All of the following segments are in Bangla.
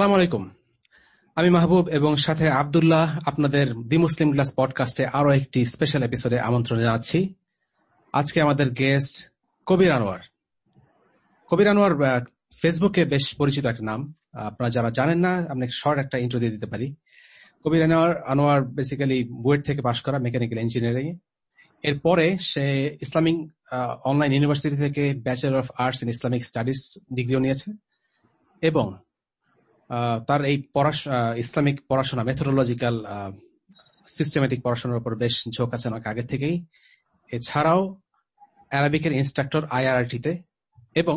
আসসালামু আলাইকুম। আমি মাহবুব এবং সাথে আবদুল্লাহ আপনাদের দি মুসলিম গ্লাস পডকাস্টে আরও একটি স্পেশাল এপিসোডে আমন্ত্রণ জানাচ্ছি। আজকে আমাদের গেস্ট কবির আনোয়ার। কবির আনোয়ার ফেসবুকে বেশ পরিচিত একটা নাম। আপনারা যারা জানেন না আপনি শর্ট একটা ইন্ট্রো দিয়ে দিতে পারি। কবির আনোয়ার আনোয়ার বেসিক্যালি বুয়েট থেকে পাশ করা মেকানিক্যাল ইঞ্জিনিয়ারিং এরপরে সে ইসলামিক অনলাইন ইউনিভার্সিটি থেকে bachelor of arts in Islamic studies ডিগ্রিও নিয়েছে। এবং তার এই ইসলামিক পড়াশোনা মেথোডোলজিক্যাল সিস্টেমেটিক পড়াশোনার উপর বেশ ঝোঁক আছে অনেক আগে থেকেই। এছাড়াও অ্যারাবিকের ইনস্ট্রাক্টর আইআরটিতে এবং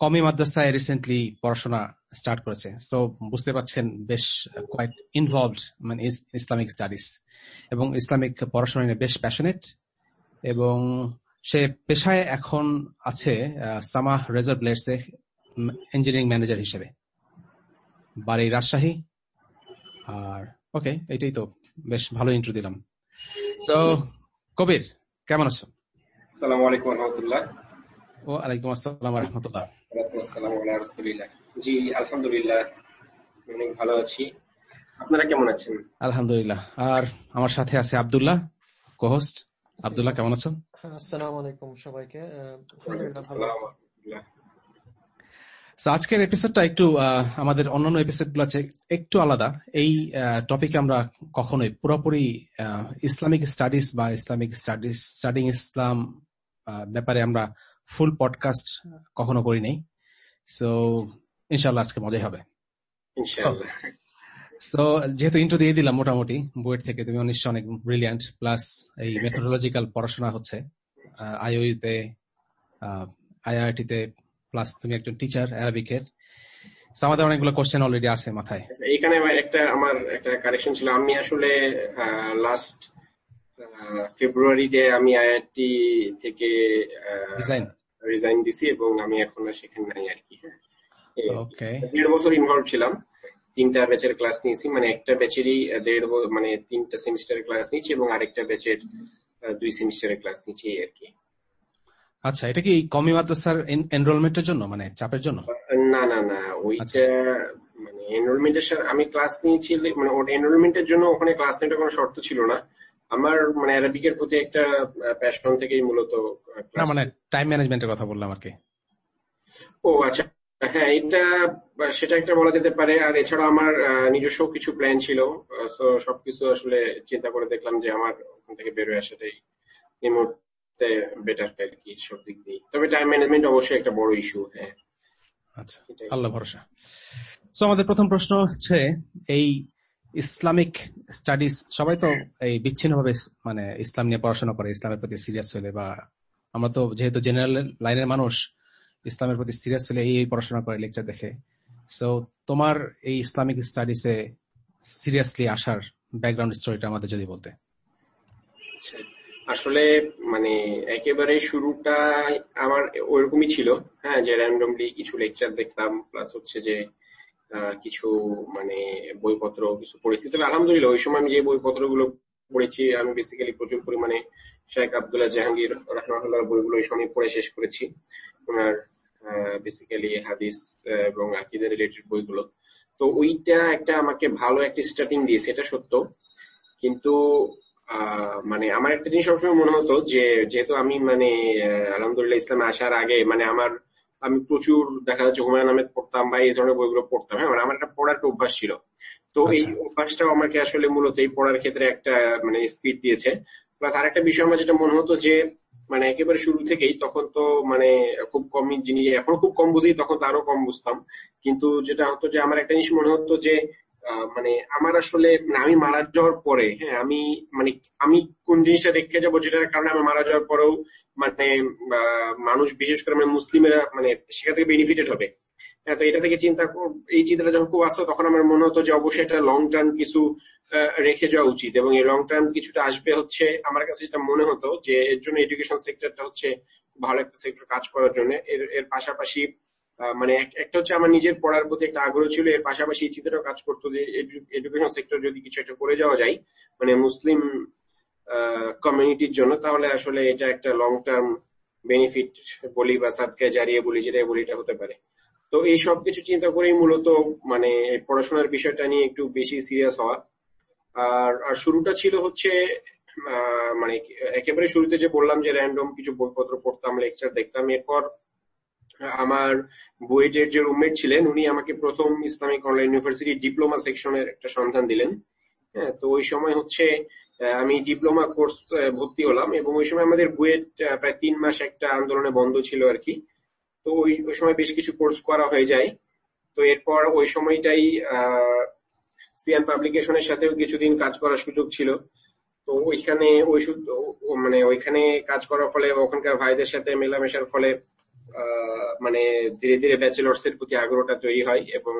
কমি মাদ্রাসায় রিসেন্টলি পড়াশোনা স্টার্ট করেছে। সো বুঝতে পারছেন বেশ কোয়াইট ইনভলভড মানে ইসলামিক স্টাডিজ এবং ইসলামিক পড়াশোনা নিয়ে বেশ প্যাশনেট এবং সে পেশায় এখন আছে সামাহ রেজার ব্লেডসে ইঞ্জিনিয়ারিং ম্যানেজার হিসেবে। বাড়ি রাজশাহী। আর ওকে এটাই তো বেশ ভালো ইন্ট্রো দিলাম। তো কবির কেমন আছো? আসসালামু আলাইকুম রহমতুল্লাহ। ও আলাইকুম আসসালাম রহমতুল্লাহ জি আলহামদুলিল্লাহ অনেক ভালো আছি। আপনারা কেমন আছেন? আলহামদুলিল্লাহ। আর আমার সাথে আছে আবদুল্লাহ কোহোস্ট আবদুল্লাহ কেমন আছো? আসসালামু আলাইকুম সবাইকে। আজকের এপিসোডটা একটু আমাদের অন্যান্য এপিসোডগুলো আছে একটু আলাদা। এই টপিকে আমরা কখনোই পুরোপুরি ইসলামিক স্টাডিজ বা ইসলামিক স্টাডিজ স্টাডিং ইসলাম ব্যাপারে আমরা ফুল পডকাস্ট কখনো করি নাই। সো ইনশাল্লাহ আজকে মজাই হবে। সো যেহেতু ইন্ট্রো দিয়ে দিলাম মোটামুটি বইয়ের থেকে তুমি নিশ্চয় অনেক ব্রিলিয়ান্ট প্লাস এই মেথোডোলজিক্যাল পড়াশোনা হচ্ছে আইওইতে আইআইটিতে প্লাস তুমি একজন টিচার অ্যারাবিকের আমাদের অনেকগুলো কোশ্চেন অলরেডি আছে মাথায়। আচ্ছা, এখানে একটা আমার একটা কারেকশন ছিল। আমি আসলে লাস্ট ফেব্রুয়ারিতে আমি আইআইটি থেকে রিজাইন রিজাইন দিছি এবং আমি এখন সেখানে নাই আর কি হ্যাঁ। ওকে দেড় বছর ইনভলভ ছিলাম। তিনটা ব্যাচের ক্লাস নিয়েছি। মানে একটা ব্যাচেরই দেড় মানে তিনটা সেমিস্টারের ক্লাস নিয়েছি এবং আরেকটা ব্যাচের দুই সেমিস্টারের ক্লাস নিয়েছি আর কি। আচ্ছা এটা কি কমি মাদ্রাসার এনরোলমেন্টের জন্য মানে চাপের জন্য? না না না ওইটা আচ্ছা। মানে এনরোলমেন্টের আমি ক্লাস নিয়েছি মানে ওটা এনরোলমেন্টের জন্য ওখানে ক্লাস নেওয়ার কোনো শর্ত ছিল না। আমার মানে অ্যারাবিকের প্রতি একটা প্যাশন থেকেই মূলত না মানে টাইম ম্যানেজমেন্টের কথা বললাম আর কি। ও আচ্ছা। হ্যাঁ এটা সেটা একটা বলা যেতে পারে। আর এছাড়া আমার নিজস্ব কিছু প্ল্যান ছিল সবকিছু আসলে চিন্তা করে দেখলাম যে আমার ওখান থেকে বেরোয় আসাটাই এই মুহূর্তে বেটার আর কি সব দিক দিয়ে। তবে টাইম ম্যানেজমেন্ট অবশ্যই একটা বড় ইস্যু হ্যাঁ। আচ্ছা আল্লাহ ভরসা। তো আমাদের প্রথম প্রশ্ন হচ্ছে এই ইসলামিক স্টাডিজ সবাই তো এই বিচ্ছিন্নভাবে মানে ইসলাম নিয়ে পড়াশোনা করে ইসলামের প্রতি সিরিয়াস হলে বা আমরা তো যেহেতু জেনারেল লাইনের মানুষ ইসলামের প্রতি সিরিয়াস হলে এই পড়াশোনা করে লেকচার দেখে। সো তোমার এই ইসলামিক স্টাডিজে সিরিয়াসলি আসার ব্যাকগ্রাউন্ড স্টোরিটা আমাদের যদি বলতে। আচ্ছা, আসলে মানে একেবারে শুরুটা আমার ওইরকমই ছিল হ্যাঁ যে র্যান্ডমলি কিছু লেকচার দেখতাম প্লাস হচ্ছে যে কিছু মানে বইপত্র কিছু পড়েছি। তবে আলহামদুলিল্লাহ, ওই সময় আমি যে বইপত্রগুলো পড়েছি, আমি বেসিক্যালি প্রচুর পরিমাণে শেখ আবদুল্লাহ জাহাঙ্গীর রহমাহুল্লাহ বইগুলো ওই সময় পড়ে শেষ করেছি। ওনার বেসিক্যালি হাদিস এবং আকিদের রিলেটেড বইগুলো। তো ওইটা একটা আমাকে ভালো একটা স্টার্টিং দিয়েছে, এটা সত্য। কিন্তু মানে আমার একটা জিনিস সবসময় মনে হতো যে যেহেতু আমি মানে আলহামদুলিল্লাহ ইসলামে আসার আগে মানে আমার আমি প্রচুর দেখা যাচ্ছে হুমায়ুন আহমেদ পড়তাম বা এই ধরনের বইগুলো পড়তাম। হ্যাঁ মানে আমার একটা পড়ার একটা অভ্যাস ছিল। তো এই আচ্ছা। অভ্যাসটাও আমাকে আসলে মূলত এই পড়ার ক্ষেত্রে একটা মানে স্পিড দিয়েছে। প্লাস আরেকটা বিষয় আমার যেটা মনে হতো যে মানে একেবারে শুরু থেকেই তখন তো মানে খুব কমই জিনিস এখনও খুব কম বুঝি তখন তো আরও কম বুঝতাম। কিন্তু যেটা হতো যে আমার একটা জিনিস মনে হতো যে মানে আমার আসলে মানে আমি মারা যাওয়ার পরে হ্যাঁ আমি মানে আমি কোন জিনিসটা রেখে যাব যেটার কারণে আমি মারা যাওয়ার পরেও মানে মানুষ বিশেষ করে মানে মুসলিমেরা মানে সেখান থেকে বেনিফিটেড হবে। হ্যাঁ তো এটা থেকে চিন্তা এই চিন্তাটা যখন খুব আসতো, তখন আমার মনে হতো যে অবশ্যই এটা লং টার্ম কিছু রেখে যাওয়া উচিত। এবং এই লং টার্ম কিছুটা আসবে হচ্ছে, আমার কাছে যেটা মনে হতো যে এর জন্য এডুকেশন সেক্টরটা হচ্ছে ভালো একটা সেক্টর কাজ করার জন্য। এর এর পাশাপাশি মানে একটা হচ্ছে আমার নিজের পড়ার প্রতি একটা আগ্রহ ছিল, এর পাশাপাশি এই চিন্তাটাও কাজ করতো যে এডুকেশন সেক্টর যদি কিছু একটা করে যাওয়া যায় মানে মুসলিম কমিউনিটির জন্য, তাহলে আসলে এটা একটা লং টার্ম বেনিফিট বলি বা সাদকে জারিয়ে বলি, যেটাই বলি, এটা হতে পারে। তো তো এই সব কিছু চিন্তা করেই মূলত মানে পড়াশোনার বিষয়টা নিয়ে একটু বেশি সিরিয়াস হওয়া। আর আর শুরুটা ছিল হচ্ছে মানে একেবারে শুরুতে যে বললাম যে র্যান্ডম কিছু বইপত্র পড়তাম লেকচার দেখতাম, এরপর আমার বুয়েটের যে রুমমেট ছিলেন, উনি আমাকে প্রথম ইসলামিক অনলাইন ইউনিভার্সিটি ডিপ্লোমা সেকশনের একটা সন্ধান দিলেন। হ্যাঁ তো ওই সময় হচ্ছে আমি ডিপ্লোমা কোর্স ভর্তি হলাম এবং ওই সময় আমাদের বুয়েট প্রায় তিন মাস একটা আন্দোলনে বন্ধ ছিল আর কি। তো ওই ওই সময় বেশ কিছু কোর্স করা হয়ে যায়। তো এরপর ওই সময়টাই সিয়ান পাবলিকেশনের সাথেও কিছুদিন কাজ করার সুযোগ ছিল। তো ওইখানে ওই মানে ওইখানে কাজ করার ফলে ওখানকার ভাইদের সাথে মেলামেশার ফলে মানে ধীরে ধীরে ব্যাচেলর্স এর প্রতি আগ্রহটা তৈরি হয় এবং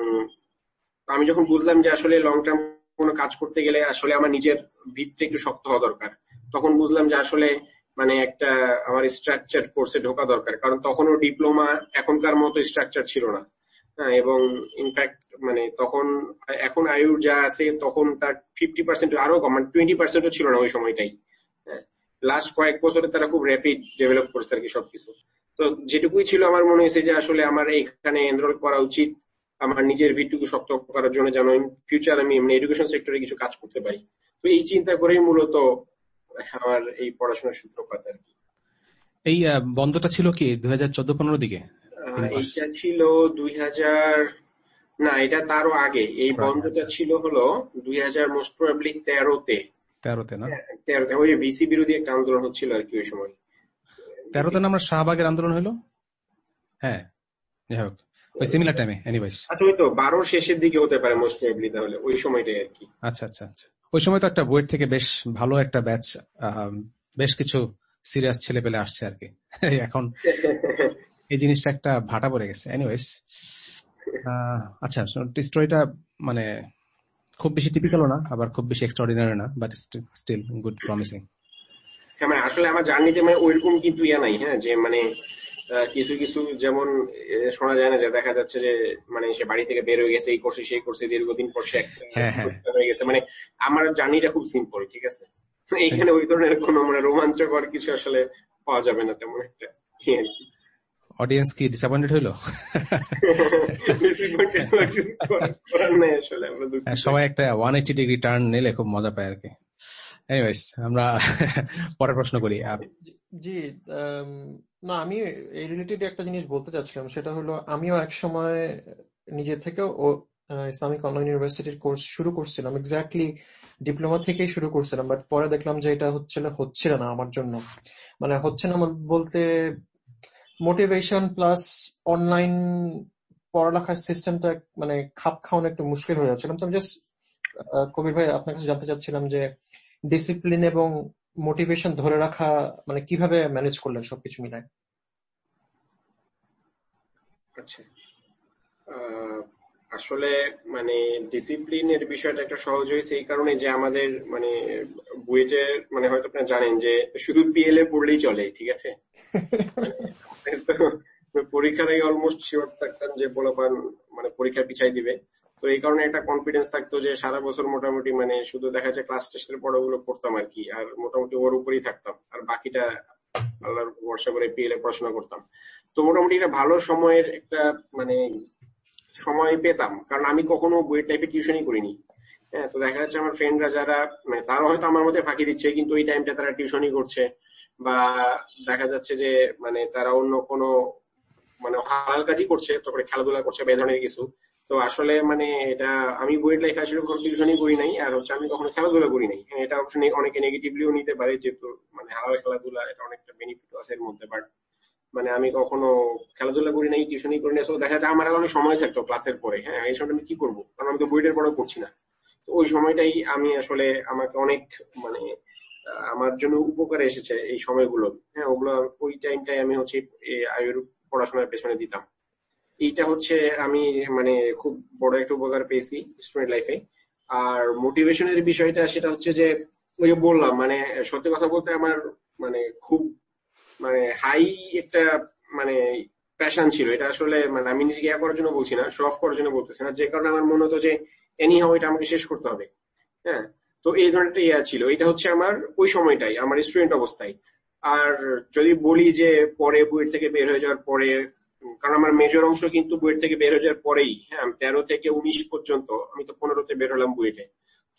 আমি যখন বুঝলাম যে আসলে লং টার্ম কোনো কাজ করতে গেলে আসলে আমার নিজের ভিতটা একটু শক্ত হওয়া দরকার, তখন বুঝলাম যে আসলে মানে একটা আমার স্ট্রাকচার কোর্সে ঢোকা দরকার। কারণ তখনও ডিপ্লোমা এখনকার মতো স্ট্রাকচার ছিল না। হ্যাঁ এবং ইনফ্যাক্ট মানে তখন, এখন আয়ুর যা আছে তখন তার ফিফটি পার্সেন্ট আরও কম মানে টোয়েন্টি পার্সেন্টও ছিল না ওই সময়টাই। হ্যাঁ লাস্ট কয়েক বছরে তারা খুব র্যাপিড ডেভেলপ করছে আর কি সবকিছু। তো যেটুকুই ছিল আমার মনে হয়েছে যে আসলে আমার এইখানে এনরোল করা উচিত আমার নিজের ভিটটুকু শক্ত করার জন্য যেন ফিউচার আমি এমনি এডুকেশন সেক্টরে কিছু কাজ করতে পারি। তো এই চিন্তা করেই মূলত আমার এই পড়াশোনার সূত্রপাত আর কি। এই বন্ধটা ছিল কি দুই হাজার চোদ্দ পনেরো দিকে এইটা ছিল দুই হাজার না এটা তারও আগে। এই বন্ধটা ছিল হলো দুই হাজার মোস্ট প্রবাবলি তেরোতে। তেরোতে না? হ্যাঁ, তেরোতে। ওই ভিসি বিরোধী একটা আন্দোলন হচ্ছিল আর কি ওই সময়। তেরোতে না আমরা শাহবাগের আন্দোলন হলো হ্যাঁ যাই হোক। ওই সিমিলার টাইমে এনিওয়েজ আচ্ছা ওই তো বারো শেষের দিকে হতে পারে মোস্ট প্রবাবলি তাহলে ওই সময়টাই আর কি। আচ্ছা আচ্ছা আচ্ছা। ওই সময় তো একটা বুয়েট থেকে বেশ ভালো একটা ব্যাচ বেশ কিছু সিরিয়াস ছেলে পেলে আসছে আর কি। এখন এই জিনিসটা একটা ভাটা পড়ে গেছে। এনিওয়েজ আচ্ছা স্টোরিটা মানে খুব বেশি টিপিক্যালও না আবার খুব বেশি এক্সট্রাঅর্ডিনারি না বাট স্টিল গুড প্রমিসিং আসলে আমার জার্নিতে মানে ওইরকম কিন্তু ইয়া নাই হ্যাঁ যে মানে কিছু কিছু যেমন শোনা যায় না যে দেখা যাচ্ছে যে মানে সে বাড়ি থেকে বের হয়ে গেছে এই করছে সেই করছে দীর্ঘদিন পর সে হ্যাঁ, হ্যাঁ। হয়ে গেছে। মানে আমার জার্নিটা খুব সিম্পল ঠিক আছে? এইখানে ওই ধরনের কোনো মানে রোমাঞ্চকর কিছু আসলে পাওয়া যাবে না তেমন একটা অডিয়েন্স কি। ডিসঅ্যাপয়েন্টেড হইল? হ্যাঁ, সবাই একটা ওয়ান এইটি ডিগ্রি টার্ন নিলে খুব মজা পায় আর কি। এনিওয়েজ আমরা পরের প্রশ্ন করি জি না, আমি এই রিলেটেড একটা জিনিস বলতে চাচ্ছিলাম, সেটা হলো আমিও এক সময় নিজে থেকেও ইসলামিক অনলাইন ইউনিভার্সিটির কোর্স শুরু করছিলাম এক্স্যাক্টলি ডিপ্লোমা থেকেই শুরু করছিলাম বাট পরে দেখলাম যে এটা হচ্ছিল হচ্ছিল না আমার জন্য। মানে হচ্ছে না বলতে মোটিভেশন প্লাস অনলাইন পড়ালেখার সিস্টেমটা মানে খাপ খাওয়ানো একটু মুশকিল হয়ে যাচ্ছিলাম তো আমি জাস্ট কবির ভাই আপনার কাছে জানতে চাচ্ছিলাম যে ডিসিপ্লিন এবং মোটিভেশন ধরে রাখা মানে কীভাবে ম্যানেজ করলেন সবকিছু মিলায়? আচ্ছা। আসলে মানে ডিসিপ্লিনের বিষয়টা একটা সহজ হয়েছে এই কারণে যে আমাদের মানে বুয়েটের মানে হয়তো আপনারা জানেন যে শুধু পিএলএ পড়লেই চলে ঠিক আছে? পরীক্ষার আগে অলমোস্ট শিওর থাকতাম যে বলবান মানে পরীক্ষা পিছাই দিবে। তো এই কারণে একটা কনফিডেন্স থাকতো যে সারা বছর মোটামুটি মানে শুধু দেখা যায় ক্লাস টেস্টের পড়াগুলো পড়তাম আর কি। আর মোটামুটি ওর উপরেই থাকতাম। আর বাকিটা আল্লাহর ভরসা করে পিএলএ পড়াশোনা করতাম। তো মোটামুটি একটা ভালো সময়ের একটা মানে সময় পেতাম। কারণ আমি কখনো বইয়ের টাইপের টিউশনই করিনি। হ্যাঁ তো দেখা যাচ্ছে আমার ফ্রেন্ডরা যারা মানে তারা হয়তো আমার মধ্যে ফাঁকি দিচ্ছে, কিন্তু ওই টাইমটা তারা টিউশনই করছে। বা দেখা যাচ্ছে যে মানে তারা অন্য কোনো মানে হালাল কাজই করছে তারপরে খেলাধুলা করছে বা ধরনের কিছু। তো আসলে মানে এটা আমি বইয়ের লেখা আসলে কোনো টিউশনই করি নাই, আর হচ্ছে আমি কখনো খেলাধুলা করি নাই। এটা অবশ্য অনেকে নেগেটিভলিও নিতে পারে, যেহেতু মানে হালাল খেলাধুলা, এটা অনেকটা বেনিফিট আছে এর মধ্যে বাট মানে আমি কখনো খেলাধুলা করি নাই, টিউশনই করি না দেখা যায় আমার অনেক সময় থাকতো ক্লাসের পরে হ্যাঁ এই সময় আমি কি করব? কারণ আমি তো বইটার পরেও করছি না। তো ওই সময়টাই আমি আসলে আমাকে অনেক মানে আমার জন্য উপকারে এসেছে এই সময়গুলো। হ্যাঁ ওগুলো ওই টাইমটাই আমি হচ্ছে আয়ুর পড়াশোনার পেছনে দিতাম। এইটা হচ্ছে আমি মানে খুব বড় একটা উপকার পেয়েছি স্টুডেন্ট লাইফে আর মোটিভেশনের বিষয়টা সেটা হচ্ছে যে, ওই বললাম মানে সত্যি কথা বলতে আমার মানে খুব মানে হাই একটা মানে প্যাশন ছিল। এটা আসলে মানে আমি নিজেকে ইয়া করার জন্য বলছি না শো অফ করার জন্য বলতেছি না। যে কারণে আমার মনে হতো যে এনি হাও এটা আমাকে শেষ করতে হবে। হ্যাঁ? তো এই ধরনের একটা ইয়া ছিল। এটা হচ্ছে আমার, ওই সময়টাই, আমার স্টুডেন্ট অবস্থায়। আর যদি বলি যে, পরে বুয়েট থেকে বের হয়ে যাওয়ার পরে কারণ আমার মেজর অংশ কিন্তু বুয়েট থেকে বের হয়ে যাওয়ার পরেই হ্যাঁ তেরো থেকে উনিশ পর্যন্ত, আমি তো পনেরোতে বের হলাম বুয়েটে।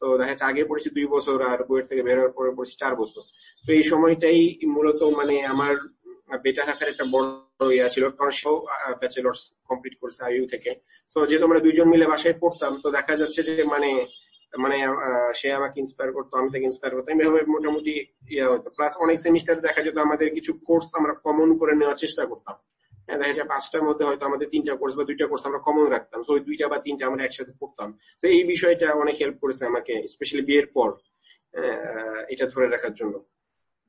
তো দেখা যাচ্ছে আগে পড়েছি দুই বছর আর বুয়েট থেকে বের হওয়ার পরে পড়েছি চার বছর। তো এই সময়টাই মূলত মানে আমার বেটা রাখার একটা বড় ইয়া ছিল, কারণ সেও ব্যাচেলর্স কমপ্লিট করছে আইইউ থেকে। তো যেহেতু আমরা দুইজন মিলে বাসায় পড়তাম, তো দেখা যাচ্ছে যে মানে মানে সে আমাকে ইন্সপায়ার করতো, আমি তাকে ইন্সপায়ার করতাম। এভাবে মোটামুটি ইয়ে হতো। প্লাস অনেক সেমিস্টার দেখা যেত আমাদের কিছু কোর্স আমরা কমন করে নেওয়ার চেষ্টা করতাম। দেখা যায় পাঁচটার মধ্যে হয়তো আমাদের তিনটা কোর্স বা দুইটা কোর্স আমরা কমন রাখতাম। তো ওই দুইটা বা তিনটা আমরা একসাথে পড়তাম। তো এই বিষয়টা অনেক হেল্প করেছে আমাকে স্পেশালি বিয়ের পর এটা ধরে রাখার জন্য।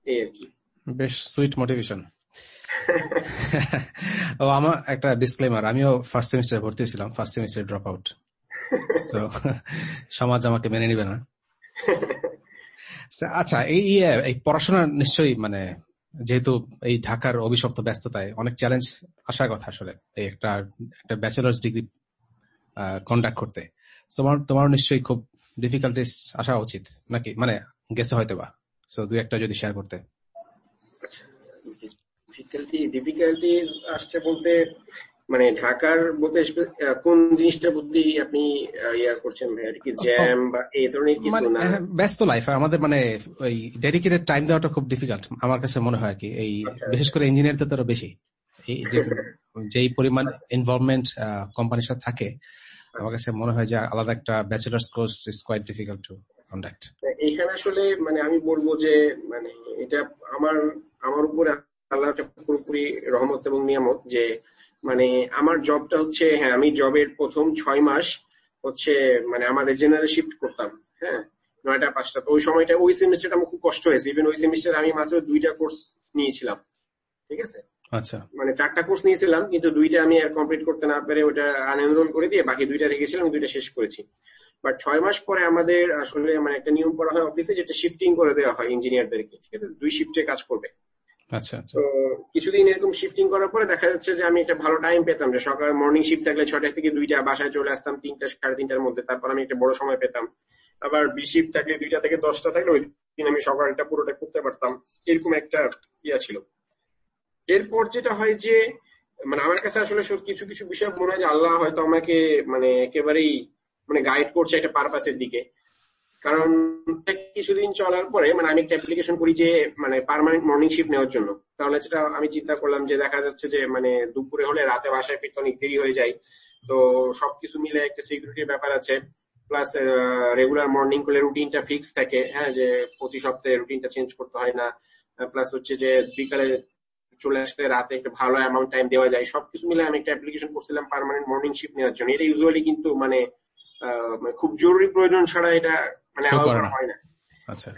এই আর কি। বেশ সুইট মোটিভেশন ও আমার একটা ডিসক্লেমার আমিও ফার্স্ট সেমিস্টারে ভর্তি হয়েছিলাম ফার্স্ট সেমিস্টার ড্রপ আউট সমাজ আমাকে মেনে নিবে না। আচ্ছা এই এই পড়াশোনা নিশ্চয়ই মানে যেহেতু এই ঢাকার অভিশপ্ত ব্যস্ততায় অনেক চ্যালেঞ্জ আসার কথা আসলে, এই একটা একটা ব্যাচেলার্স ডিগ্রি কন্ডাক্ট করতে। তোমার তোমার নিশ্চয়ই খুব ডিফিকাল্টিস আসা উচিত, নাকি? মানে গেছে হয়তো বা সো দুই একটা যদি শেয়ার করতে। ডিফিকাল্টি ডিফিকাল্টি আসছে বলতে মানে ঢাকার বলতে কোন জিনিসটার প্রতি আপনি ইয়া করছেন আর কি জ্যাম বা এই ধরনের কিছু মানে, না? হ্যাঁ, ব্যস্ত লাইফ আমাদের মানে ওই ডেডিকেটেড টাইম দেওয়াটা খুব ডিফিকাল্ট আমার কাছে মনে হয় আর কি। এই আচ্ছা। বিশেষ করে ইঞ্জিনিয়ারদের তো বেশি। এই যেই পরিমাণ ইনভলভমেন্ট কোম্পানির সাথে থাকে আমার কাছে মনে হয় যে আলাদা একটা bachelor's course is quite difficult to conduct এইখানে আসলে মানে আমি বলব যে মানে এটা আমার আমার উপরে আল্লাহ পুরোপুরি রহমত এবং নিয়ামত যে মানে আমার জবটা হচ্ছে হ্যাঁ আমি জবের প্রথম ছয় মাস হচ্ছে মানে আমাদের জেনারেল শিফট করতাম হ্যাঁ নয়টা পাঁচটা। তো ওই সময়টা ওই সেমিস্টারটা আমার খুব কষ্ট হয়েছে। ইভেন ওই সেমিস্টার আমি মাত্র দুইটা কোর্স নিয়েছিলাম ঠিক আছে? আচ্ছা। মানে চারটা কোর্স নিয়েছিলাম কিন্তু দুইটা আমি আর কমপ্লিট করতে না পেরে ওটা আনএনরোল করে দিয়ে বাকি দুইটা রেখেছিলাম দুইটা শেষ করেছি। বাট ছয় মাস পরে আমাদের আসলে মানে একটা নিয়ম করা হয় অফিসে যেটা শিফটিং করে দেওয়া হয় ইঞ্জিনিয়ারদেরকে ঠিক আছে? দুই শিফটে কাজ করবে। আচ্ছা আচ্ছা। তো কিছুদিন এরকম শিফটিং করার পরে দেখা যাচ্ছে যে আমি একটা ভালো টাইম পেতাম যে সকাল মর্নিং শিফট থাকলে ছটা থেকে দুইটা বাসায় চলে আসতাম, তিনটা, সাড়ে তিনটার মধ্যে। তারপর আমি একটা বড় সময় পেতাম। আবার বি শিফট থাকলে দুইটা থেকে দশটা থাকলে ওই দিন আমি সকালটা পুরোটা করতে পারতাম। এরকম একটা ইয়া ছিল। এরপর যেটা হয় যে মানে আমার কাছে আসলে কিছু কিছু বিষয় মনে হয় যে আল্লাহ হয়তো আমাকে মানে একেবারেই মানে গাইড করছে একটা পারপাসের দিকে। কারণ কিছুদিন চলার পরে মানে আমি একটা অ্যাপ্লিকেশন করি যে মানে পার্মানেন্ট মর্নিং শিফট নেওয়ার জন্য। তাহলে যেটা আমি চিন্তা করলাম যে, দেখা যাচ্ছে যে মানে দুপুরে হলে রাতে বাসায় ফিরতে অনেক দেরি হয়ে যায়। তো সবকিছু মিলে একটা সিকিউরিটির ব্যাপার আছে। প্লাস রেগুলার মর্নিং করলে রুটিনটা ফিক্স থাকে হ্যাঁ যে প্রতি সপ্তাহে রুটিনটা চেঞ্জ করতে হয় না। প্লাস হচ্ছে যে, বিকালে চলে আসলে রাতে একটা ভালো অ্যামাউন্ট টাইম দেওয়া যায়। সবকিছু মিলে আমি একটা অ্যাপ্লিকেশন করছিলাম পার্মানেন্ট মর্নিং শিফট নেওয়ার জন্য। এটা ইউজুয়ালি কিন্তু মানে খুব জরুরি প্রয়োজন ছাড়া এটা মানে অ্যালাউ করা হয় না। আচ্ছা।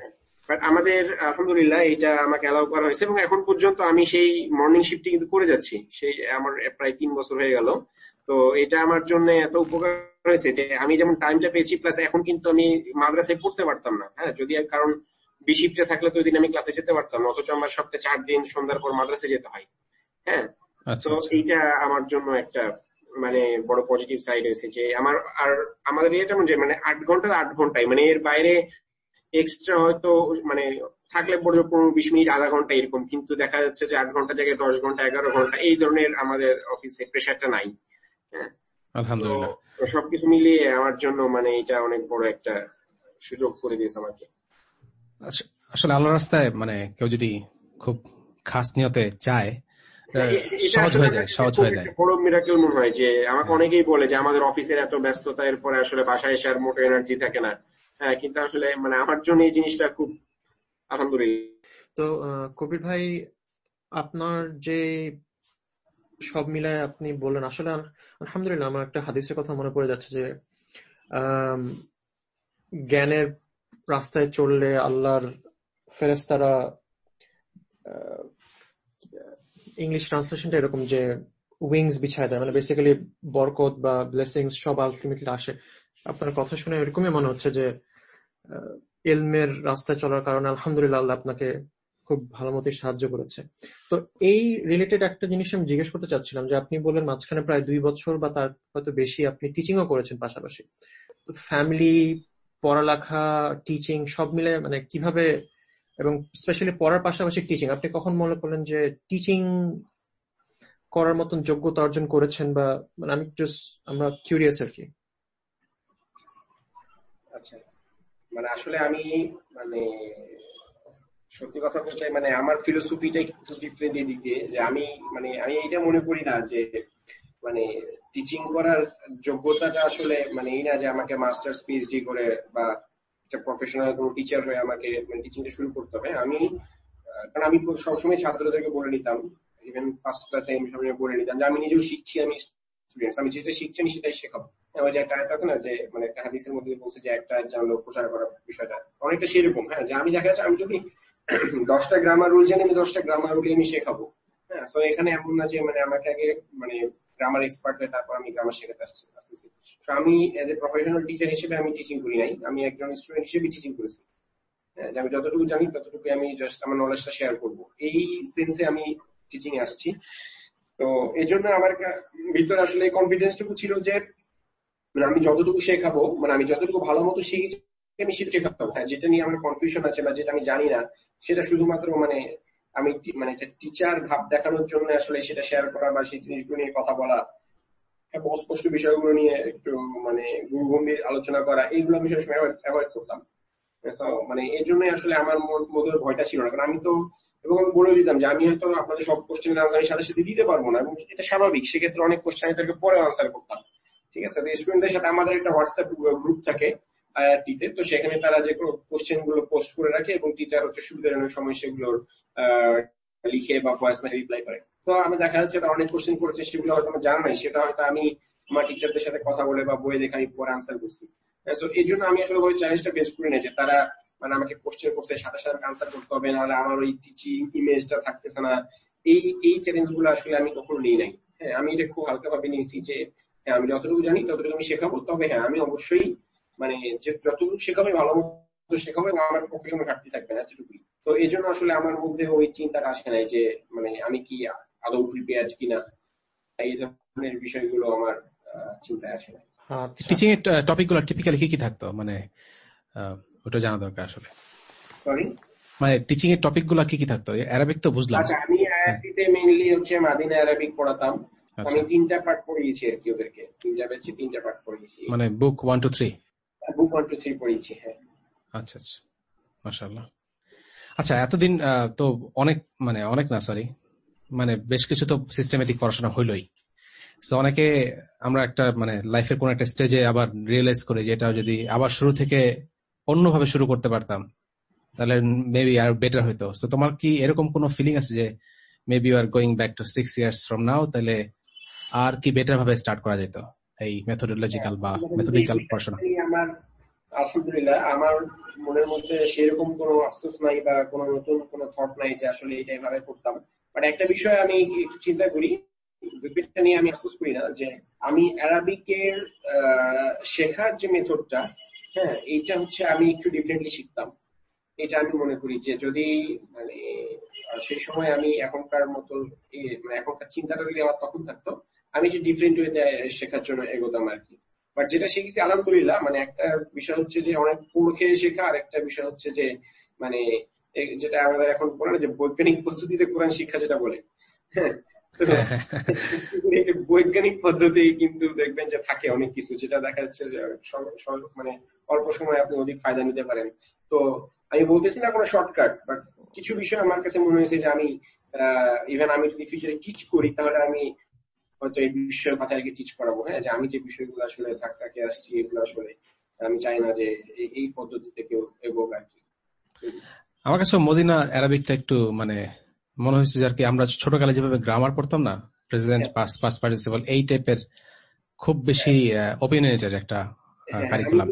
বাট আমাদের আলহামদুলিল্লাহ এটা আমাকে অ্যালাউ করা হয়েছে এবং এখন পর্যন্ত আমি সেই মর্নিং শিফটটি কিন্তু করে যাচ্ছি। সেই আমার প্রায় তিন বছর হয়ে গেল। তো এটা আমার জন্য এত উপকার হয়েছে যে আমি যেমন টাইমটা পেয়েছি প্লাস এখন কিন্তু আমি মাদ্রাসায় পড়তে পারতাম না। হ্যাঁ যদি কারণ বি শিফটে থাকলে তো ওই দিন আমি ক্লাসে যেতে পারতাম না অথচ আমার সপ্তাহে চার দিন সন্ধ্যার পর মাদ্রাসে যেতে হয়। হ্যাঁ আচ্ছা, তো আচ্ছা। এইটা আমার জন্য একটা মানে বড় পজিটিভ সাইড এসে যে আমার আর আমাদের এটা যে মানে আট ঘণ্টা আট ঘন্টায় মানে এর বাইরে এক্সট্রা হয়তো মানে থাকলে পনেরো পনেরো বিশ মিনিট আধা ঘণ্টা এরকম। কিন্তু দেখা যাচ্ছে যে আট ঘণ্টা জায়গায় দশ ঘণ্টা এগারো ঘণ্টা এই ধরনের আমাদের অফিসে প্রেশারটা নাই। হ্যাঁ। আলহামদুলিল্লাহ। সবকিছু মিলিয়ে আমার জন্য মানে এটা অনেক বড় একটা সুযোগ করে দিয়েছে আমাকে। আচ্ছা, আসলে আল্লাহ রাস্তায় মানে কেউ যদি খুব খাস নিয়তে চায় সহজ হয়ে যায় সহজ হয়ে যায়। বড় মিরাকেল মনে হয় যে আমাকে অনেকেই বলে যে আমাদের অফিসের এত ব্যস্ততা এরপরে আসলে বাসায় এসে আর মোটো এনার্জি থাকে না। হ্যাঁ কিন্তু আসলে মানে আমার জন্য এই জিনিসটা খুব আলহামদুলিল্লাহ। তো কবির ভাই আপনার যে সব মিলায় আপনি বললেন আসলে আলহামদুলিল্লাহ আমার একটা হাদিসের কথা মনে পড়ে যাচ্ছে যে জ্ঞানের রাস্তায় চললে আল্লাহর ফেরেস্তারা ইংলিশ ট্রান্সলেশনটা এরকম যে উইংস বিছায় দেয় মানে বেসিক্যালি বরকত বা ব্লেসিংস সব আলটিমেটলি আসে। আপনার কথা শুনে এরকমই মনে হচ্ছে যে এলমের রাস্তায় চলার কারণে আলহামদুলিল্লাহ আল্লাহ আপনাকে খুব ভালো মতোই সাহায্য করেছে। তো এই রিলেটেড একটা জিনিস আমি জিজ্ঞেস করতে চাচ্ছিলাম যে, আপনি বললেন মাঝখানে প্রায় দুই বছর বা তার হয়তো বেশি আপনি টিচিংও করেছেন পাশাপাশি। তো ফ্যামিলি পড়ালেখা টিচিং সব মিলে মানে কীভাবে এবং স্পেশালি পড়ার পাশাপাশি টিচিং আপনি কখন মনে করলেন যে টিচিং করার মতন যোগ্যতা অর্জন করেছেন বা মানে আমি জাস্ট আমরা কিউরিয়াস আর কি। আচ্ছা মানে আসলে আমি মানে সত্যি কথা বলতে মানে আমার ফিলোসফিটা একটু ডিফারেন্ট এদিক দিয়ে, যে আমি মানে আমি এটা মনে করি না যে মানে টিচিং করার যোগ্যতাটা আসলে মানে এই না যে আমাকে মাস্টার্স পিএইচডি করে বা একটা প্রফেশনাল কোনো টিচার হয়ে আমাকে মানে টিচিংটা শুরু করতে হবে। আমি কারণ আমি সবসময় ছাত্রদেরকে বলে নিতাম। ইভেন ফার্স্ট ক্লাসে আমি সবাই বলে নিতাম যে, আমি নিজেও শিখছি, আমি স্টুডেন্টস আমি যেটা শিখছি, আমি সেটাই শেখাবো। যে একটা আছে না, যে মানে একটা হাদিসের মধ্যে বলছে যে, একটা জানলো করার বিষয়টা। অনেকটা সেরকম হ্যাঁ যে আমি দেখা যাচ্ছে, আমি যদি দশটা গ্রামার রুল জানি আমি দশটা গ্রামার রুল আমি শেখাবো। হ্যাঁ এখানে এমন না যে মানে আমাকে আগে মানে গ্রামার এক্সপার্ট হয়ে তারপর আমি গ্রামার শেখাতে আসতেছি। তো আমি এজ এ প্রফেশনাল টিচার হিসেবে আমি টিচিং করি নাই। আমি একজন স্টুডেন্ট হিসেবে টিচিং করেছি। হ্যাঁ, আমি যতটুকু জানি ততটুকু আমি জাস্ট আমার নলেজটা শেয়ার করব। এই সেন্সে আমি টিচিং এ আসছি। তো এই জন্য আমার ভিতরে আসলে কনফিডেন্সটুকু ছিল যে মানে আমি যতটুকু শেখাবো মানে আমি যতটুকু ভালো মতো শিখেছি আমি সেটা শেখাবো। হ্যাঁ যেটা নিয়ে আমার কনফিউশন আছে বা যেটা আমি জানি না সেটা শুধুমাত্র মানে আমি মানে একটা টিচার ভাব দেখানোর জন্য আসলে সেটা শেয়ার করা বা সেই জিনিসগুলো নিয়ে কথা বলা অস্পষ্ট বিষয়গুলো নিয়ে একটু মানে গুরুগম্ভীর আলোচনা করা, এইগুলো আমি সবসময় অ্যাভয়েড করতাম। মানে এই জন্যই আসলে আমার মধ্যে ভয়টা ছিল না। কারণ আমি তো, এবং আমি বলে দিতাম যে, আমি হয়তো আপনাদের সব কোশ্চেনের আনসার সাথে সাথে দিতে পারব না, এবং এটা স্বাভাবিক। সেক্ষেত্রে অনেক কোশ্চেন আমি তাদেরকে পরে আনসার করতাম। ঠিক আছে? স্টুডেন্টদের সাথে আমাদের একটা হোয়াটসঅ্যাপ গ্রুপ থাকে, আইআরটিতে। তো সেখানে তারা যে কোশ্চেনগুলো পোস্ট করে রাখে, এবং টিচার হচ্ছে সুবিধাজনক সময় সেগুলোর লিখে বা ভয়েস মেসেজ রিপ্লাই করে। তো আমি দেখা যাচ্ছে অনেক কোশ্চেন করেছে, সেগুলো হয়তো আমার জানা নাই, সেটা হয়তো আমি আমার টিচারদের সাথে কথা বলে বা বই দেখে আমি পরে আনসার করছি। তো এই জন্য আমি আসলে ওই চ্যালেঞ্জটা বেস করি না যে তারা মানে আমাকে কোশ্চেন করছে, সাথে সাথে আনসার করতে হবে, নাহলে আমার ওই টিচিং ইমেজটা থাকতেছে না। এই এই চ্যালেঞ্জগুলো আসলে আমি কখনো নিই নাই। হ্যাঁ আমি এটা খুব হালকা ভাবে নিয়েছি যে হ্যাঁ আমি যতটুকু জানি ততটুকু আমি শেখাবো, তবে হ্যাঁ আমি অবশ্যই মানে যে যতটুকু শেখাবো ভালো মতো শেখাবো এবং আমার পক্ষে কোনো ঘাটতি থাকবে না যেটুকুই তো এই জন্য আসলে আমার মধ্যে ওই চিন্তাটা আসে নাই যে মানে আমি কি আদৌ প্রিপেয়ার কিনা এই ধরনের বিষয়গুলো আমার চিন্তায় আসে না টিচিং এর টপিকগুলো টিপিক্যালি কি কি থাকতো? মানে ওটা জানা দরকার আসলে। সরি মানে টিচিং এর টপিকগুলো কি কি থাকতো? অ্যারাবিক তো বুঝলাম। আচ্ছা আমি আরবিতে মেইনলি হচ্ছে মাদিনা অ্যারাবিক পড়াতাম। আচ্ছা। আমি তিনটা পার্ট পড়িয়েছি আর কি ওদেরকে। তিনটা ব্যাচে তিনটা পার্ট পড়িয়েছি। মানে book one two three book one two three পড়িয়েছি হ্যাঁ। আচ্ছা আচ্ছা। মাশাআল্লাহ। আচ্ছা এতদিন তো অনেক মানে অনেক না সরি মানে বেশ কিছু তো সিস্টেমেটিক পড়াশোনা হইলই। তো অনেকে আমরা একটা মানে লাইফের কোন একটা স্টেজে আবার রিয়েলাইজ করি যে এটা যদি আবার শুরু থেকে অন্যভাবে শুরু করতে পারতাম তাহলে মেবি আর বেটার হইতো। তো তোমার কি এরকম কোন ফিলিং আছে যে maybe you are going back to six years from now তাহলে আর কি বেটার ভাবে স্টার্ট করা যেত এই মেথোডোলজিক্যাল বা মেথোডিক্যাল পড়াশোনা? আমার আলহামদুলিল্লাহ আমার মনের মধ্যে সেরকম কোনো আফসোস নাই বা কোনো নতুন কোনো থট নাই যে আসলে এটা এভাবে করতাম। বাট একটা বিষয় আমি একটু চিন্তা করি নিয়ে আমি করি না, যে আমি অ্যারাবিকের শেখার যে মেথডটা হ্যাঁ এইটা হচ্ছে আমি একটু ডিফারেন্টলি শিখতাম। এটা আমি মনে করি যে যদি মানে সেই সময় আমি এখনকার মতো মানে এখনকার চিন্তাটা যদি আমার তখন থাকতো, আমি একটু ডিফারেন্ট ওয়েতে শেখার জন্য এগোতাম আর কি। বাট যেটা শিখেছি, আলহামদুলিল্লাহ মানে একটা বিষয় হচ্ছে যে অনেক পুরো শেখা আর একটা বিষয় হচ্ছে যে মানে যেটা আমাদের এখন বলে যে বৈজ্ঞানিক পদ্ধতিতে কোরআন শিক্ষা যেটা বলে। বৈজ্ঞানিক পদ্ধতি কিন্তু দেখবেন যে থাকে অনেক কিছু যেটা দেখা যাচ্ছে যে মানে অল্প সময় আপনি অধিক ফায়দা নিতে পারেন। তো আমি বলতেছি না কোনো শর্টকাট বাট কিছু বিষয় আমার কাছে মনে হয়েছে যে আমি ইভেন আমি যদি ফিউচারে টিচ করি তাহলে আমি হয়তো এই বিষয়ের কথা আগে টিচ করাবো। হ্যাঁ যে আমি যে বিষয়গুলো আসলে ধাক্কাকে আসছি এগুলো আসলে আমি চাই না যে এই পদ্ধতিতে কেউ এগোক আর কি। আমার কাছে মদিনা অ্যারাবিকটা একটু মানে মনে হয়েছে যে আর কি আমরা ছোটকালে যেভাবে গ্রামার পড়তাম না প্রেসিডেন্ট পাস পাস পার্টিসিপাল এই টাইপের খুব বেশি ওপিনিয়নেটেড একটা কারিকুলাম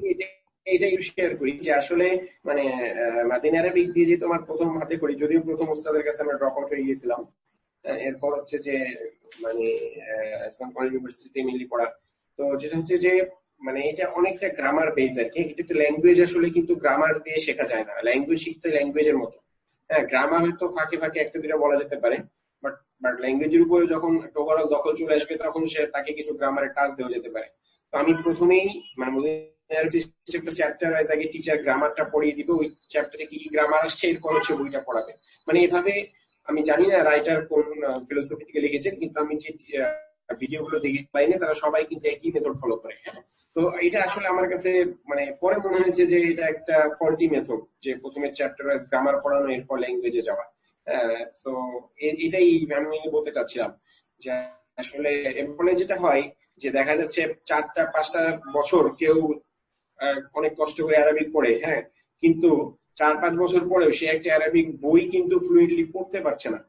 এইটাই শেয়ার করি যে আসলে মানে মাদিন আরবিক দিয়ে যে তোমার প্রথম হাতে করি যদিও প্রথম ওস্তাদের কাছে আমরা ড্রপ আউট হয়ে গিয়েছিলাম এরপর হচ্ছে যে মানে ইসলাম কলেজ ইউনিভার্সিটি মিলি পড়া। তো যেটা হচ্ছে যে মানে এটা অনেকটা গ্রামার বেস আর কি। এটা তো ল্যাঙ্গুয়েজ আসলে কিন্তু গ্রামার দিয়ে শেখা যায় না। ল্যাঙ্গুয়েজ শিখতে ল্যাঙ্গুয়েজের মতো। হ্যাঁ গ্রামার হয়তো ফাঁকে ফাঁকে একটা দুটা বলা যেতে পারে। বাট বাট ল্যাঙ্গুয়েজের উপরে যখন ওভারঅল দখল চলে আসবে, তখন সে তাকে কিছু গ্রামারের টাচ দেওয়া যেতে পারে। তো আমি প্রথমেই মানে চ্যাপ্টার ওয়াইজ আগে টিচার গ্রামারটা পড়িয়ে দিবে। ওই চ্যাপ্টারে কি কি গ্রামার আসছে এরপর হচ্ছে বইটা পড়াবে। মানে এভাবে, আমি জানি না রাইটার কোন ফিলোসফি থেকে লিখেছেন কিন্তু আমি যে ভিডিওগুলো দেখি লাইনে তারা সবাই কিন্তু একই মেথড ফলো করে হ্যাঁ? তো এটা আসলে আমার কাছে মানে পরে মনে হয়েছে যে এটা একটা ফল্টি মেথড যে প্রথমে চ্যাপ্টার ওয়াইজ গ্রামার পড়ানো, এরপর ল্যাঙ্গুয়েজে যাওয়া। তো এটাই আমি বলতে চাচ্ছিলাম যে আসলে এর ফলে যেটা হয় যে দেখা যাচ্ছে চারটা, পাঁচটা বছর কেউ অনেক কষ্ট করে অ্যারাবিক পড়ে হ্যাঁ? কিন্তু চার, পাঁচ বছর পরেও সে একটা অ্যারাবিক বই কিন্তু ফ্লুইডলি পড়তে পারছে না।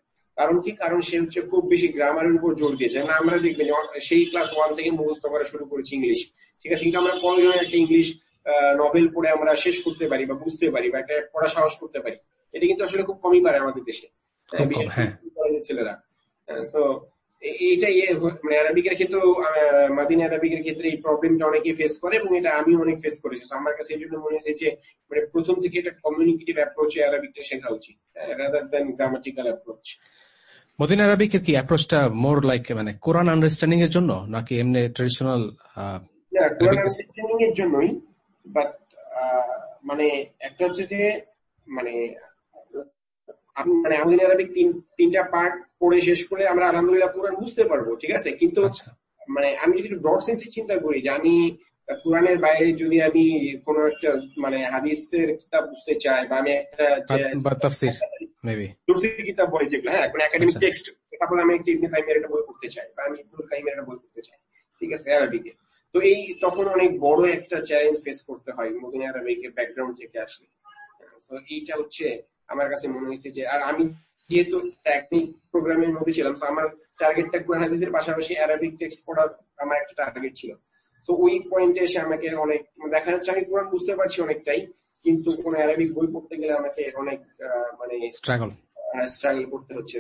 কারণ কি? কারণ সে হচ্ছে খুব বেশি গ্রামারের উপর জোর দিয়েছে। আমরা দেখবেন সেই ক্লাস ওয়ান থেকে মুখস্থ করা শুরু করেছি ইংলিশ ঠিক আছে? কিন্তু আমরা কয়জন একটা ইংলিশ নভেল পড়ে আমরা শেষ করতে পারি বা বুঝতে পারি বা একটা পড়া সাহস করতে পারি। এটা কিন্তু আসলে খুব কমই পারে আমাদের দেশে। হ্যাঁ। কলেজের ছেলেরা। তো এটাই মানে অ্যারাবিকের ক্ষেত্রেও মাদিনা অ্যারাবিকের ক্ষেত্রে এই প্রবলেমটা অনেকেই ফেস করে এবং এটা আমি অনেক ফেস করেছি। আমার কাছে এই জন্য মনে হয়েছে যে মানে প্রথম থেকে একটা কমিউনিকেটিভ অ্যাপ্রোচে অ্যারাবিকটা শেখা উচিত rather than grammatical approach Medina আরবিকের কি অ্যাপ্রোচটা মোর লাইক মানে কোরআন আন্ডারস্ট্যান্ডিং এর জন্য নাকি এমনি ট্রেডিশনাল কোরআন আন্ডারস্ট্যান্ডিং এর জন্যই বাট মানে একটা হচ্ছে যে মানে মানে আহমদিন আরবিক তিন তিনটা পার্ট পড়ে শেষ করে আমরা আলহামদুলিল্লাহ কোরআন বুঝতে পারব ঠিক আছে কিন্তু আচ্ছা। মানে আমি যদি ব্রড সেন্সে চিন্তা করি যে আমি কোরআনের বাইরে যদি আমি কোন একটা মানে হাদিসের কিতাব বুঝতে চাই বা আমি একটা কিতাব বলে যেগুলো হ্যাঁ কোন একাডেমিক টেক্সট তারপর আমি একটি ইবনে তাইমিয়ার একটা বই পড়তে চাই বা আমি ইবনুল তাইমিয়ার একটা বই পড়তে চাই ঠিক আছে আরবিকে তো এই তখন অনেক বড় একটা চ্যালেঞ্জ ফেস করতে হয় মদিনা আরবিকের ব্যাকগ্রাউন্ড থেকে আসলে। তো এইটা হচ্ছে আমার কাছে মনে হয়েছে যে আর আমি যেহেতু টেকনিক প্রোগ্রামের মধ্যে ছিলাম তো আমার টার্গেটটা কোরআন হাদিসের পাশাপাশি অ্যারাবিক টেক্সট পড়া আমার একটা টার্গেট ছিল। তো ওই পয়েন্টে এসে আমাকে অনেক দেখা যাচ্ছে আমি কোরআন বুঝতে পারছি অনেকটাই কিন্তু কোন অ্যারাবিক বই পড়তে গেলে আমাকে অনেক মানে স্ট্রাগল স্ট্রাগল করতে হচ্ছে।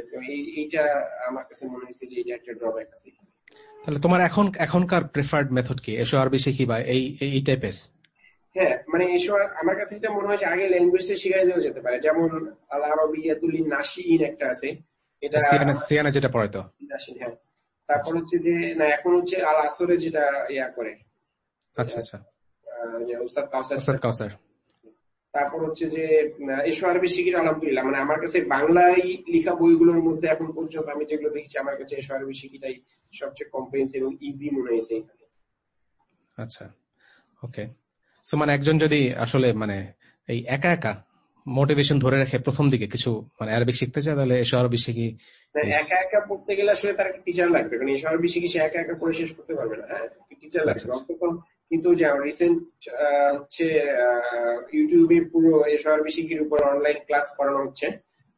এইটা আমার কাছে মনে হয়েছে যে এটা একটা ড্রব্যাক আছে। তাহলে তোমার এখন এখনকার প্রেফার্ড মেথড কি? এসো আরবি শিখি বা এই এই টাইপের হ্যাঁ মানে এসব আমার কাছে যেটা মনে হয় যে আগে ল্যাঙ্গুয়েজটা শিখাই দেওয়া যেতে পারে। যেমন আল আরবিয়াতুল নাসিন একটা আছে। এটা সিয়ানা যেটা পড়ে তো? হ্যাঁ। তারপর হচ্ছে যে না এখন হচ্ছে আল আসরে যেটা ইয়া করে আচ্ছা আচ্ছা। উস্তাদ কাউসার উস্তাদ কাউসার। তারপর হচ্ছে যে এসো আরবি শিখির আলহামদুলিল্লাহ। মানে আমার কাছে বাংলায় লিখা বইগুলোর মধ্যে এখন পর্যন্ত আমি যেগুলো দেখছি আমার কাছে এসো আরবি শিখিটাই সবচেয়ে কম্প্রিহেন্সিভ এবং ইজি মনে হয়েছে এখানে। আচ্ছা ওকে সো মানে একজন যদি আসলে মানে এই একা একা মোটিভেশন ধরে রাখে প্রথম দিকে কিছু মানে আরবিক শিখতে চায় তাহলে এসব আরবি শিখি। একা একা পড়তে গেলে আসলে তার একটা টিচার লাগবে। কারণ এসব আরবি শিখি সে একা একা পড়ে শেষ করতে পারবে না হ্যাঁ? টিচার লাগবে। কিন্তু যে রিসেন্ট হচ্ছে ইউটিউবে পুরো এসব আরবি শিখির উপর অনলাইন ক্লাস করানো হচ্ছে।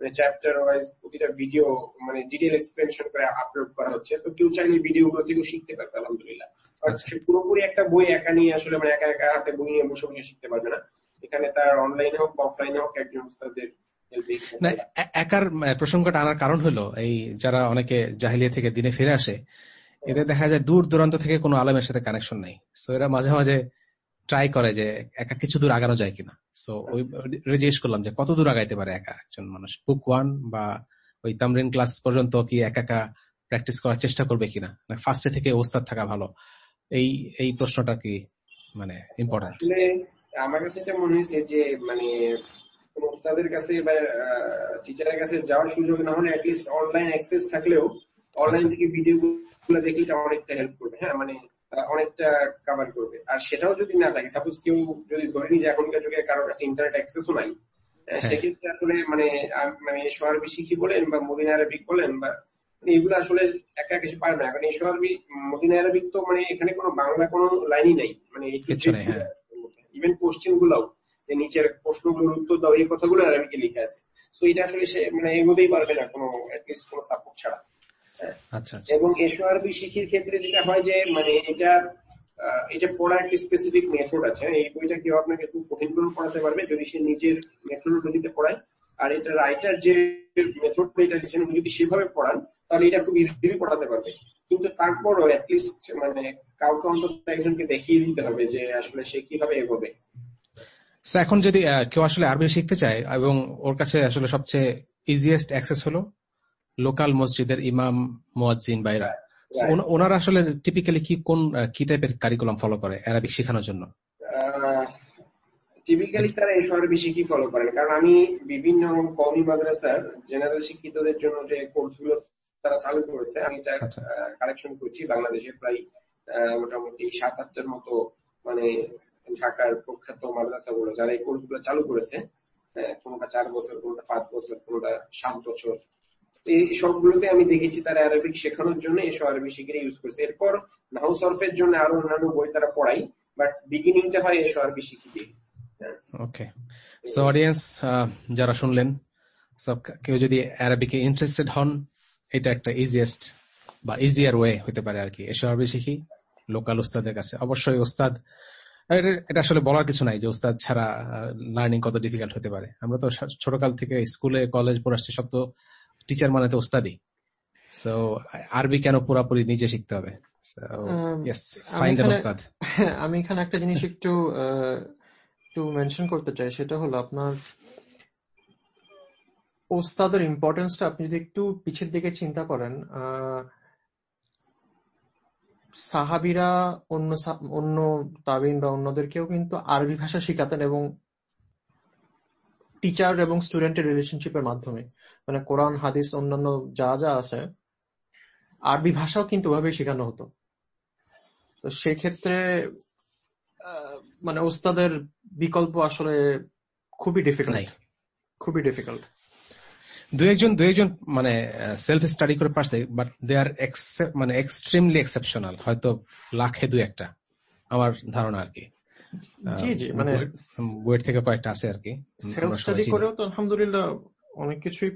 মানে চ্যাপ্টার ওয়াইজ প্রতিটা ভিডিও মানে ডিটেল এক্সপ্লেনেশন করে আপলোড করা হচ্ছে। তো কেউ চাইলে ভিডিও গুলো থেকেও শিখতে পারবে আলহামদুলিল্লাহ। পুরোপুরি একটা বই একা নিয়ে আসলে মানে একা একা হাতে বই নিয়ে বসে বসে শিখতে পারবে না। এখানে তার অনলাইনে হোক অফলাইনে হোক একজন উস্তাদের একার প্রসঙ্গটা আনার কারণ হলো এই যারা অনেকে জাহিলিয়া থেকে দিনে ফিরে আসে এদের দেখা যায় দূর দূরান্ত থেকে কোনো আলমের সাথে কানেকশন নেই। সো এরা মাঝে মাঝে ট্রাই করে যে একা কিছু দূর আগানো যায় কিনা। সো ওই জিজ্ঞেস করলাম যে কত দূর আগাইতে পারে একা একজন মানুষ? বুক ওয়ান বা ওই তামরিন ক্লাস পর্যন্ত কি একা একা প্র্যাকটিস করার চেষ্টা করবে কিনা? ফার্স্টে থেকে ওস্তাদ থাকা ভালো। এই এই প্রশ্নটা কি মানে ইম্পর্টেন্ট আমার কাছে এটা মনে হয়েছে যে মানে ওস্তাদের কাছে বা টিচারের কাছে যাওয়ার সুযোগ না হলে অ্যাটলিস্ট অনলাইন অ্যাক্সেস থাকলেও অনলাইন আচ্ছা। থেকে ভিডিও গুলো দেখলে এটা অনেকটা হেল্প করবে হ্যাঁ? মানে অনেকটা কভার করবে। আর সেটাও যদি না থাকে সাপোজ কেউ যদি ধরে নি যে এখনকার যুগে কারোর কাছে ইন্টারনেট অ্যাক্সেসও নাই হ্যাঁ। সেক্ষেত্রে আসলে মানে মানে সোয়ারবি শিখি বলেন বা মদিনা আরবিক বলেন বা মানে এগুলো আসলে একা কিছু পারে না। কারণ এই সোয়ারবি মদিনা আরবিক তো মানে এখানে কোনো বাংলা কোনো লাইনই নাই। মানে ইভেন কোশ্চেন গুলাও যে নিচের প্রশ্নগুলোর উত্তর দাও এই কথাগুলো আরবিকে লিখে আছে? তো এটা আসলে সে মানে এগোতেই পারবে না কোনো অ্যাটলিস্ট কোনো সাপোর্ট ছাড়া। আচ্ছা, আচ্ছা। এবং এসো আরবি শিখির ক্ষেত্রে যেটা হয় যে মানে এটা এটা পড়া একটা স্পেসিফিক মেথড আছে। এই বইটা কেউ আপনাকে খুব কঠিন করে পড়াতে পারবে যদি সে নিজের মেথোডোলজিতে পড়ায়। আর এটা রাইটার যে মেথড এটা উনি যদি সেভাবে পড়ান তাহলে এটা খুব ইজিলি পড়াতে পারবে। কিন্তু তারপরও অ্যাটলিস্ট মানে কাউকে অন্তত একজনকে দেখিয়ে দিতে হবে যে আসলে সে কীভাবে এগোবে। এখন যদি কেউ আসলে আরবি শিখতে চায় এবং ওর কাছে আসলে সবচেয়ে ইজিয়েস্ট অ্যাক্সেস হলো লোকাল মসজিদের ইমাম মোয়াজিন বাইরা ওনারা আসলে টিপিক্যালি কি কোন কি টাইপের কারিকুলাম ফলো করে আরবিক শেখানোর জন্য? টিপিক্যালি তারা এই শহরে বেশি কি ফলো করেন। কারণ আমি বিভিন্ন কওমি মাদ্রাসার জেনারেল শিক্ষিতদের জন্য যে কোর্সগুলো তারা চালু করেছে। আমি এটা। কালেকশন করছি। বাংলাদেশে প্রায় মোটামুটি সাত আটটার মতো মানে ঢাকার প্রখ্যাত মাদ্রাসা মাদ্রাসাগুলো যারা এই কোর্সগুলো চালু করেছে কোনোটা চার বছর কোনোটা পাঁচ বছর কোনোটা সাত বছর। এই সবগুলোতে আমি দেখেছি তারা আরবিক শেখানোর জন্য এসব আরবি শিখে ইউজ করছে। এরপর নাহু সরফের জন্য আরও অন্যান্য বই তারা পড়াই বাট বিগিনিংটা হয় এসব আরবি শিখি দিয়ে। ওকে সো অডিয়েন্স যারা শুনলেন সব কেউ যদি অ্যারাবিকে ইন্টারেস্টেড হন এটা একটা ইজিয়েস্ট বা ইজিয়ার ওয়ে হতে পারে আর কি। এসব শিখি লোকাল উস্তাদের কাছে। অবশ্যই ওস্তাদ এটা- আসলে বলার কিছু নাই যে ওস্তাদ ছাড়া লার্নিং কত ডিফিকাল্ট হতে পারে। আমরা তো ছোটকাল থেকে স্কুলে কলেজ পড়ে আসছি সব তো টিচার মানে তো ওস্তাদই সো আরবি কেন পুরাপুরি নিজে শিখতে হবে? আমি এখানে- আমি এখানে একটা জিনিস একটু একটু মেনশন করতে চাই। সেটা হলো আপনার ওস্তাদের ইম্পর্টেন্সটা আপনি যদি একটু পিছের দিকে চিন্তা করেন আহ, সাহাবিরা অন্য অন্য তাবিন বা অন্যদেরকেও কিন্তু আরবি ভাষা শেখাতেন এবং টিচার এবং স্টুডেন্টের রিলেশনশিপের মাধ্যমে। মানে কোরআন হাদিস অন্যান্য যা যা আছে আরবি ভাষাও কিন্তু ওভাবে শেখানো হতো। তো সেক্ষেত্রে মানে ওস্তাদের বিকল্প আসলে খুবই ডিফিকাল্ট খুবই ডিফিকাল্ট দু একজন দু একজন মানে সেলফ স্টাডি করে পারছে বাট দে আর মানে এক্সট্রিমলি এক্সেপশনাল হয়তো লাখে দু একটা আমার ধারণা আর কি। জি জি মানে বুয়েট থেকে কয়েকটা আছে আর কি সেলফ স্টাডি করেও তো আলহামদুলিল্লাহ অনেক কিছুই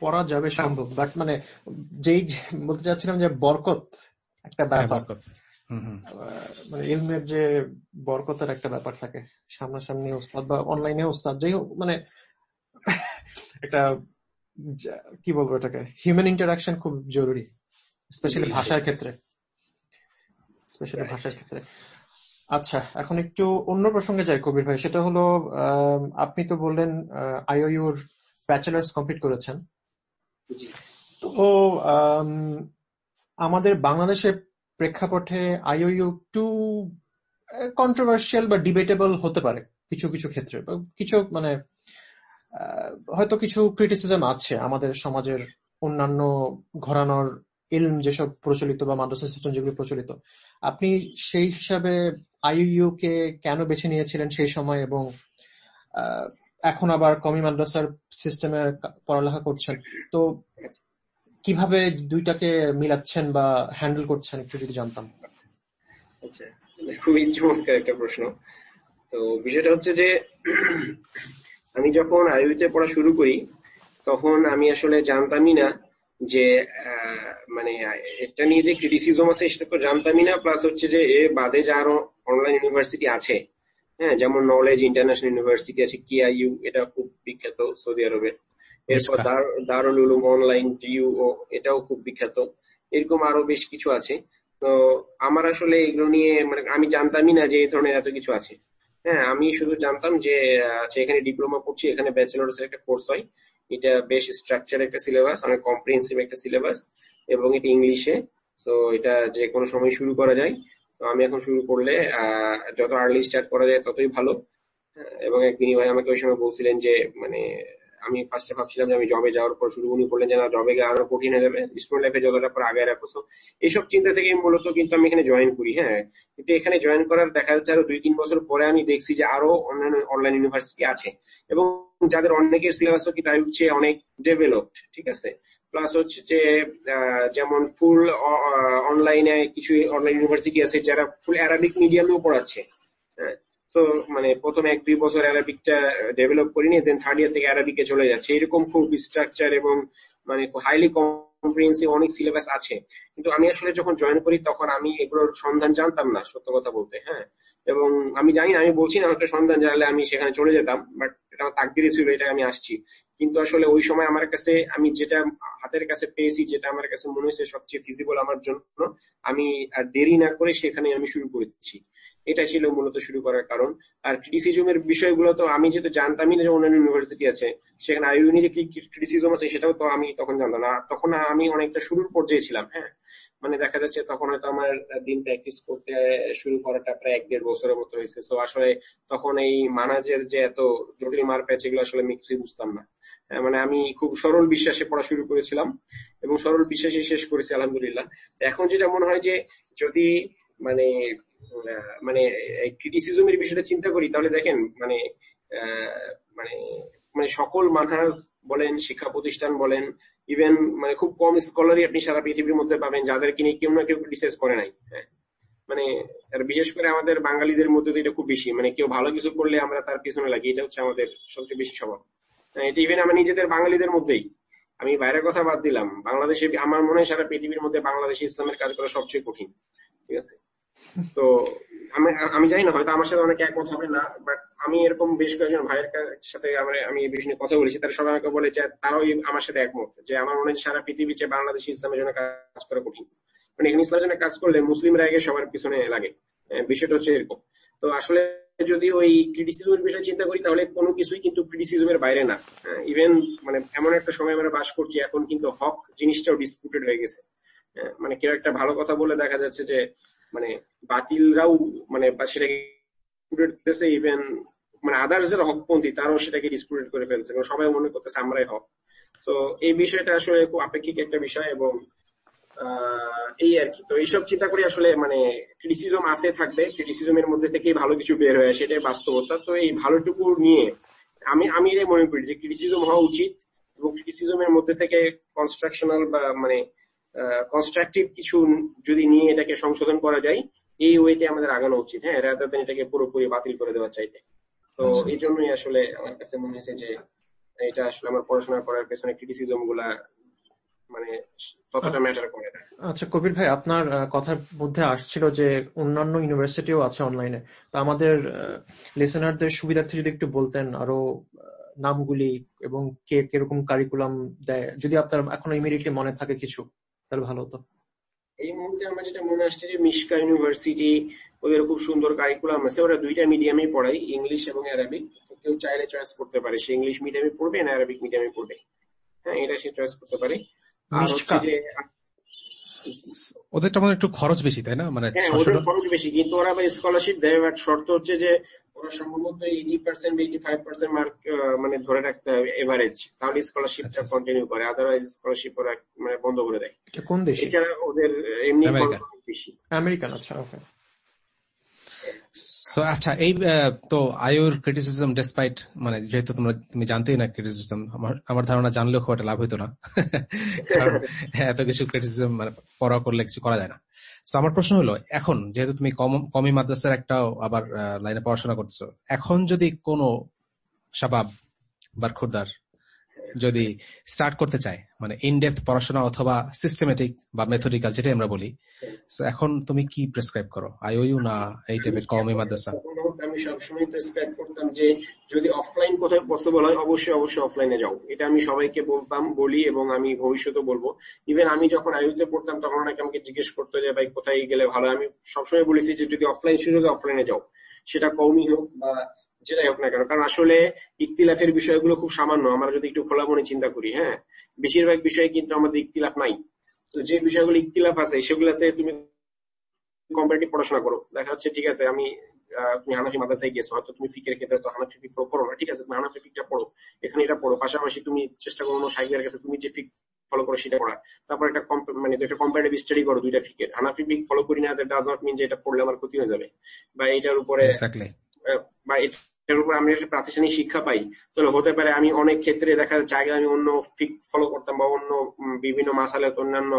পড়া যাবে সম্ভব বাট মানে যেই বলতে চাচ্ছিলাম যে বরকত একটা হ্যাঁ, ব্যাপার। মানে ইলমের যে বরকতের একটা ব্যাপার থাকে সামনাসামনি ওস্তাদ বা অনলাইনে ওস্তাদ যাই হোক মানে একটা কি বলব এটাকে? হিউম্যান ইন্টারাকশন খুব জরুরি স্পেশালি। ভাষার ক্ষেত্রে। স্পেশালি ভাষার ক্ষেত্রে। আচ্ছা এখন একটু অন্য প্রসঙ্গে যাই কবির ভাই। সেটা হলো আপনি তো বললেন আইওইউর ব্যাচেলার্স কমপ্লিট করেছেন। তো আম, আমাদের বাংলাদেশের প্রেক্ষাপটে আইওইউ একটু কন্ট্রোভার্সিয়াল বা ডিবেটেবল হতে পারে কিছু কিছু ক্ষেত্রে। কিছু মানে হয়তো কিছু ক্রিটিসিজম আছে আমাদের সমাজের অন্যান্য ঘরানোর ইলম যেসব প্রচলিত বা মাদ্রাসা সিস্টেম যেগুলো প্রচলিত। আপনি সেই হিসাবে আইইউ কে কেন বেছে নিয়েছিলেন সেই সময় এবং এখন আবার কমি মাদ্রাসার সিস্টেমে পড়ালেখা করছেন? তো কীভাবে দুইটাকে মিলাচ্ছেন বা হ্যান্ডেল করছেন একটু যদি জানতাম। আচ্ছা খুবই চমৎকার একটা প্রশ্ন। তো বিষয়টা হচ্ছে যে আমি যখন আইউতে পড়া শুরু করি তখন আমি আসলে জানতামই না যে মানে এটা নিয়ে যে ক্রিটিসিজম আছে সেটা তো জানতামই না প্লাস হচ্ছে যে এ বাদে যে আরও অনলাইন ইউনিভার্সিটি আছে হ্যাঁ যেমন নলেজ ইন্টারন্যাশনাল ইউনিভার্সিটি আছে কিআইইউ এটা খুব বিখ্যাত সৌদি আরবের। এরপর দার- দারুল উলুম অনলাইন জিইউ এটাও খুব বিখ্যাত। এরকম আরও বেশ কিছু আছে। তো আমার আসলে এগুলো নিয়ে মানে আমি জানতামই না যে এই ধরনের এত কিছু আছে। হ্যাঁ আমি শুধু জানতাম যে আচ্ছা এখানে ডিপ্লোমা করছি এখানে ব্যাচেলার্স একটা কোর্স হয়। এটা বেশ স্ট্রাকচার একটা সিলেবাস অনেক কম্প্রিহেন্সিভ একটা সিলেবাস এবং এটা ইংলিশে তো এটা যে কোনো সময় শুরু করা যায়। তো আমি এখন শুরু করলে যত আর্লি স্টার্ট করা যায় ততই ভালো। হ্যাঁ, এবং একদিনই ভাই আমাকে ওই সময় বলছিলেন যে মানে আমি ফার্স্টে ভাবছিলাম যে আমি জবে যাওয়ার পর শুরু উনি বললেন যে না জবে গেলে আরও কঠিন হয়ে যাবে। স্টুডেন্ট লাইফে যতটা পর আগে রাখো। So, এইসব চিন্তা থেকে আমি মূলত কিন্তু আমি এখানে জয়েন করি হ্যাঁ। কিন্তু এখানে জয়েন করার দেখা যাচ্ছে আরও দুই তিন বছর পরে আমি দেখছি যে আরও অন্যান্য অনলাইন ইউনিভার্সিটি আছে। এবং যাদের অনেকের সিলেবাসও কিন্তু চেয়ে অনেক ডেভেলপড ঠিক আছে? প্লাস হচ্ছে যে যেমন ফুল অনলাইনে কিছু অনলাইন ইউনিভার্সিটি আছে যারা ফুল অ্যারাবিক মিডিয়ামেও পড়াচ্ছে হ্যাঁ। তো মানে প্রথম এক দুই বছর অ্যারাবিকটা ডেভেলপ করিনি দেন থার্ড ইয়ার থেকে অ্যারাবিকে চলে যাচ্ছে। এরকম খুব স্ট্রাকচার এবং মানে হাইলি কম্প্রিহেন্সিভ অনেক সিলেবাস আছে। কিন্তু আমি আসলে যখন জয়েন করি, তখন আমি এগুলোর সন্ধান জানতাম না, সত্য কথা বলতে হ্যাঁ? এবং আমি জানি না, আমি বলছি না হয়তো সন্ধান জানলে আমি সেখানে চলে যেতাম বাট এটা আমার তাকদিরে ছিল এটা আমি আসছি। কিন্তু আসলে ওই সময় আমার কাছে, আমি যেটা হাতের কাছে পেয়েছি, যেটা আমার কাছে মনে হয়েছে সবচেয়ে ফিজিবল আমার জন্য, আমি আর দেরি না করে সেখানে আমি শুরু করেছি। এটা ছিল মূলত শুরু করার কারণ। আর ক্রিটিসিজমের বিষয়গুলো তো আমি যেহেতু জানতামই না যে অন্যান্য ইউনিভার্সিটি আছে সেখানে আইইউনি যে ক্রিটিসিজম আছে সেটাও তো আমি তখন জানতাম না। তখন আমি অনেকটা শুরুর পর্যায়ে ছিলাম হ্যাঁ। মানে দেখা যাচ্ছে তখন হয়তো আমার দিন প্র্যাকটিস করতে শুরু করাটা প্রায় এক দেড় বছরের মতো হয়েছে। তো আসলে তখন এই মানাজের যে এত জটিল মার প্যাচ এগুলো আসলে আমি কিছুই বুঝতাম না। হ্যাঁ, মানে আমি খুব সরল বিশ্বাসে পড়া শুরু করেছিলাম এবং সরল বিশ্বাসে শেষ করেছি আলহামদুলিল্লাহ। এখন যেটা মনে হয় যে যদি মানে মানে ক্রিটিসিজমের বিষয়টা চিন্তা করি, তাহলে দেখেন মানে মানে মানে সকল মানহাজ বলেন, শিক্ষা প্রতিষ্ঠান বলেন ইভেন মানে খুব কম স্কলারই আপনি সারা পৃথিবীর মধ্যে পাবেন, যাদেরকে নিয়ে কেউ না কেউ ক্রিটিসাইজ করে নাই হ্যাঁ। মানে বিশেষ করে আমাদের বাঙালিদের মধ্যে তো এটা খুব বেশি মানে কেউ ভালো কিছু করলে আমরা তার পিছনে লাগি, এটা হচ্ছে আমাদের সবচেয়ে বেশি স্বভাব। এটা ইভেন আমার নিজেদের বাঙালিদের মধ্যেই, আমি বাইরের কথা বাদ দিলাম, বাংলাদেশে, আমার মনে হয় সারা পৃথিবীর মধ্যে বাংলাদেশে ইসলামের কাজ করা সবচেয়ে কঠিন, ঠিক আছে? তো আমি আমি জানি না, হয়তো আমার সাথে অনেকে একমত হবে না বাট আমি এরকম বেশ কয়েকজন ভাইয়ের সাথে আমি এই বিষয়ে কথা বলেছি, তারা সবাই আমাকে বলে যে তারাও আমার সাথে একমত, যে আমার মনে হয় সারা পৃথিবীতে বাংলাদেশ ইসলামের জন্য কাজ করা কঠিন। মানে ইসলামের জন্য কাজ করলে মুসলিমরা আগে সবার পিছনে লাগে বিষয়টা হচ্ছে এরকম। তো আসলে যদি ওই ক্রিটিসিজমের বিষয়ে চিন্তা করি, তাহলে কোনো কিছুই কিন্তু ক্রিটিসিজমের বাইরে না ইভেন মানে এমন একটা সময় আমরা বাস করছি, এখন কিন্তু হক জিনিসটাও ডিসপুটেড হয়ে গেছে মানে কেউ একটা ভালো কথা বলে দেখা যাচ্ছে যে মানে বাতিলরাও মানে সেটাকে ইভেন মানে আদার্স যারা হকপন্থী তারাও সেটাকে ডিসপুটেড করে ফেলছে। সবাই মনে করতেছে আমরাই হক। তো এই বিষয়টা আসলে খুব আপেক্ষিক একটা বিষয় এবং এই আর কি। তো এইসব চিন্তা করি আসলে মানে ক্রিটিসিজম আছে, থাকবে। ক্রিটিসিজমের মধ্যে থেকেই ভালো কিছু বের হয়ে সেটাই বাস্তবতা। তো এই ভালোটুকু নিয়ে আমি আমি এটাই মনে করি যে ক্রিটিসিজম হওয়া উচিত এবং ক্রিটিসিজমের মধ্যে থেকে কনস্ট্রাকশনাল বা মানে কনস্ট্রাকটিভ কিছু যদি নিয়ে এটাকে সংশোধন করা যায় এই ওয়েতে আমাদের আগানো উচিত হ্যাঁ রাদার দেন এটাকে পুরোপুরি বাতিল করে দেওয়া চাইতে। তো আচ্ছা। এই জন্যই আসলে আমার কাছে মনে হয়েছে যে এটা আসলে আমার পড়াশোনা করার পেছনে ক্রিটিসিজমগুলা মানে ততটা ম্যাটার করে না। আচ্ছা কবির ভাই আপনার কথার মধ্যে আসছিল যে অন্যান্য ইউনিভার্সিটিও আছে অনলাইনে তা আমাদের লিসেনারদের সুবিধার্থে যদি একটু বলতেন আরও নামগুলি এবং কে কীরকম কারিকুলাম দেয় যদি আপনার এখনও ইমিডিয়েটলি মনে থাকে কিছু। তাহলে ভালো হতো। এই মুহূর্তে আমার যেটা মনে আসছে যে মিশকা ইউনিভার্সিটি ওদের খুব সুন্দর কারিকুলাম আছে। ওরা দুইটা মিডিয়ামে পড়ায় ইংলিশ এবং অ্যারাবিক কেউ চাইলে চয়েস করতে পারে। সে ইংলিশ মিডিয়ামে পড়বে না অ্যারাবিক মিডিয়ামে পড়বে। হ্যাঁ এটা সে চয়েস করতে পারে। আর হচ্ছে যে ওদেরটা মানে একটু খরচ বেশি তাই না? মানে হ্যাঁ ওদের খরচ বেশি কিন্তু ওরা স্কলারশিপ দেয়। বাট শর্ত হচ্ছে যে ওরা সম্ভবত eighty percent eighty five percent mark মানে ধরে রাখতে হবে এভারেজ তাহলে স্কলারশিপটা কন্টিনিউ করে আদারওয়াইজ স্কলারশিপ ওরা মানে বন্ধ করে দেয়। কোন দেশে? এছাড়া ওদের এমনি বেশি আমেরিকান আচ্ছা ওকে সো আচ্ছা এই তো আয়ুর ক্রিটিসিজম ডেসপাইট মানে যেহেতু তোমরা তুমি জানতেই না ক্রিটিসিজম আমার আমার ধারণা জানলেও খুব একটা লাভ হইতো না। কারণ এত কিছু ক্রিটিসিজম মানে পড়া করলে কিছু করা যায় না। তো আমার প্রশ্ন হলো এখন যেহেতু তুমি কমি মাদ্রাসার একটাও আবার লাইনে পড়াশোনা করছ এখন যদি কোনো শাবাব বা খুরদার যদি স্টার্ট করতে চায় মানে ইনডেপথ পড়াশোনা অথবা সিস্টেমেটিক বা মেথডিক্যাল যেটাই আমরা বলি এখন তুমি কি প্রেসক্রাইব করো? আইওইউ না এই টাইপের কমই মাদ্রাসা? আমি সবসময় প্রেসক্রাইব করতাম যে যদি অফলাইন কোথায় পসিবল হয়, অবশ্যই অবশ্যই অফলাইনে যাও। এটা আমি সবাইকে বলতাম, বলি এবং আমি ভবিষ্যতে বলব। ইভেন আমি যখন আয়ুতে পড়তাম, তখন অনেকে আমাকে জিজ্ঞেস করতো যে, ভাই, কোথায় গেলে ভালো? আমি সবসময় বলেছি যে, যদি অফলাইন সুযোগে অফলাইনে যাও। সেটা কমই হোক বা যেটাই হোক না কেন, কারণ আসলে ইকতিলাফের বিষয়গুলো খুব সামান্য। আমরা যদি একটু খোলা মনে চিন্তা করি হ্যাঁ? বেশিরভাগ বিষয়ে কিন্তু আমাদের ইকতিলাফ নাই। তো যে বিষয়গুলো ইকতিলাফ আছে, সেগুলোতে তুমি কম্পারেটিভ পড়াশোনা করো। দেখা যাচ্ছে, ঠিক আছে, আমি তুমি হানাফি মাদ্রাসায় গেছো, হয়তো তুমি ফিকের ক্ষেত্রে তো হানাফি ফিক পড়ো না, ঠিক আছে? তুমি হানাফি ফিকটা পড়ো, এখানে এটা পড়ো। পাশাপাশি তুমি চেষ্টা করো সাইকের কাছে তুমি যে ফিক ফলো করো সেটা পড়া তারপর একটা মানে একটা কম্পারেটিভ স্টাডি করো দুইটা ফিকের। হানাফি ফিক ফলো করি না ডাজ নট মিন যে এটা পড়লে আমার ক্ষতি হয়ে যাবে। বা এটার উপরে বা এটার উপর আমি একটা প্রাতিষ্ঠানিক শিক্ষা পাই, তাহলে হতে পারে আমি অনেক ক্ষেত্রে দেখা যাচ্ছে আগে আমি অন্য ফিক ফলো করতাম বা অন্য বিভিন্ন মাসালে অন্যান্য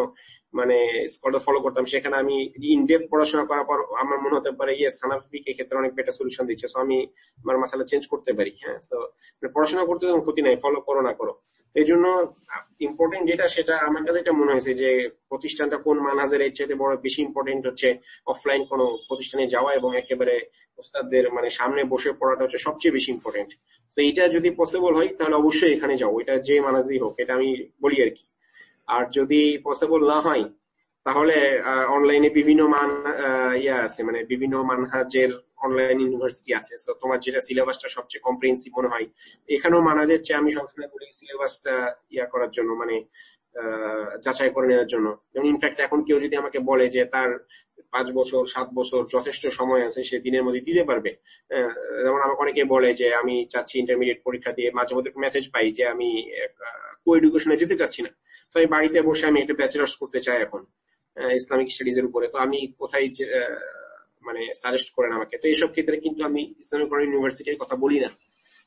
মানে স্কলার ফলো করতাম। সেখানে আমি ইনডেপ পড়াশোনা করার পর আমার মনে হতে পারে ইয়ে সানাফিক ক্ষেত্রে অনেক বেটার সলিউশন দিচ্ছে। সো আমি আমার মাসালা চেঞ্জ করতে পারি হ্যাঁ। তো পড়াশোনা করতে ক্ষতি নাই ফলো করো না করো। এই জন্য ইম্পর্টেন্ট যেটা, সেটা আমার কাছে এটা মনে হয়েছে যে, প্রতিষ্ঠানটা কোন মানহাজের এর চাইতে বড় বেশি ইম্পর্টেন্ট হচ্ছে অফলাইন কোনো প্রতিষ্ঠানে যাওয়া এবং একেবারে ওস্তাদদের মানে সামনে বসে পড়াটা হচ্ছে সবচেয়ে বেশি ইম্পর্টেন্ট তো এটা যদি পসিবল হয়, তাহলে অবশ্যই এখানে যাও। এটা যে মানাজই হোক, এটা আমি বলি আর কি। আর যদি পসিবল না হয়, তাহলে অনলাইনে বিভিন্ন মান ইয়া আছে মানে বিভিন্ন মানহাজের অনলাইন ইউনিভার্সিটি আছে। তো তোমার যেটা সিলেবাসটা সবচেয়ে কম্প্রিহেন্সিভ মনে হয়, এখানেও মানাজের যাচ্ছে আমি সবসময় বলি সিলেবাসটা ইয়া করার জন্য মানে যাচাই করে নেওয়ার জন্য। যেমন ইনফ্যাক্ট এখন কেউ যদি আমাকে বলে যে তার পাঁচ বছর, সাত বছর যথেষ্ট সময় আছে, সে দিনের মধ্যে দিতে পারবে। যেমন আমাকে অনেকে বলে যে, আমি চাচ্ছি ইন্টারমিডিয়েট পরীক্ষা দিয়ে মাঝে মধ্যে মেসেজ পাই যে, আমি কো এডুকেশনে যেতে চাচ্ছি না। তো আমি বাড়িতে বসে আমি একটা ব্যাচেলার্স করতে চাই এখন ইসলামিক স্টাডিজ এর উপরে। তো আমি কোথায় মানে সাজেস্ট করেন আমাকে। তো এইসব ক্ষেত্রে কিন্তু আমি ইসলামিক ইউনিভার্সিটির কথা বলি না।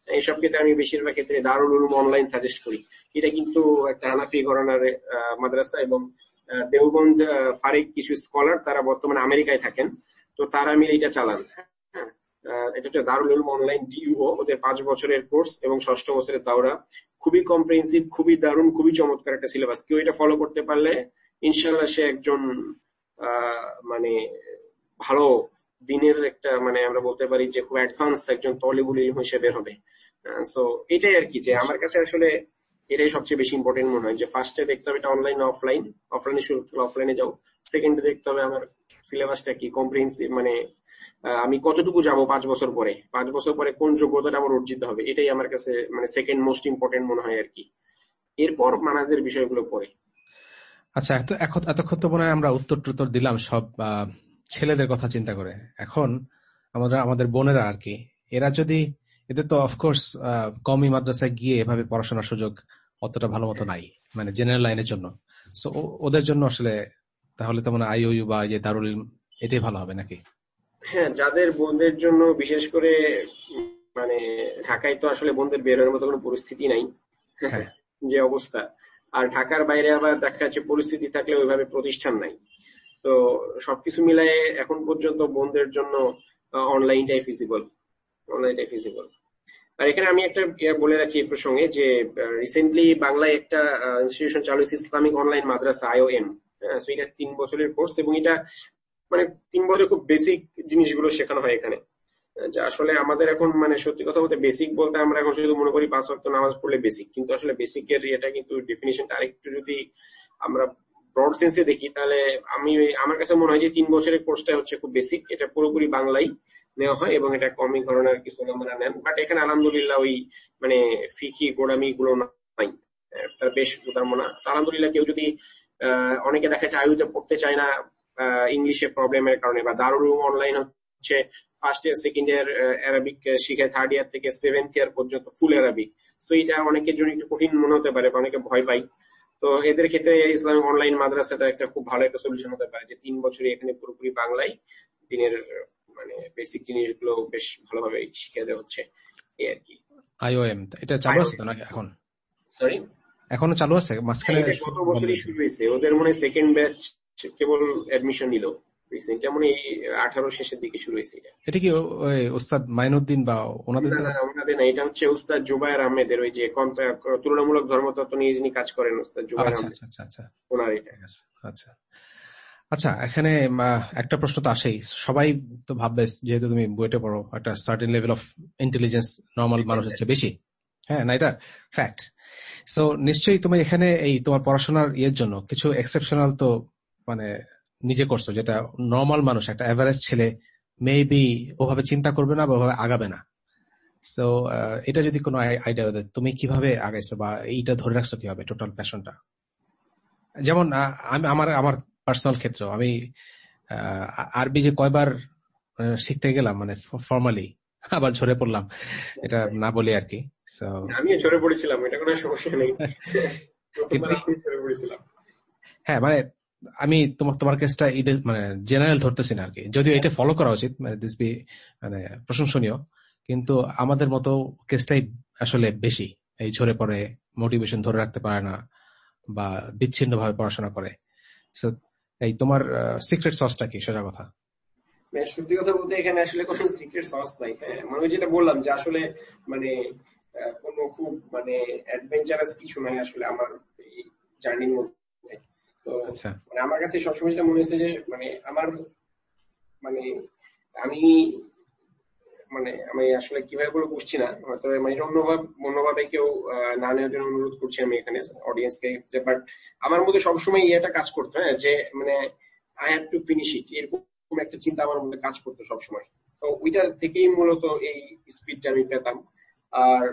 এইসব ক্ষেত্রে আমি বেশিরভাগ ক্ষেত্রে দারুল উলুম অনলাইন সাজেস্ট করি। এটা কিন্তু একটা হানাফি ঘরানার মাদ্রাসা এবং দেওবন্দ ফারিক কিছু স্কলার তারা বর্তমানে আমেরিকায় থাকেন। তো তারা মিলে এটা চালান। হ্যাঁ, এটা হচ্ছে দারুল উলুম অনলাইন ডিইও ওদের পাঁচ বছরের কোর্স এবং ষষ্ঠ বছরের দাওরা। খুবই কম্প্রিহেন্সিভ খুবই দারুণ খুবই চমৎকার একটা সিলেবাস কেউ এটা ফলো করতে পারলে ইনশাল্লাহ সে একজন মানে ভালো দিনের একটা মানে আমরা বলতে পারি যে খুব অ্যাডভান্স একজন তলিবুল ইলম হিসেবে হবে। সো এটাই আর কি যে আমার কাছে আসলে এটাই সবচেয়ে বেশি ইম্পর্টেন্ট মনে হয় যে ফার্স্টে দেখতে হবে এটা অনলাইন অফলাইন অফলাইনে শুরু করতে অফলাইনে যাও। সেকেন্ডে দেখতে হবে আমার সিলেবাসটা কি কম্প্রিহেন্সিভ মানে আমি কতটুকু যাব পাঁচ বছর পরে? পাঁচ বছর পরে কোন যোগ্যতাটা আমার অর্জিত হবে? এটাই আমার কাছে মানে সেকেন্ড মোস্ট ইম্পর্টেন্ট মনে হয় আর কি। এরপর মানাজের বিষয়গুলো পরে। আচ্ছা এতক্ষণ তো মনে হয় আমরা উত্তর টুত্তর দিলাম সব ছেলেদের কথা চিন্তা করে। এখন আমাদের আমাদের বোনেরা আর কি এরা যদি এদের তো অফকোর্স কমই মাদ্রাসায় গিয়ে এভাবে পড়াশোনার সুযোগ অতটা ভালো মতো নাই মানে জেনারেল লাইনের জন্য। সো ওদের জন্য আসলে তাহলে তো মানে আইওইউ বা যে দারুল এটাই ভালো হবে নাকি? হ্যাঁ যাদের বোনদের জন্য বিশেষ করে মানে ঢাকায় তো আসলে বোনদের বের হওয়ার মতো কোনো পরিস্থিতি নাই হ্যাঁ। যে অবস্থা। আর ঢাকার বাইরে আবার দেখা যাচ্ছে পরিস্থিতি থাকলে ওইভাবে প্রতিষ্ঠান নাই। তো সবকিছু মিলাই এখন পর্যন্ত বোনদের জন্য অনলাইনটাই ফিজিবল অনলাইনটাই ফিজিবল আর এখানে আমি একটা বলে রাখি এই প্রসঙ্গে যে রিসেন্টলি বাংলায় একটা ইনস্টিটিউশন চালু হয়েছে ইসলামিক অনলাইন মাদ্রাসা আইওএম এটা তিন বছরের কোর্স এবং এটা মানে তিন বছরের খুব বেসিক জিনিসগুলো শেখানো হয় এখানে। যে আসলে আমাদের এখন মানে সত্যি কথা বলতে বেসিক বলতে আমরা এখন শুধু মনে করি পাঁচ ওয়াক্ত নামাজ পড়লে বেসিক কিন্তু আসলে বেসিকের এটা কিন্তু ডেফিনেশনটা আরেকটু যদি আমরা ব্রড সেন্সে দেখি, তাহলে আমি, আমার কাছে মনে হয় যে তিন বছরের কোর্সটা হচ্ছে খুব বেসিক এটা পুরোপুরি বাংলাই নেওয়া হয় এবং এটা কমই ধরনের কিছু আমরা নেন। বাট এখানে আলহামদুলিল্লাহ ওই মানে ফিকি গোড়ামি গুলো নাই তার বেশ উদাহরণ আলহামদুলিল্লাহ কেউ যদি অনেকে দেখা যায় আয়ুতে পড়তে চায় না ইংলিশে প্রবলেমের কারণে বা দারুল অনলাইন হচ্ছে first year second year Arabic শিখে থার্ড ইয়ার থেকে সেভেন্থ ইয়ার পর্যন্ত ফুল অ্যারাবিক সো এটা অনেকের জন্য একটু কঠিন মনে হতে পারে অনেকে ভয় পাই তো এদের ক্ষেত্রে ইসলামিক অনলাইন মাদ্রাসাটা একটা খুব ভালো একটা সলিউশন হতে পারে যে তিন বছরে এখানে পুরোপুরি বাংলায় দিনের মানে বেসিক জিনিসগুলো বেশ ভালোভাবে শিখে দেওয়া হচ্ছে এই আর কি। আইওএম এটা চালু আছে তো নাকি এখন? সরি এখনও চালু আছে? মাঝখানে হ্যাঁ, গত বছরই শুরু হয়েছে। ওদের মনে সেকেন্ড ব্যাচ কেবল অ্যাডমিশন নিল। রিসেন্ট এই আঠারো শেষের দিকে শুরু হয়েছে এটা। এটা কি ওই উস্তাদ মাইনুদ্দিন বা ওনাদের না ওনাদের না এটা হচ্ছে উস্তাদ জুবায়ের আহমেদের ওই যে তুলনামূলক ধর্মতত্ত্ব নিয়ে যিনি কাজ করেন উস্তাদ জুবায়ের আচ্ছা আচ্ছা আচ্ছা ওনার এটা। আচ্ছা। আচ্ছা এখানে একটা প্রশ্ন তো আসেই। সবাই তো ভাববে যেহেতু তুমি বইটা পড়ো একটা certain level of intelligence normal মানুষের চেয়ে বেশি। হ্যাঁ না এটা ফ্যাক্ট সো নিশ্চয়ই তুমি এখানে এই তোমার পড়াশোনার ইয়ের জন্য কিছু এক্সেপশনাল তো মানে নিজে করছ যেটা নর্মাল মানুষ একটা অ্যাভারেজ ছেলে মেবি ওভাবে চিন্তা করবে না বা ওভাবে আগাবে না। সো এটা যদি কোনো আইডিয়া দেয় তুমি কীভাবে আগাইছো বা এইটা ধরে রাখছো কীভাবে টোটাল প্যাশনটা যেমন আমি আমার আমার পার্সোনাল ক্ষেত্র আমি আরবি যে কয়বার শিখতে গেলাম মানে ফর্মালি আবার ঝরে পড়লাম এটা না বলি আর কি আমিও ঝরে পড়েছিলাম এটা কোনো সমস্যা নেই। হ্যাঁ মানে আমি তোমার তোমার কেসটা ঈদের মানে জেনারেল ধরতেছি না আর কি যদিও এটা ফলো করা উচিত মানে মানে প্রশংসনীয়, কিন্তু আমাদের মতো কেসটাই আসলে বেশি। এই ঝরে পড়ে মোটিভেশন ধরে রাখতে পারে না, বা বিচ্ছিন্ন ভাবে পড়াশোনা করে। এই তোমার সিক্রেট সসটা কি? সেটা কথা। মানে সত্যি কথা বলতে এখানে আসলে কোনো সিক্রেট সস নাই। হ্যাঁ মানে যেটা বললাম যে আসলে মানে কোন খুব মানে অ্যাডভেঞ্চারাস কিছু নাই আসলে আমার জার্নির মধ্যে। তো আচ্ছা। মানে আমার কাছে সবসময় মনে হয়েছে যে মানে আমার মানে আমি মানে আমি আসলে কীভাবে বলে বুঝছি না। হয়তো মানে অন্যভাবে অন্যভাবে কেউ না নেওয়ার জন্য অনুরোধ করছি আমি এখানে অডিয়েন্সকে বাট আমার মধ্যে সবসময় ইয়েটা কাজ করতো হ্যাঁ যে মানে I have to finish it এরকম একটা চিন্তা আমার মধ্যে কাজ করতো সবসময়। তো ওইটা থেকেই মূলত এই স্পিডটা আমি পেতাম। আর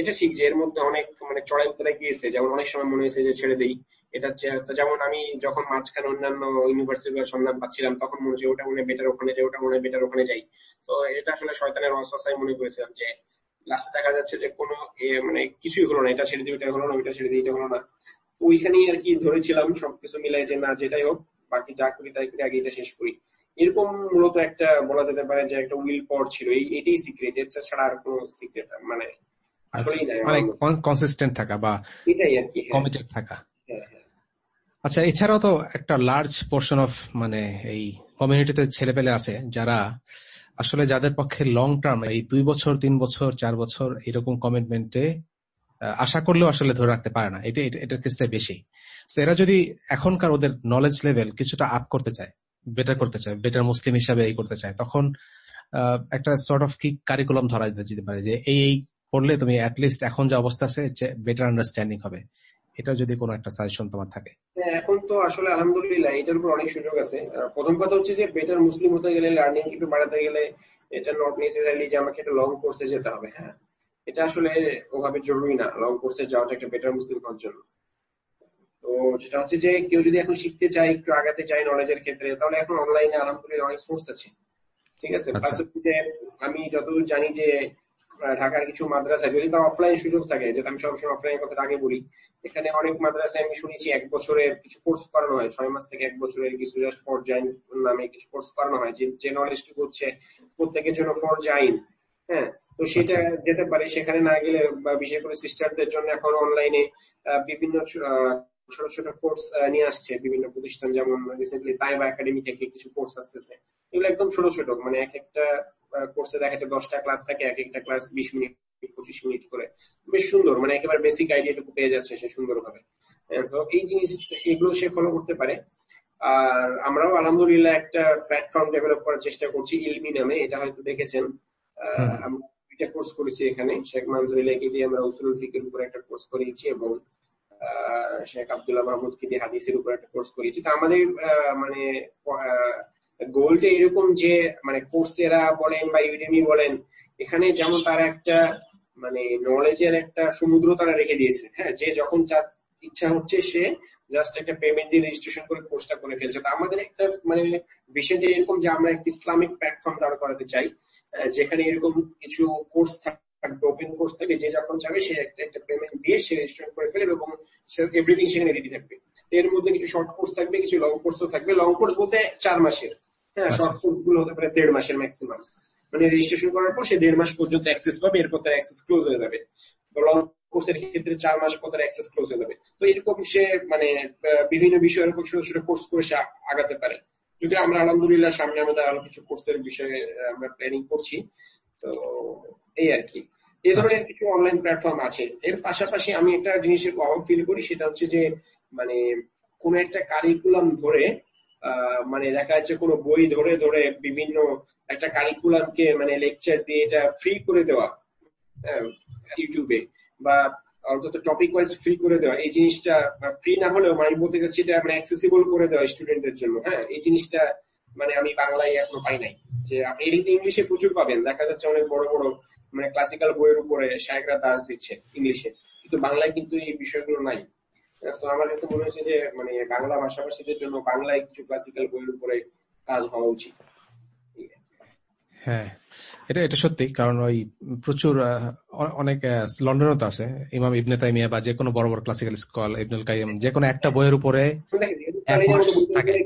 এটা ঠিক যে এর মধ্যে অনেক মানে চড়াই উত্তরায় গিয়েছে। যেমন অনেক সময় মনে হয়েছে যে ছেড়ে দিই। এটা যেমন আমি যখন মাঝখানে অন্যান্য ইউনিভার্সিটির সন্ধান পাচ্ছিলাম তখন মনে হচ্ছে ওটা মনে বেটার ওখানে যাই ওটা মনে বেটার ওখানে যাই। তো এটা আসলে শয়তানের অসস্থায় মনে করেছিলাম যে লাস্টে দেখা যাচ্ছে যে কোনো মানে কিছুই হলো না এটা ছেড়ে দিই এটা হলো না ওইটা ছেড়ে দিই এটা হলো না। ওইখানেই আর কি ধরেছিলাম সবকিছু মিলাই যে না যেটাই হোক বাকি যা করি তাই করি আগে এটা শেষ করি। এরকম মূলত একটা বলা যেতে পারে যে একটা উইল পর ছিল। এই এটাই সিক্রেট এটা ছাড়া আর কোনো সিক্রেট মানে মানে কনসিস্টেন্ট থাকা বা এটাই আর কি কমিটেড থাকা। আচ্ছা এছাড়াও তো একটা লার্জ পোর্শন অফ মানে এই কমিউনিটিতে ছেলেপেলে আছে যারা আসলে যাদের পক্ষে লং টার্ম এই দুই বছর, তিন বছর, চার বছর এরকম কমিটমেন্টে আশা করলেও আসলে ধরে রাখতে পারে না। এটা এটার কেসটা বেশি। এরা যদি এখনকার ওদের নলেজ লেভেল কিছুটা আপ করতে চায় বেটার করতে চায় বেটার মুসলিম হিসাবে এই করতে চায়, তখন একটা সর্ট অফ কি কারিকুলাম ধরা যেতে পারে যে, এই এই পড়লে তুমি অ্যাটলিস্ট এখন যে অবস্থা আছে বেটার আন্ডারস্ট্যান্ডিং হবে। এটা যদি কোনো একটা সাজেশন তোমার থাকে। হ্যাঁ, এখন তো আসলে আলহামদুলিল্লাহ এটার উপর অনেক সুযোগ আছে। প্রথম কথা হচ্ছে যে বেটার মুসলিম হতে গেলে লার্নিং একটু বাড়াতে গেলে এটা নট নেসেসারিলি যে আমাকে একটা লং কোর্সে যেতে হবে হ্যাঁ। এটা আসলে ওভাবে জরুরি না লং কোর্সে যাওয়াটা একটা বেটার মুসলিম হওয়ার জন্য। তো যেটা হচ্ছে যে কেউ যদি এখন শিখতে চায় একটু আগাতে চায় নলেজের ক্ষেত্রে তাহলে এখন অনলাইনে আলহামদুলিল্লাহ অনেক সোর্স আছে। ঠিক আছে? আচ্ছা। আমি যতদূর জানি যে ঢাকার কিছু মাদ্রাসা যদি তার অফলাইন সুযোগ থাকে যেটা আমি সবসময় অফলাইন কথা আগে বলি এখানে অনেক মাদ্রাসায় আমি শুনেছি এক বছরের কিছু কোর্স করানো হয় ছয় মাস থেকে এক বছরের কিছু জাস্ট ফর জাইন নামে কিছু কোর্স করানো হয় যে যে নলেজটুকু হচ্ছে প্রত্যেকের জন্য ফর জাইন হ্যাঁ তো সেটা আচ্ছা। যেতে পারে সেখানে না গেলে বা বিশেষ করে সিস্টারদের জন্য এখন অনলাইনে বিভিন্ন ছোট ছোট কোর্স নিয়ে আসছে বিভিন্ন প্রতিষ্ঠান যেমন রিসেন্টলি তাইবা একাডেমি থেকে কিছু কোর্স আসতেছে এগুলো একদম ছোট ছোট মানে এক একটা কোর্সে দেখা যায় দশটা ক্লাস থাকে এক একটা ক্লাস বিশ মিনিট পঁচিশ মিনিট করে। বেশ সুন্দর মানে একেবারে বেসিক আইডিয়াটুকু পেয়ে যাচ্ছে সে সুন্দরভাবে। তো এই জিনিস এগুলো সে ফলো করতে পারে। আর আমরাও আলহামদুলিল্লাহ একটা প্ল্যাটফর্ম ডেভেলপ করার চেষ্টা করছি ইলমি নামে এটা হয়তো দেখেছেন। আমরা দুইটা কোর্স করেছি এখানে। শেখ মাহমুদুল্লাহকে দিয়ে আমরা উসুলুল ফিকের উপর একটা কোর্স করিয়েছি এবং শেখ আবদুল্লাহ মাহমুদকে দিয়ে হাদিসের উপর একটা কোর্স করিয়েছি। তো আমাদের মানে গোলটা এরকম যে মানে কোর্সেরা বলেন বা ইউডেমি বলেন, এখানে যেমন তারা একটা মানে নলেজের একটা সমুদ্র তারা রেখে দিয়েছে হ্যাঁ? যে যখন ইচ্ছা হচ্ছে সে জাস্ট একটা পেমেন্ট দিয়ে রেজিস্ট্রেশন করে কোর্সটা করে ফেলছে। তো আমাদের একটা মানে বিষয়টা এরকম যে আমরা একটা ইসলামিক প্ল্যাটফর্ম দাঁড় করাতে চাই যেখানে এরকম কিছু কোর্স থাকবে ওপেন কোর্স থাকে যে যখন চাবে সে একটা একটা পেমেন্ট দিয়ে সে রেজিস্ট্রেশন করে ফেলবে এবং সে এভরিথিং সেখানে রেডি থাকবে। এর মধ্যে কিছু শর্ট কোর্স থাকবে কিছু লং কোর্সও থাকবে। লং কোর্স বলতে চার মাসের। হ্যাঁ শর্ট কোর্সগুলো হতে পারে দেড় মাসের ম্যাক্সিমাম মানে রেজিস্ট্রেশন করার পর সে দেড় মাস পর্যন্ত অ্যাক্সেস পাবে এরপর তার অ্যাক্সেস ক্লোজ হয়ে যাবে। লং কোর্সের ক্ষেত্রে চার মাস পর তার অ্যাক্সেস ক্লোজ হয়ে যাবে। তো এরকম সে মানে বিভিন্ন বিষয়ের উপর ছোট ছোট কোর্স করে সে আগাতে পারে। যদি আমরা আলহামদুলিল্লাহ সামনে আমাদের আরও কিছু কোর্সের বিষয়ে আমরা প্ল্যানিং করছি। তো এই আর কি। এ ধরনের আচ্ছা। কিছু অনলাইন প্ল্যাটফর্ম আছে। এর পাশাপাশি আমি একটা জিনিসের অভাব ফিল করি সেটা হচ্ছে যে মানে কোন একটা কারিকুলাম ধরে মানে দেখা যাচ্ছে কোনো বই ধরে ধরে বিভিন্ন একটা কারিকুলামকে মানে লেকচার দিয়ে এটা ফ্রি করে দেওয়া ইউটিউবে বা অন্তত টপিক ওয়াইজ ফ্রি করে দেওয়া। এই জিনিসটা ফ্রি না হলেও মানে বলতে চাচ্ছি এটা মানে অ্যাক্সেসিবল করে দেওয়া স্টুডেন্টদের জন্য। হ্যাঁ এই জিনিসটা মানে আমি বাংলায় এখনও পাই নাই। যে আপনি ইংলিশে প্রচুর পাবেন। দেখা যাচ্ছে অনেক বড় বড় মানে ক্লাসিক্যাল বইয়ের উপরে শায়করা দাস দিচ্ছে ইংলিশে কিন্তু বাংলায় কিন্তু এই বিষয়গুলো নাই। আমার কাছে মনে হচ্ছে যে মানে বাংলা ভাষাভাষীদের জন্য বাংলায় কিছু ক্লাসিক্যাল বইয়ের উপরে কাজ হওয়া উচিত। হ্যাঁ এটা এটা সত্যি কারণ ওই প্রচুর অনেক লন্ডনও তো আছে। ইমাম ইবনে তাইমিয়া বা যে কোনো বড় বড় ক্লাসিক্যাল স্কল ইবনুল কাইম যে কোনো একটা বইয়ের উপরে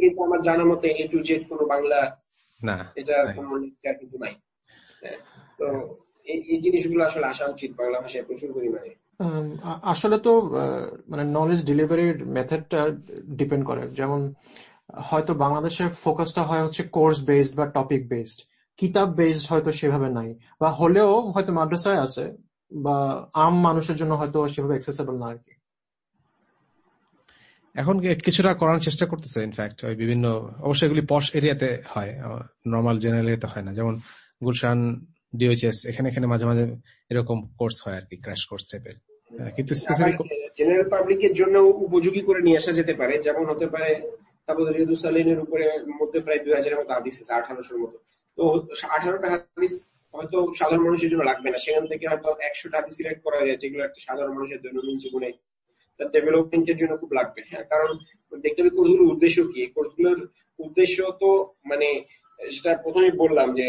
কিন্তু আমার জানা মতে এ টু জেড কোনো বাংলা না এটা কোনো লেকচার কিন্তু নাই। তো এই জিনিসগুলো আসলে আসা উচিত বাংলা ভাষায় প্রচুর পরিমাণে। আসলে তো মানে নলেজ ডেলিভারির মেথডটা ডিপেন্ড করে। যেমন, হয়তো বাংলাদেশের ফোকাসটা হয় হচ্ছে কোর্স বেসড বা টপিক বেসড কিতাব বেসড হয়তো সেভাবে নাই। বা হলেও হয়তো মাদ্রাসায় আছে, বা আম মানুষের জন্য হয়তো সেভাবে অ্যাক্সেসেবল না আর কি। এখন কিছুটা করার চেষ্টা করতেছে ইনফ্যাক্ট ওই বিভিন্ন, অবশ্যই এগুলি পশ এরিয়াতে হয় নর্মাল জেনারেল এরিয়াতে হয় না। যেমন গুলশান ডিওএইচএস এখানে এখানে মাঝে মাঝে এরকম কোর্স হয় আর কি ক্র্যাশ কোর্স টাইপের কিন্তু স্পেসিফিক জেনারেল পাবলিকের জন্য উপযোগী করে নিয়ে আসা যেতে পারে। যেমন হতে পারে তারপর রিয়াদু সালিনের উপরে মধ্যে প্রায় দুই হাজারের মতো হাদিস আছে আঠারোশোর মতো। তো আঠারোটা হাদিস হয়তো সাধারণ মানুষের জন্য লাগবে না। সেখান থেকে হয়তো একশোটা হাদিস সিলেক্ট করা যায় যেগুলো একটা সাধারণ মানুষের দৈনন্দিন জীবনে তার ডেভেলপমেন্টের জন্য খুব লাগবে। হ্যাঁ কারণ দেখতে হবে কোর্সগুলোর উদ্দেশ্য কি? কোর্সগুলোর উদ্দেশ্য তো মানে সেটা প্রথমেই বললাম যে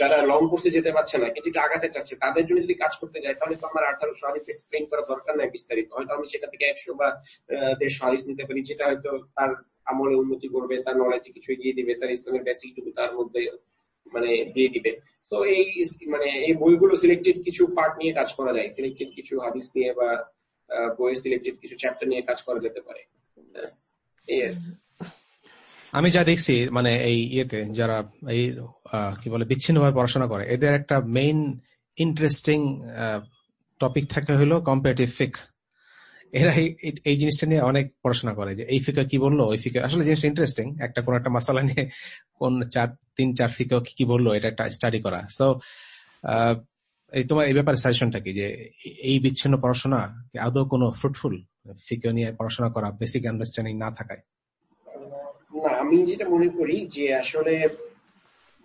যারা লং কোর্সে যেতে পারছে না কিন্তু একটু আগাতে চাচ্ছে, তাদের জন্য যদি কাজ করতে যায় তাহলে তো আমার আঠারোশো হাদিস এক্সপ্লেন করা দরকার নাই বিস্তারিত। হয়তো আমি সেটা থেকে একশো বা দেড়শো হাদিস নিতে পারি, যেটা হয়তো তার আমলে উন্নতি করবে, তার নলেজে কিছু এগিয়ে দিবে, তার ইসলামের বেসিক টুকু তার মধ্যে মানে দিয়ে দিবে। তো এই মানে এই বইগুলো সিলেক্টেড কিছু পার্ট নিয়ে কাজ করা যায় সিলেক্টেড কিছু হাদিস নিয়ে বা বইয়ের সিলেক্টেড কিছু চ্যাপ্টার নিয়ে কাজ করা যেতে পারে। এই আমি যা দেখছি মানে এই ইয়েতে যারা এই কি বলে, বিচ্ছিন্নভাবে পড়াশোনা করে, এদের একটা মেইন ইন্টারেস্টিং টপিক থাকে হলো কম্পারেটিভ ফিক এরা এই জিনিসটা নিয়ে অনেক পড়াশোনা করে যে, এই ফিকা কি বলল, ওই ফিকা আসলে জিনিসটা ইন্টারেস্টিং একটা কোন একটা মশালা নিয়ে কোন চার, তিন, চার ফিকা কি বলল, এটা একটা স্টাডি করা। সো এই তোমার এই ব্যাপারে সাজেশনটা কি, যে এই বিচ্ছিন্ন পড়াশোনা আদৌ কোনো ফ্রুটফুল ফিকা নিয়ে পড়াশোনা করা বেসিক আন্ডারস্ট্যান্ডিং না থাকায়? না আমি যেটা মনে করি যে আসলে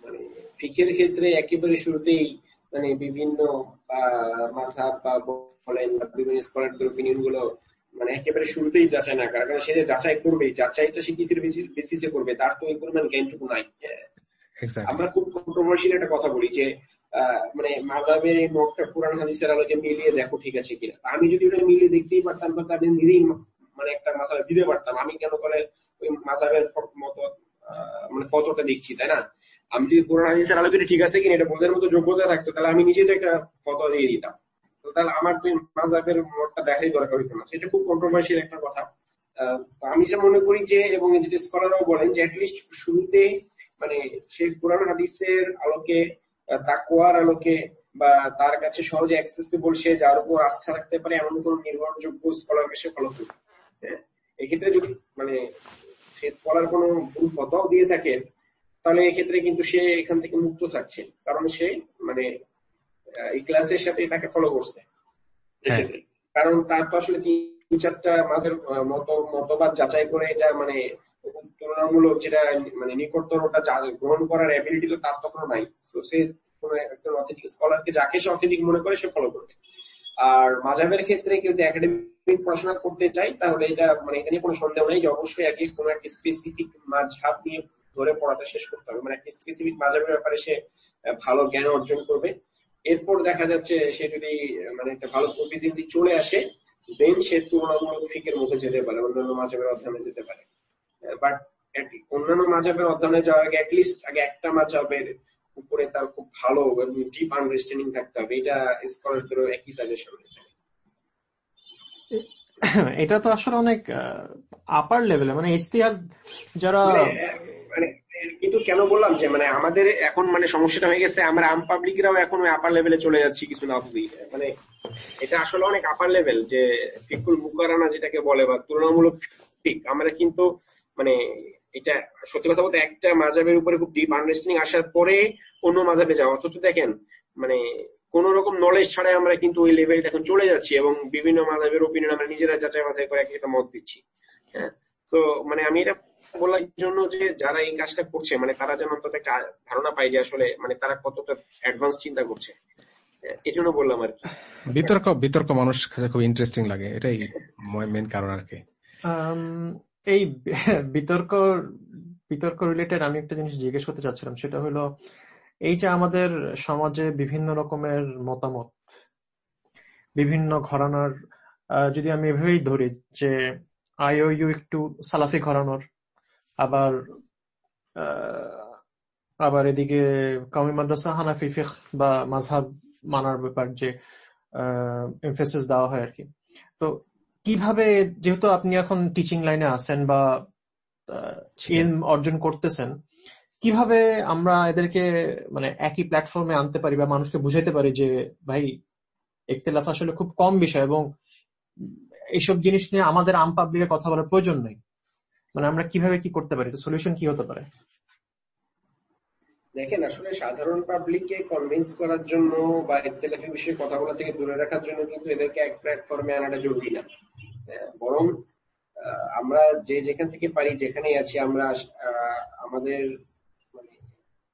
মানে ফিকের ক্ষেত্রে একেবারে শুরুতেই মানে বিভিন্ন মাথাব বা বলেন বা বিভিন্ন স্কলারদের ওপিনিয়নগুলো মানে একেবারে শুরুতেই যাচাই না কারণ সে যাচাই করবে যাচাইটা সে কিসের বেসিসে করবে তার তো ওই পরিমাণ জ্ঞানটুকু নাই। আমরা খুব কন্ট্রোভার্সিয়াল একটা কথা বলি যে মানে মাজাবের এই মতটা কোরআন হাদিসের আলোকে মিলিয়ে দেখো ঠিক আছে কিনা। আমি যদি ওটা মিলিয়ে দেখতেই পারতাম বা তাদের নিজেই মানে একটা মাসালা দিতে পারতাম। আমি কেন করে ওই মাজাবের মতো মানে ফটোটা দেখছি, তাই না? আমি যদি কোরআন হাদিসের আলোকে ঠিক আছে কিনা, এটা বোঝার মতো যোগ্যতা থাকতো, তাহলে আমি নিজে একটা ফটো দিয়ে দিতাম। তাহলে আমার তো মাজাবের মতটা দেখাই দরকার হইতো না। সেটা খুব কন্ট্রোভার্সিয়াল একটা কথা। আমি যেটা মনে করি যে, এবং যেটা স্কলাররাও বলেন যে অ্যাটলিস্ট শুরুতে মানে সে কোরআন হাদিসের আলোকে তাকুয়ার আলোকে, বা তার কাছে সহজে অ্যাক্সেসিবল সে, যার উপর আস্থা রাখতে পারে, এমন কোন নির্ভরযোগ্য স্কলারকে সে ফলো করবে। এক্ষেত্রে যদি মানে সে স্কলার কোনো ভুল ফতোয়াও দিয়ে থাকে তাহলে এক্ষেত্রে কিন্তু সে এখান থেকে মুক্ত থাকছে। কারণ সে মানে এই ক্লাসের সাথে তাকে ফলো করছে। কারণ তার তো আসলে তিন চারটা মাঝের মত মতবাদ যাচাই করে এটা মানে তুলনামূলক যেটা মানে নিকটতরটা গ্রহণ করার অ্যাবিলিটি তো তার তখন নাই। তো সে কোন একজন অথেন্টিক স্কলারকে যাকে সে অথেন্টিক মনে করে সে ফলো করবে। আর মাঝাবের ক্ষেত্রে কেউ যদি একাডেমিক পড়াশোনা করতে চাই তাহলে এটা মানে এখানে কোনো সন্দেহ নেই যে অবশ্যই আগে কোনো একটা স্পেসিফিক মাঝহাব নিয়ে ধরে পড়াটা শেষ করতে হবে। মানে একটা স্পেসিফিক মাঝাবের ব্যাপারে সে ভালো জ্ঞান অর্জন করবে। এরপর দেখা যাচ্ছে সে যদি মানে একটা ভালো প্রফিসিয়েন্সি চলে আসে দেন সে তুলনামূলক ফিকের মধ্যে যেতে পারে, অন্যান্য মাঝাবের অধ্যয়নে যেতে পারে। বাট অন্যান্য মাঝাবের অধ্যয়নে যাওয়ার আগে অ্যাটলিস্ট আগে একটা মাঝাবের উপরে তার খুব ভালো ডিপ আন্ডারস্ট্যান্ডিং থাকতে হবে। এটা স্কলারদেরও একই সাজেশন এটা তো আসলে অনেক আপার লেভেলে মানে ইস্তিহার যারা মানে কিন্তু কেন বললাম যে মানে আমাদের এখন মানে সমস্যাটা হয়ে গেছে আমরা আম পাবলিকরাও এখন আপার লেভেলে চলে যাচ্ছি কিছু না বুঝি। মানে এটা আসলে অনেক আপার লেভেল যে ফিকুল মুকারানা যেটাকে বলে বা তুলনামূলক ঠিক আমরা কিন্তু মানে এটা সত্যি কথা বলতে একটা মাজাবের উপরে খুব ডিপ আন্ডারস্ট্যান্ডিং আসার পরে অন্য মাজাবে যাওয়া। অথচ দেখেন মানে কোন রকম নলেজ ছাড়াই আমরা কিন্তু ওই লেভেলটা এখন চলে যাচ্ছি এবং বিভিন্ন মাজাবের ওপিনিয়ন আমরা নিজেরা যাচাই বাছাই করে একটা মত দিচ্ছি। হ্যাঁ? তো মানে আমি এটা বলার জন্য যে যারা এই কাজটা করছে মানে তারা যেন অন্তত একটা ধারণা পায় যে আসলে মানে তারা কতটা অ্যাডভান্স চিন্তা করছে। এই জন্য বললাম আর কি। বিতর্ক বিতর্ক মানুষ খুব ইন্টারেস্টিং লাগে। এটাই মেন কারণ আর কি। এই বিতর্ক বিতর্ক রিলেটেড আমি একটা জিনিস জিজ্ঞেস করতে চাচ্ছিলাম, সেটা হলো এই যে আমাদের সমাজে বিভিন্ন রকমের মতামত, বিভিন্ন ঘরানার যদি আমি এভাবেই ধরি যে আইও একটু সালাফি ঘরানোর, আবার আবার এদিকে কামি মাদ্রাসা, হানাফি ফিক বা মাঝহাব মানার ব্যাপার যে এমফেসিস দেওয়া হয় আর কি। তো কীভাবে যেহেতু আপনি এখন টিচিং লাইনে আছেন বা অর্জন করতেছেন কীভাবে আমরা এদেরকে মানে একই প্ল্যাটফর্মে আনতে পারি বা মানুষকে বুঝাইতে পারি যে ভাই ইখতলাফ আসলে খুব কম বিষয় এবং এইসব জিনিস নিয়ে আমাদের আম পাবলিকের কথা বলার প্রয়োজন নেই। মানে আমরা কীভাবে কি করতে পারি? সলিউশন কি হতে পারে? দেখেন আসলে সাধারণ পাবলিককে কনভিন্স করার জন্য বা ইত্তেলাফি বিষয়ে কথা বলা থেকে দূরে রাখার জন্য কিন্তু এদেরকে এক প্ল্যাটফর্মে আনাটা জরুরি না। হ্যাঁ, বরং আমরা যে যেখান থেকে পারি যেখানেই আছি আমরা আমাদের মানে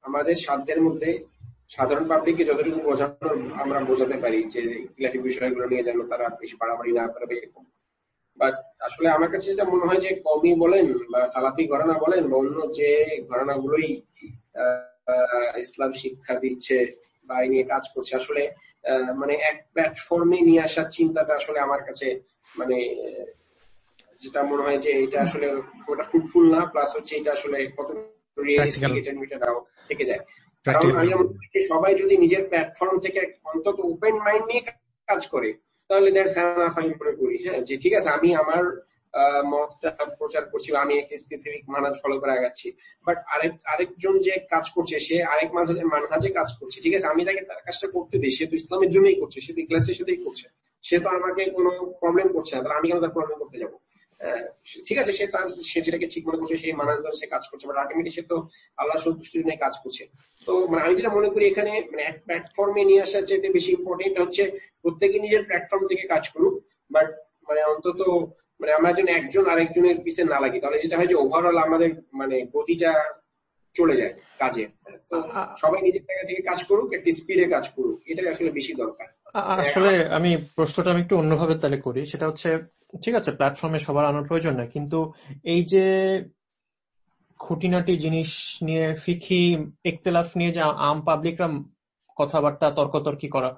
আমাদের সাধ্যের মধ্যে সাধারণ পাবলিককে যতটুকু বোঝানো আমরা বোঝাতে পারি যে ইতিহাসী বিষয়গুলো নিয়ে যেন তারা বেশি বাড়াবাড়ি না করবে এরকম। বাট আসলে আমার কাছে যেটা মনে হয় যে কমি বলেন বা সালাফি ঘরানা বলেন বা অন্য যে ঘরানাগুলোই ইসলাম শিক্ষা দিচ্ছে বা এই নিয়ে কাজ করছে। আসলে মানে এক প্ল্যাটফর্মে নিয়ে আসার চিন্তাটা আসলে আমার কাছে মানে যেটা মনে হয় যে এটা আসলে ওটা ফ্রুটফুল না প্লাস হচ্ছে এটা আসলে কত থেকে যায়। কারণ আমি সবাই যদি নিজের প্ল্যাটফর্ম থেকে অন্তত ওপেন মাইন্ড নিয়ে কাজ করে তাহলে দ্যাটস ফাইন করে করি। হ্যাঁ যে ঠিক আছে আমি আমার মতটা প্রচার করছি আমি একটি স্পেসিফিক মানাজ ফলো করে আগাচ্ছি। বাট আরেক, আরেকজন যে কাজ করছে, সে আরেক মাঝে মানহাজে কাজ করছে, ঠিক আছে? আমি তাকে তার কাজটা করতে দিই, সে তো ইসলামের জন্যই করছে, সে তো ইকলাসের সাথেই করছে। সে তো আমাকে কোনো প্রবলেম করছে না আমি কেন তার প্রবলেম করতে যাব? ঠিক আছে, সে তার, সে যেটাকে ঠিক মনে করছে, সেই মানাজ ধরে সে কাজ করছে বাট আলটিমেটলি সে তো আল্লাহ সন্তুষ্টির জন্য কাজ করছে। তো মানে আমি যেটা মনে করি এখানে মানে এক প্ল্যাটফর্মে নিয়ে আসার চাইতে বেশি ইম্পর্টেন্ট হচ্ছে প্রত্যেকে নিজের প্ল্যাটফর্ম থেকে কাজ করুক বাট মানে অন্তত মানে আমরা যেন একজন আরেকজনের পিছিয়ে না লাগি তাহলে যেটা হয় যে ওভারঅল আমাদের মানে গতিটা চলে যায় কাজে। সবাই নিজের জায়গা থেকে কাজ করুক একটি স্পিডে কাজ করুক এটাই আসলে বেশি দরকার। আসলে আমি প্রশ্নটা আমি একটু অন্যভাবে তাহলে করি সেটা হচ্ছে ঠিক আছে প্ল্যাটফর্মে সবার আনার প্রয়োজন না কিন্তু এই যে খুঁটিনাটি জিনিস নিয়ে ফিকি ইকতলাফ নিয়ে যে আম পাবলিকরা কথাবার্তা তর্কতর্কি করা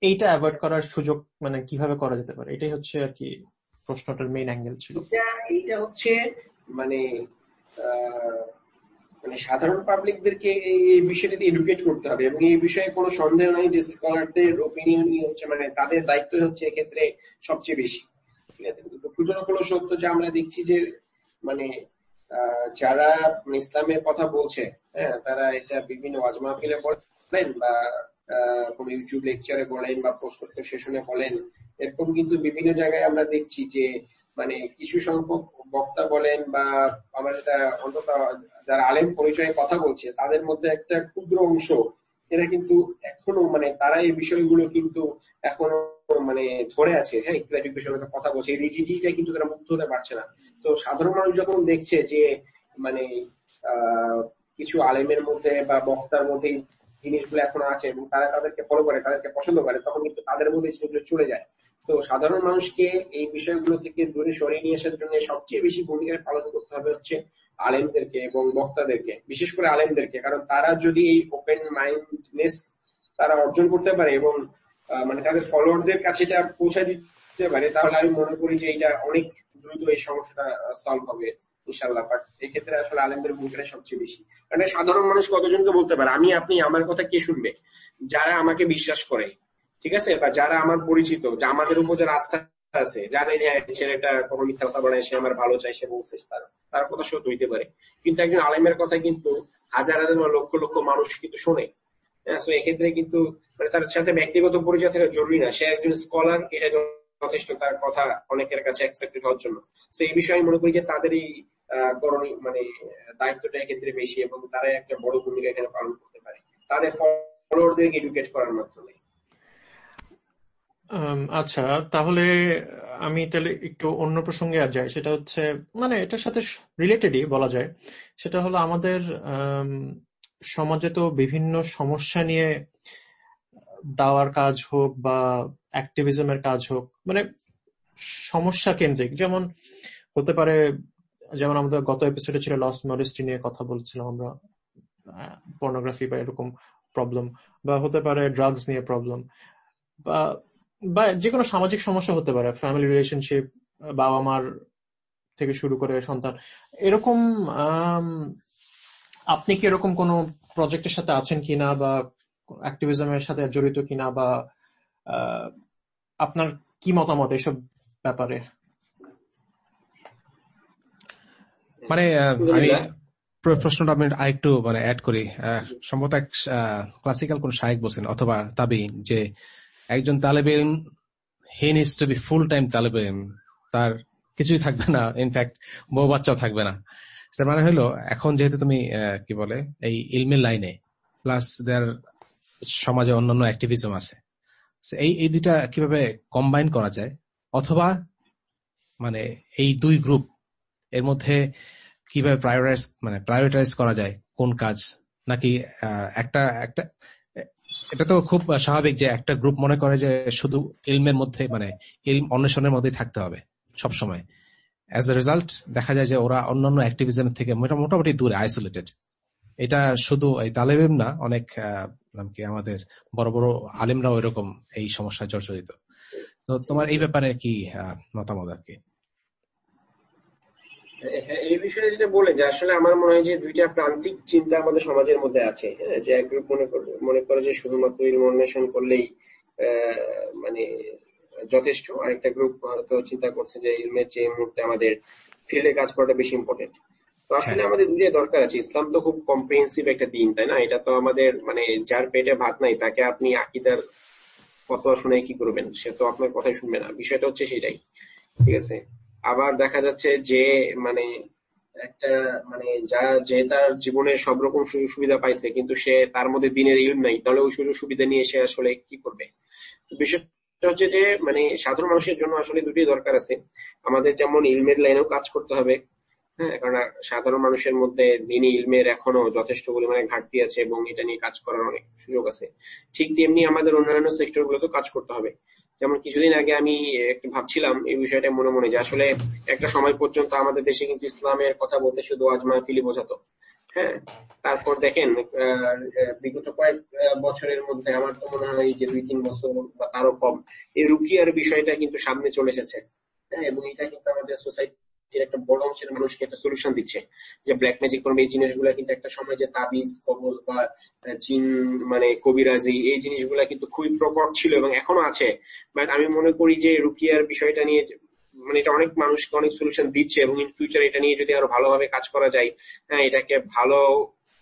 এইটা অ্যাভয়েড করার সুযোগ মানে কীভাবে করা যেতে পারে? এটাই হচ্ছে আর কি প্রশ্নটার মেইন অ্যাঙ্গেল ছিল। এইটা হচ্ছে মানে মানে সাধারণ পাবলিকদেরকে এই বিষয়টাতে এডুকেট করতে হবে এবং এই বিষয়ে কোনো সন্দেহ নাই যে স্কলারদের ওপিনিয়নই হচ্ছে মানে তাদের দায়িত্ব হচ্ছে এক্ষেত্রে সবচেয়ে বেশি। ঠিক আছে? কিন্তু দুঃখজনক হলো সত্য যে আমরা দেখছি যে মানে যারা ইসলামের কথা বলছে হ্যাঁ তারা এটা বিভিন্ন ওয়াজ মাহফিলে বলেন বা কোন ইউটিউব লেকচারে বলেন বা প্রশ্নোত্তর সেশনে বলেন এরকম কিন্তু বিভিন্ন জায়গায় আমরা দেখছি যে মানে কিছু সংখ্যক বক্তা বলেন বা আমরা যেটা অন্তত যারা আলেম পরিচয়ে কথা বলছে, তাদের মধ্যে একটা ক্ষুদ্র অংশ, এরা কিন্তু এখনও মানে তারা এই বিষয়গুলো কিন্তু এখনও মানে ধরে আছে হ্যাঁ ইকলাফিক বিষয়ের কথা বলছে। এই রিজিডিটা কিন্তু তারা মুক্ত হতে পারছে না। তো সাধারণ মানুষ যখন দেখছে যে মানে কিছু আলেমের মধ্যে বা বক্তার মধ্যে জিনিসগুলো এখনও আছে এবং তারা তাদেরকে ফলো করে, তাদেরকে পছন্দ করে, তখন কিন্তু তাদের মধ্যে জিনিসগুলো চলে যায়। তো সাধারণ মানুষকে এই বিষয়গুলো থেকে দূরে সরিয়ে নিয়ে আসার জন্য সবচেয়ে বেশি ভূমিকা পালন করতে হবে হচ্ছে আলেমদেরকে এবং বক্তাদেরকে, বিশেষ করে আলেমদেরকে। কারণ তারা যদি এই ওপেন মাইন্ডনেস তারা অর্জন করতে পারে এবং মানে তাদের ফলোয়ারদের কাছে এটা পৌঁছে দিতে পারে, তাহলে আমি মনে করি যে এটা অনেক দ্রুত এই সমস্যাটা সলভ হবে ইনশাল্লাহ বাট এক্ষেত্রে আসলে আলেমদের ভূমিকাটা সবচেয়ে বেশি। কারণ সাধারণ মানুষ কতজনকে বলতে পারে? আমি, আপনি, আমার কথা কে শুনবে? যারা আমাকে বিশ্বাস করে ঠিক আছে? বা যারা আমার পরিচিত যা আমাদের উপর যারা আস্থা আছে যারা ছেলেটা কোনো মিথ্যা কথা বলে সে আমার ভালো চাই সে বলছে তার তার কথা সত্য হইতে পারে। কিন্তু একজন আলেমের কথা কিন্তু হাজার হাজার লক্ষ লক্ষ মানুষ কিন্তু শোনে। হ্যাঁ, এক্ষেত্রে কিন্তু মানে তার সাথে ব্যক্তিগত পরিচয় থাকা জরুরি না। সে একজন স্কলার এটা যথেষ্ট তার কথা অনেকের কাছে অ্যাকসেপ্টেড হওয়ার জন্য। তো এই বিষয়ে আমি মনে করি যে তাদের এই করণীয় মানে দায়িত্বটা এক্ষেত্রে বেশি এবং তারা একটা বড় ভূমিকা এখানে পালন করতে পারে। তাদের ফলোয়ারদেরকে এডুকেট করার মাধ্যমে। আচ্ছা তাহলে আমি তাহলে একটু অন্য প্রসঙ্গে আর যাই। সেটা হচ্ছে মানে এটার সাথে রিলেটেডই বলা যায়। সেটা হলো আমাদের সমাজে তো বিভিন্ন সমস্যা নিয়ে দাওয়ার কাজ হোক বা অ্যাক্টিভিজমের কাজ হোক মানে সমস্যা কেন্দ্রিক। যেমন হতে পারে, যেমন আমাদের গত এপিসোডে ছিল লস মডেস্টি নিয়ে কথা বলছিলাম আমরা পর্নোগ্রাফি বা এরকম প্রবলেম বা হতে পারে ড্রাগস নিয়ে প্রবলেম বা বা যে কোনো সামাজিক সমস্যা হতে পারে ফ্যামিলি রিলেশনশিপ বাবা মার থেকে শুরু করে সন্তান এরকম আপনি কি এরকম কোনো প্রজেক্টের সাথে আছেন কিনা বা অ্যাক্টিভিজমের সাথে জড়িত কিনা বা আপনার কি মতামত এসব ব্যাপারে? মানে আমি প্রশ্নটা আমি আরেকটু মানে অ্যাড করি। সম্ভবত এক ক্লাসিক্যাল কোন শায়েক বলছেন অথবা তাবি যে একজন তালেবেন he needs to be full time তালেবেন তার কিছুই থাকবে না ইনফ্যাক্ট বউ বাচ্চাও থাকবে না। সে মানে হলো, এখন যেহেতু তুমি কি বলে, এই ইলমের লাইনে প্লাস দেয়ার সমাজে অন্যান্য অ্যাক্টিভিজম আছে এই এই দুইটা কীভাবে কম্বাইন করা যায়? অথবা মানে এই দুই গ্রুপ এর মধ্যে কীভাবে প্রায়োরাইজ মানে প্রায়োরিটাইজ করা যায়, কোন কাজ? নাকি একটা একটা এটা তো খুব স্বাভাবিক যে একটা গ্রুপ মনে করে যে শুধু ইলমের মধ্যে মানে ইলম অন্বেষণের মধ্যেই থাকতে হবে সব সময় অ্যাজ এ রেজাল্ট দেখা যায় যে ওরা অন্যান্য অ্যাক্টিভিজম থেকে মোটামুটি দূরে আইসোলেটেড এটা শুধু এই তালেবেম না, অনেক কি আমাদের বড় বড় আলিমরাও এরকম এই সমস্যায় জর্জরিত। তো তোমার এই ব্যাপারে কি মতামত আর কি? এই বিষয়ে যেটা বলে যে আসলে আমার মনে হয় যে দুইটা প্রান্তিক চিন্তা আমাদের সমাজের মধ্যে আছে হ্যাঁ, যে এক গ্রুপ মনে করে মনে করে যে শুধুমাত্র ইলম অন্বেষণ করলেই মানে যথেষ্ট আরেকটা গ্রুপ হয়তো চিন্তা করছে যে ইলমের যে মুহূর্তে আমাদের ফিল্ডে কাজ করাটা বেশি ইম্পর্টেন্ট তো আসলে হ্যাঁ। আমাদের দুইটা দরকার আছে ইসলাম তো খুব কম্প্রিহেন্সিভ একটা দিন তাই না? এটা তো আমাদের মানে যার পেটে ভাত নাই তাকে আপনি আকিদার ফতোয়া শুনে কি করবেন? সে তো আপনার কথাই শুনবে না। বিষয়টা হচ্ছে সেটাই ঠিক আছে? আবার দেখা যাচ্ছে যে মানে একটা মানে যা, যে তার জীবনের সব রকম সুযোগ সুবিধা পাইছে, কিন্তু সে তার মধ্যে দিনের ইল নাই, তাহলে ওই সুযোগ সুবিধা নিয়ে সে আসলে কি করবে? হচ্ছে যে মানে সাধারণ মানুষের জন্য আসলে দুটি দরকার আছে। আমাদের যেমন ইলমের লাইনেও কাজ করতে হবে হ্যাঁ কারণ সাধারণ মানুষের মধ্যে দিনই ইলমের এখনও যথেষ্ট পরিমাণে ঘাটতি আছে এবং এটা নিয়ে কাজ করার অনেক সুযোগ আছে। ঠিক তেমনি আমাদের অন্যান্য সেক্টর গুলোতেও কাজ করতে হবে। যেমন কিছুদিন আগে আমি একটু ভাবছিলাম এই বিষয়টা মনে মনে যে আসলে একটা সময় পর্যন্ত আমাদের দেশে কিন্তু ইসলামের কথা বলতে শুধু আজমা ফিলি বোঝাতো। হ্যাঁ? তারপর দেখেন বিগত কয়েক বছরের মধ্যে আমার তো মনে হয় যে দুই, তিন বছর বা তারও কম। এই রুকিয়ার বিষয়টা কিন্তু সামনে চলে এসেছে। হ্যাঁ? এবং এটা কিন্তু আমাদের সোসাইটি একটা বড় অংশের মানুষকে একটা সলিউশন দিচ্ছে। যে ব্ল্যাক ম্যাজিক করবে, এই জিনিসগুলো কিন্তু একটা সময় যে তাবিজ, কবজ বা জিন মানে কবিরাজি, এই জিনিসগুলো কিন্তু খুবই প্রকট ছিল এবং এখনও আছে। বাট আমি মনে করি যে রুকিয়ার বিষয়টা নিয়ে মানে এটা অনেক মানুষকে অনেক সলিউশন দিচ্ছে এবং ইন ফিউচার এটা নিয়ে যদি আরও ভালোভাবে কাজ করা যায় হ্যাঁ এটাকে ভালো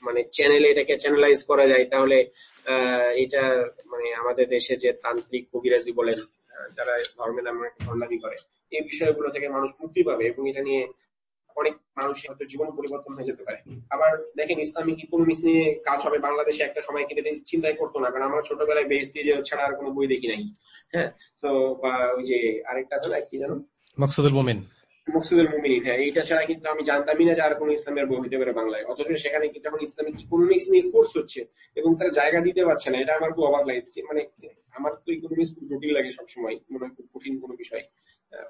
মানে চ্যানেলে এটাকে চ্যানেলাইজ করা যায়, তাহলে এটা মানে আমাদের দেশে যে তান্ত্রিক কবিরাজি বলেন যারা ধর্মের নামে ভণ্ডামি করে এই বিষয়গুলো থেকে মানুষ মুক্তি পাবে এবং এটা নিয়ে অনেক মানুষের হয়তো জীবন পরিবর্তন হয়ে যেতে পারে। আবার দেখেন ইসলামিক ইকোনমিক্স নিয়ে কাজ হবে বাংলাদেশে একটা সময় কিন্তু চিন্তাই করতো না কারণ আমরা ছোটবেলায় বেস দিয়ে ছাড়া আর কোনো বই দেখি নাই। হ্যাঁ? তো বা ওই যে আরেকটা আছে না কি জানো মকসুদুল মোমিন। মকসুদুল মুমিনিন হ্যাঁ এইটা ছাড়া কিন্তু আমি জানতামই না যে আর কোন ইসলামের বই হইতে পারে বাংলায়। অথচ সেখানে কিন্তু এখন ইসলামিক ইকোনমিক্স নিয়ে কোর্স হচ্ছে এবং তারা জায়গা দিতে পারছে না। এটা আমার খুব অবাক লাগছে মানে আমার তো ইকোনমিক্স জটিল লাগে সবসময়। মনে হয় খুব কঠিন কোনো বিষয়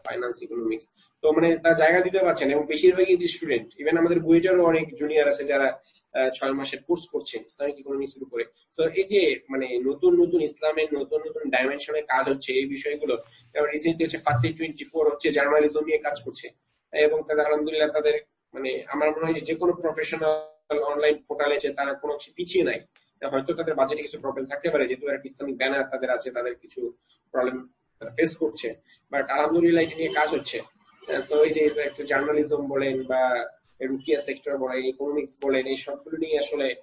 ফাইন্যান্স ইকোনমিক্স তো মানে তার জায়গা দিতে পারছে না এবং বেশিরভাগই স্টুডেন্ট ইভেন আমাদের বইটারও অনেক জুনিয়র আছে যারা ছয় মাসের কোর্স করছে ইসলামিক ইকোনমিক্স এর উপরে। তো এই যে মানে নতুন নতুন ইসলামের, নতুন নতুন ডাইমেনশনে কাজ হচ্ছে এই বিষয়গুলো রিসেন্টলি হচ্ছে ফার্টি টোয়েন্টি ফোর হচ্ছে জার্নালিজম নিয়ে কাজ করছে। এবং তাদের, আলহামদুলিল্লাহ, তাদের মানে আমার মনে হয় যে কোনো প্রফেশনাল অনলাইন পোর্টাল আছে তারা কোনো কিছু পিছিয়ে নাই হয়তো তাদের বাজেটে কিছু প্রবলেম থাকতে পারে, যেহেতু একটা ইসলামিক ব্যানার তাদের আছে, তাদের কিছু প্রবলেম ফেস করছে। বাট আলহামদুলিল্লাহ এটা নিয়ে কাজ হচ্ছে। তো এই যে জার্নালিজম বলেন বা রুকিয়া সেক্টর বলেন ইকোনমিক্স বলেন, এই সবগুলো নিয়ে আসলে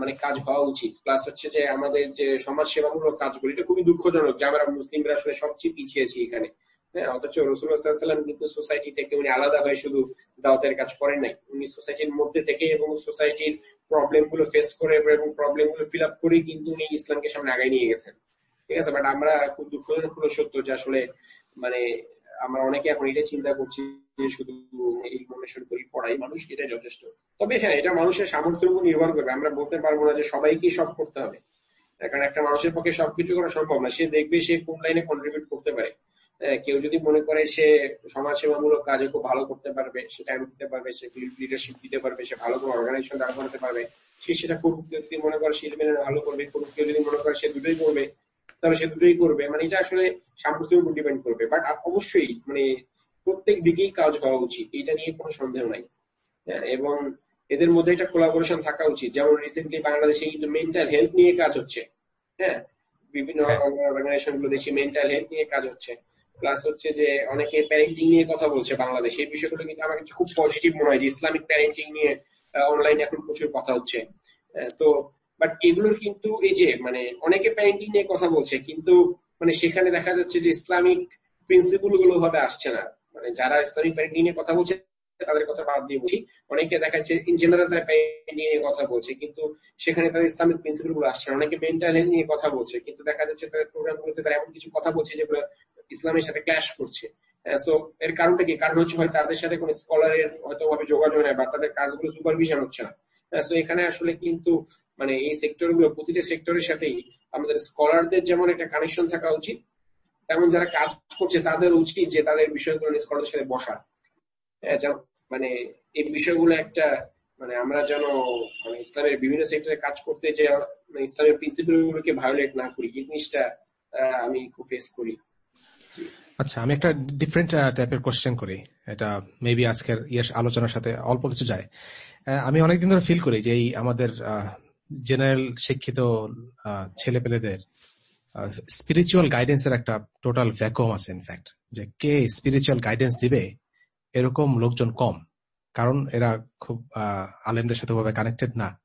মানে কাজ হওয়া উচিত। প্লাস হচ্ছে যে আমাদের যে সমাজ সেবামূলক কাজগুলো, এটা খুবই দুঃখজনক যে আমরা মুসলিমরা আসলে সবচেয়ে পিছিয়েছি এখানে। হ্যাঁ আলাদা শুধু কাজ করেন নাই। উনি সোসাইটির মধ্যে থেকে এবং সোসাইটির প্রবলেমগুলো ফেস করে এবং প্রবলেমগুলো ফিল আপ কিন্তু উনি ইসলামকে সামনে আগায় নিয়ে গেছেন। ঠিক আছে? বাট আমরা খুব দুঃখজনক হলো সত্য যে আসলে মানে আমরা অনেকে এখন এটা চিন্তা করছি যে শুধু এই ইনফরমেশন করি, পড়াই। মানুষ এটা যথেষ্ট? তবে হ্যাঁ এটা মানুষের সামর্থ্য উপর নির্ভর করবে আমরা বলতে পারব না যে সবাইকে সব করতে হবে। কারণ একটা মানুষের পক্ষে সবকিছু করা সম্ভব না। সে দেখবে সে কোন লাইনে কন্ট্রিবিউট করতে পারে। কেউ যদি মনে করে সে সমাজ সেবামূলক কাজে খুব ভালো করতে পারবে, সে টাইম দিতে পারবে, সে লিডারশিপ দিতে পারবে, সে ভালো কোনো অর্গানাইজেশন দাঁড় করাতে পারবে, সে সেটা করুক যদি মনে করে শিল্পে ভালো করবে, করুক। কেউ যদি মনে করে সে দুটোই করবে তাহলে সে দুটোই করবে। মানে এটা আসলে সামর্থ্যের উপর ডিপেন্ড করবে। বাট অবশ্যই মানে প্রত্যেক দিকেই কাজ হওয়া উচিত। এটা নিয়ে কোনো সন্দেহ নাই। হ্যাঁ, এবং এদের মধ্যে একটা কোলাবোরেশন থাকা উচিত। যেমন রিসেন্টলি বাংলাদেশে কিন্তু মেন্টাল হেলথ নিয়ে কাজ হচ্ছে। হ্যাঁ বিভিন্ন অর্গানাইজেশনগুলো দেখি মেন্টাল হেলথ নিয়ে কাজ হচ্ছে। প্লাস হচ্ছে যে অনেকে প্যারেন্টিং নিয়ে কথা বলছে বাংলাদেশ। এই বিষয়গুলো কিন্তু আমার কাছে খুব পজিটিভ মনে হয় যে ইসলামিক প্যারেন্টিং নিয়ে অনলাইনে এখন প্রচুর কথা হচ্ছে। তো বাট এগুলোর কিন্তু এই যে মানে অনেকে প্যারেন্টিং নিয়ে কথা বলছে, কিন্তু মানে সেখানে দেখা যাচ্ছে যে ইসলামিক প্রিন্সিপলগুলো ভাবে আসছে না। মানে যারা ইসলামিক প্যারেন্টিং নিয়ে কথা বলছে, তাদের কথা বাদ দিয়ে বলছি। অনেকে দেখা যাচ্ছে ইন জেনারেল তারা নিয়ে কথা বলছে, কিন্তু সেখানে তাদের ইসলামিক প্রিন্সিপালগুলো আসছে না। অনেকে মেন্টাল হেলথ নিয়ে কথা বলছে, কিন্তু দেখা যাচ্ছে তাদের প্রোগ্রাম গুলোতে তারা এমন কিছু কথা বলছে যেগুলো ইসলামের সাথে ক্যাশ করছে। সো এর কারণটা কি? কারণ হচ্ছে হয় তাদের সাথে কোনো স্কলারের হয়তো ভাবে যোগাযোগ নেই বা তাদের কাজগুলো সুপারভিশন হচ্ছে না। সো এখানে আসলে কিন্তু মানে এই সেক্টরগুলো, প্রতিটা সেক্টরের সাথেই আমাদের স্কলারদের যেমন একটা কানেকশন থাকা উচিত, তেমন যারা কাজ করছে তাদের উচিত যে তাদের বিষয়গুলো স্কলারদের সাথে বসা মানে এই বিষয়গুলো একটা মানে আমরা যেন মানে ইসলামের বিভিন্ন সেক্টরে কাজ করতে যে মানে ইসলামের প্রিন্সিপাল গুলোকে ভায়োলেট না করি, এই জিনিসটা আমি খুব ফেস করি। আচ্ছা আমি একটা ডিফারেন্ট টাইপের কোশ্চেন করি। এটা মেবি আজকের ইয়ের আলোচনার সাথে অল্প কিছু যায়। আমি অনেকদিন ধরে ফিল করি যে এই আমাদের জেনারেল শিক্ষিত ছেলে পেলেদের স্পিরিচুয়াল গাইডেন্সের একটা টোটাল ভ্যাকুম আছে ইনফ্যাক্ট যে কে স্পিরিচুয়াল গাইডেন্স দিবে এরকম লোকজন কম। কারণ এরা খুব আলেমদের সাথে ভাবে কানেক্টেড না।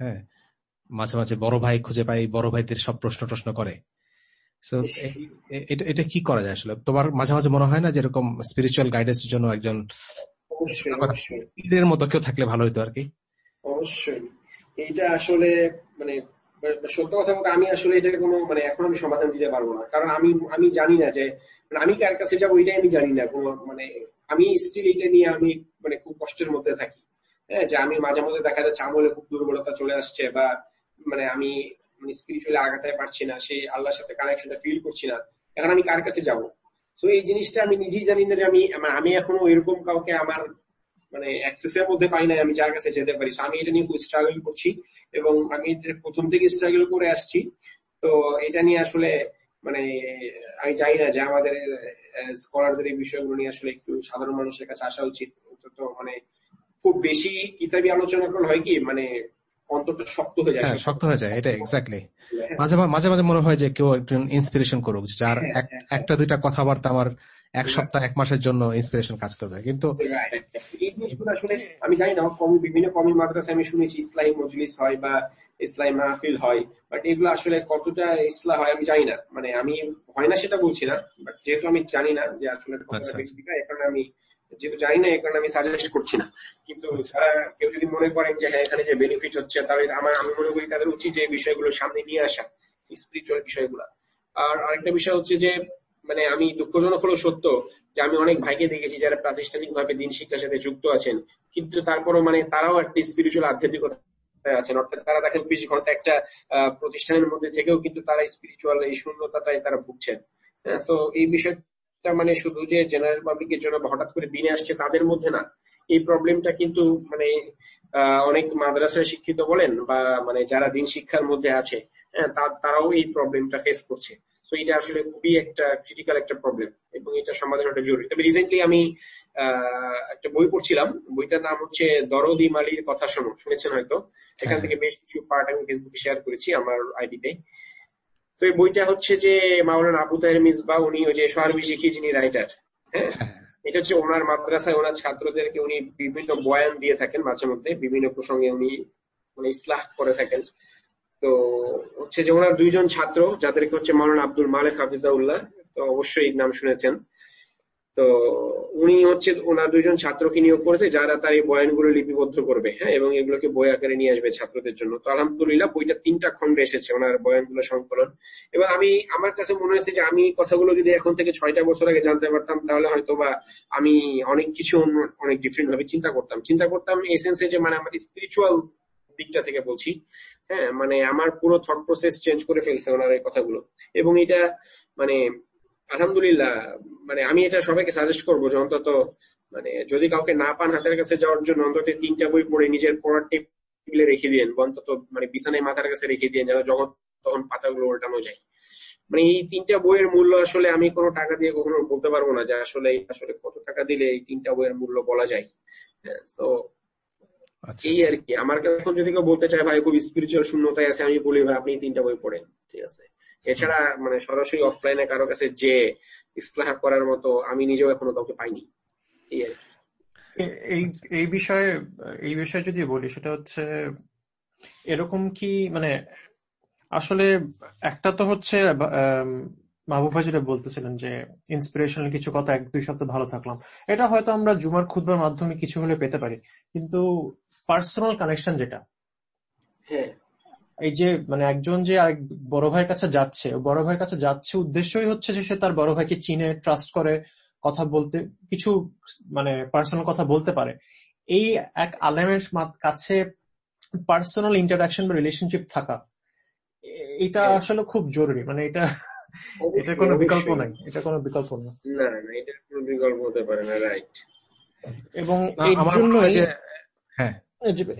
হ্যাঁ? মাঝে মাঝে বড় ভাই খুঁজে পাই বড় ভাইদের সব প্রশ্ন টশ্ন করে। এটা কি করা যায় আসলে? তোমার মাঝে মাঝে মনে হয় না যে এরকম স্পিরিচুয়াল গাইডেন্সের জন্য একজন মতো কেউ থাকলে ভালো হইতো আর কি? অবশ্যই। এইটা আসলে মানে সত্য কথা বলতে আমি আসলে এটা কোনো মানে এখন আমি সমাধান দিতে পারব না। কারণ আমি আমি জানি না যে মানে আমি কার কাছে যাব ওইটাই আমি জানি না। কোনো মানে আমি স্টিল এটা নিয়ে আমি মানে খুব কষ্টের মধ্যে থাকি। হ্যাঁ যে আমি মাঝে মধ্যে দেখা যাচ্ছে আমলে খুব দুর্বলতা চলে আসছে বা মানে আমি মানে স্পিরিচুয়ালি আগাতে পারছি না, সেই আল্লাহর সাথে কানেকশনটা ফিল করছি না। এখন আমি কার কাছে যাব? তো এই জিনিসটা আমি নিজেই জানি না যে আমি আমি এখনও এরকম কাউকে আমার মানে অ্যাক্সেসের মধ্যে পাই নাই আমি যার কাছে যেতে পারি। আমি এটা নিয়ে খুব স্ট্রাগল করছি এবং আমি প্রথম থেকে স্ট্রাগল করে আসছি। তো এটা নিয়ে আসলে মানে আমি জানি না যে আমাদের স্কলারদের এই বিষয়গুলো নিয়ে আসলে একটু সাধারণ মানুষের কাছে আসা উচিত। তো মানে খুব বেশি কিতাবি আলোচনা করলে হয় কি মানে অন্তরটা শক্ত হয়ে যায়। হ্যাঁ, শক্ত হয়ে যায় এটা এক্স্যাক্টলি মাঝে মাঝে মাঝে মনে হয় যে কেউ একজন ইন্সপিরেশন করুক যার হ্যাঁ, হ্যাঁ, একটা দুইটা কথাবার্তা আমার এক সপ্তাহ এক মাসের জন্য ইন্সপিরেশন কাজ করবে। কিন্তু এই জিনিসগুলো আসলে আমি জানি না কমি বিভিন্ন কমি মাদ্রাসা আমি শুনেছি ইসলামী মজলিস হয় বা ইসলামী মাহফিল হয় বাট এগুলো আসলে কতটা ইসলাম হয় আমি জানি না। মানে আমি হয় না সেটা বলছি না বাট যেহেতু আমি জানি না যে আসলে আচ্ছা, এখন আমি যেহেতু জানি না এই কারণে আমি সাজেস্ট করছি না। কিন্তু যারা কেউ যদি মনে করেন যে হ্যাঁ এখানে যে বেনিফিট হচ্ছে তাহলে আমার আমি মনে করি তাদের উচিত যে বিষয়গুলো সামনে নিয়ে আসা স্পিরিচুয়াল বিষয়গুলো। আর আরেকটা বিষয় হচ্ছে যে মানে আমি দুঃখজনক হলো সত্য যে আমি অনেক ভাইকে দেখেছি যারা প্রাতিষ্ঠানিক ভাবে দিন শিক্ষার সাথে যুক্ত আছেন। কিন্তু তারপরও মানে তারাও একটা স্পিরিচুয়াল আধ্যাত্মিকতা আছেন। অর্থাৎ তারা দেখেন বিশ ঘণ্টা একটা প্রতিষ্ঠানের মধ্যে থেকেও কিন্তু তারা স্পিরিচুয়াল এই শূন্যতাটাই তারা ভুগছেন। তো হ্যাঁ, এই বিষয় মানে শুধু যে জেনারেল পাবলিকের জন্য হঠাৎ করে দিনে আসছে তাদের মধ্যে না। এই প্রবলেমটা কিন্তু মানে অনেক মাদ্রাসায় শিক্ষিত বলেন বা মানে যারা দিন শিক্ষার মধ্যে আছে হ্যাঁ তারাও এই প্রবলেমটা ফেস করছে। তো এটা আসলে খুবই একটা ক্রিটিক্যাল একটা প্রবলেম এবং এটা সমাধান একটা জরুরি। তবে রিসেন্টলি আমি একটা বই পড়ছিলাম। বইটার নাম হচ্ছে দরদি মালির কথা শোনো। শুনেছেন হয়তো? এখান হ্যাঁ। থেকে বেশ কিছু পার্ট আমি ফেসবুকে শেয়ার করেছি আমার আইডিতে তো এই বইটা হচ্ছে যে মাওলানা আবু তাহের মিসবা উনি ওই যে সোহারবি শিখি যিনি রাইটার হ্যাঁ। এটা হচ্ছে ওনার মাদ্রাসায় ওনার ছাত্রদেরকে উনি বিভিন্ন বয়ান দিয়ে থাকেন মাঝে মধ্যে। বিভিন্ন প্রসঙ্গে উনি মানে ইসলাহ করে থাকেন। তো হচ্ছে যে ওনার দুইজন ছাত্র, যাদেরকে হচ্ছে মাওলানা আব্দুল মালেক হাফিজাউল্লাহ, তো অবশ্যই নাম শুনেছেন। তো উনি হচ্ছে ওনার দুইজন ছাত্রকে নিয়োগ করেছে, যারা তার এই বয়ানগুলো লিপিবদ্ধ করবে হ্যাঁ এবং এগুলোকে বই আকারে নিয়ে আসবে ছাত্রদের জন্য। তো আলহামদুলিল্লাহ বইটা তিনটা খন্ডে এসেছে ওনার বয়ানগুলো সংকলন। এবং আমি, আমার কাছে মনে হয়েছে যে আমি কথাগুলো যদি এখন থেকে ছয়টা বছর আগে জানতে পারতাম, তাহলে হয়তো বা আমি অনেক কিছু অনেক ডিফারেন্ট ভাবে চিন্তা করতাম। চিন্তা করতাম এই সেন্সে যে মানে আমার স্পিরিচুয়াল দিকটা থেকে বলছি। হ্যাঁ মানে আমার পুরো থট প্রসেস চেঞ্জ করে ফেলছে ওনার এই কথাগুলো। এবং এটা মানে আলহামদুলিল্লাহ মানে আমি এটা সবাইকে সাজেস্ট করব যে অন্তত মানে যদি কাউকে না পান হাতের কাছে যাওয়ার জন্য, অন্তত তিনটা বই পড়ে নিজের পড়ার টেবিলে রেখে দিন অন্তত মানে বিছানায় মাথার কাছে রেখে দিন যেন যখন তখন পাতাগুলো উল্টানো যায়। মানে এই তিনটা বইয়ের মূল্য আসলে আমি কোনো টাকা দিয়ে কখনো বলতে পারব না যে আসলে আসলে কত টাকা দিলে এই তিনটা বইয়ের মূল্য বলা যায়। হ্যাঁ তো এই আচ্ছা। আর কি। আমার এখন যদি কেউ বলতে চায় ভাই খুব স্পিরিচুয়াল শূন্যতায় আছে আমি বলি ভাই আপনি তিনটা বই পড়েন। ঠিক আছে। এছাড়া মানে সরাসরি অফলাইনে কারও কাছে যে ইসলাহ করার মতো আমি নিজেও এখনও কাউকে পাইনি। এই এই বিষয়ে এই বিষয়ে যদি বলি সেটা হচ্ছে এরকম কি মানে আসলে একটা তো হচ্ছে মাহবুব ভাই যেটা বলতেছিলেন যে ইন্সপিরেশনাল কিছু কথা এক দুই সপ্তাহ ভালো থাকলাম। এটা হয়তো আমরা জুমার খুদবার মাধ্যমে কিছু হলে পেতে পারি। কিন্তু পার্সোনাল কানেকশন যেটা হ্যাঁ। এই যে মানে একজন যে আরেক বড় ভাইয়ের কাছে যাচ্ছে বড় ভাইয়ের কাছে যাচ্ছে উদ্দেশ্যই হচ্ছে যে সে তার বড় ভাইকে চিনে ট্রাস্ট করে কথা বলতে কিছু মানে পার্সোনাল কথা বলতে পারে। এই এক আলেমের কাছে পার্সোনাল ইন্টারাকশন বা রিলেশনশিপ থাকা এটা হ্যাঁ। আসলে খুব জরুরি। মানে এটা এটা কোনো বিকল্প নাই এটা কোনো বিকল্প না। না না এটা কোনো বিকল্প হতে পারে না রাইট এবং এর মনে হয় হ্যাঁ।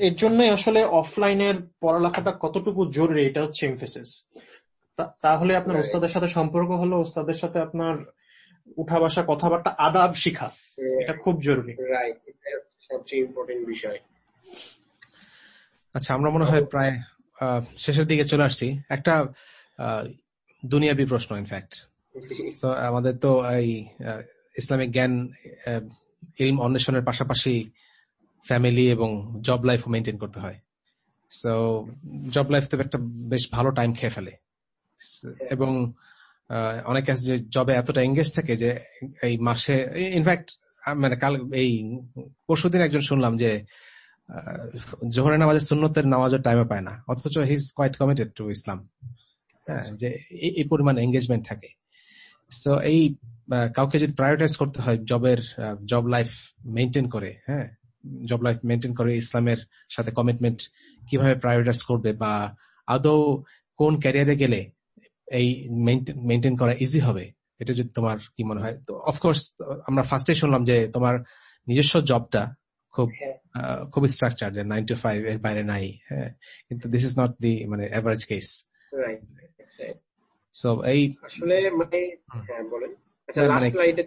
এর জন্যই আসলে অফলাইনের পড়ালেখাটা কতটুকু জরুরি এটা হচ্ছে এমফেসিস তাহলে আপনার ওস্তাদের সাথে সম্পর্ক হলো ওস্তাদের সাথে আপনার উঠা বসা কথাবার্তা আদাব শিখা এটা খুব জরুরি। রাইট এটা সবচেয়ে ইম্পর্টেন্ট বিষয়। আচ্ছা আমরা মনে হয় প্রায় আহ, শেষের দিকে চলে আসছি। একটা আহ, দুনিয়াবি প্রশ্ন ইনফ্যাক্ট তো আমাদের তো এই ইসলামিক জ্ঞান ইলম অন্বেষণের পাশাপাশি ফ্যামিলি এবং জব লাইফ মেনটেন করতে হয়। সো জব লাইফ তো একটা বেশ ভালো টাইম খেয়ে ফেলে। এবং অনেকে আছে যে জবে এতটা এঙ্গেজ থাকে যে এই মাসে ইনফ্যাক্ট মানে কাল এই পরশুদিন একজন শুনলাম যে জোহরের নামাজের সুন্নতের নামাজের টাইমে পায় না। অথচ he is quite committed to Islam হ্যাঁ যে এই- পরিমাণ এঙ্গেজমেন্ট থাকে। তো এই কাউকে যদি প্রায়োরিটাইজ করতে হয় জবের জব লাইফ মেনটেন করে হ্যাঁ জব লাইফ মেনটেন করে ইসলামের সাথে কমিটমেন্ট কীভাবে প্রায়োরিটাইজ করবে বা আদৌ কোন ক্যারিয়ারে গেলে এই মেনটেন করা ইজি হবে এটা যদি তোমার কি মনে হয়? তো অফকোর্স আমরা ফার্স্টে শুনলাম যে তোমার নিজস্ব জবটা খুব হ্যাঁ। খুবই স্ট্রাকচার যে নাইন টু ফাইভ এর বাইরে নাই হ্যাঁ কিন্তু দিস ইজ নট দি মানে এভারেজ কেস রাইট সো এই আসলে মানে হ্যাঁ বলেন। আচ্ছা লাস্ট লাইটে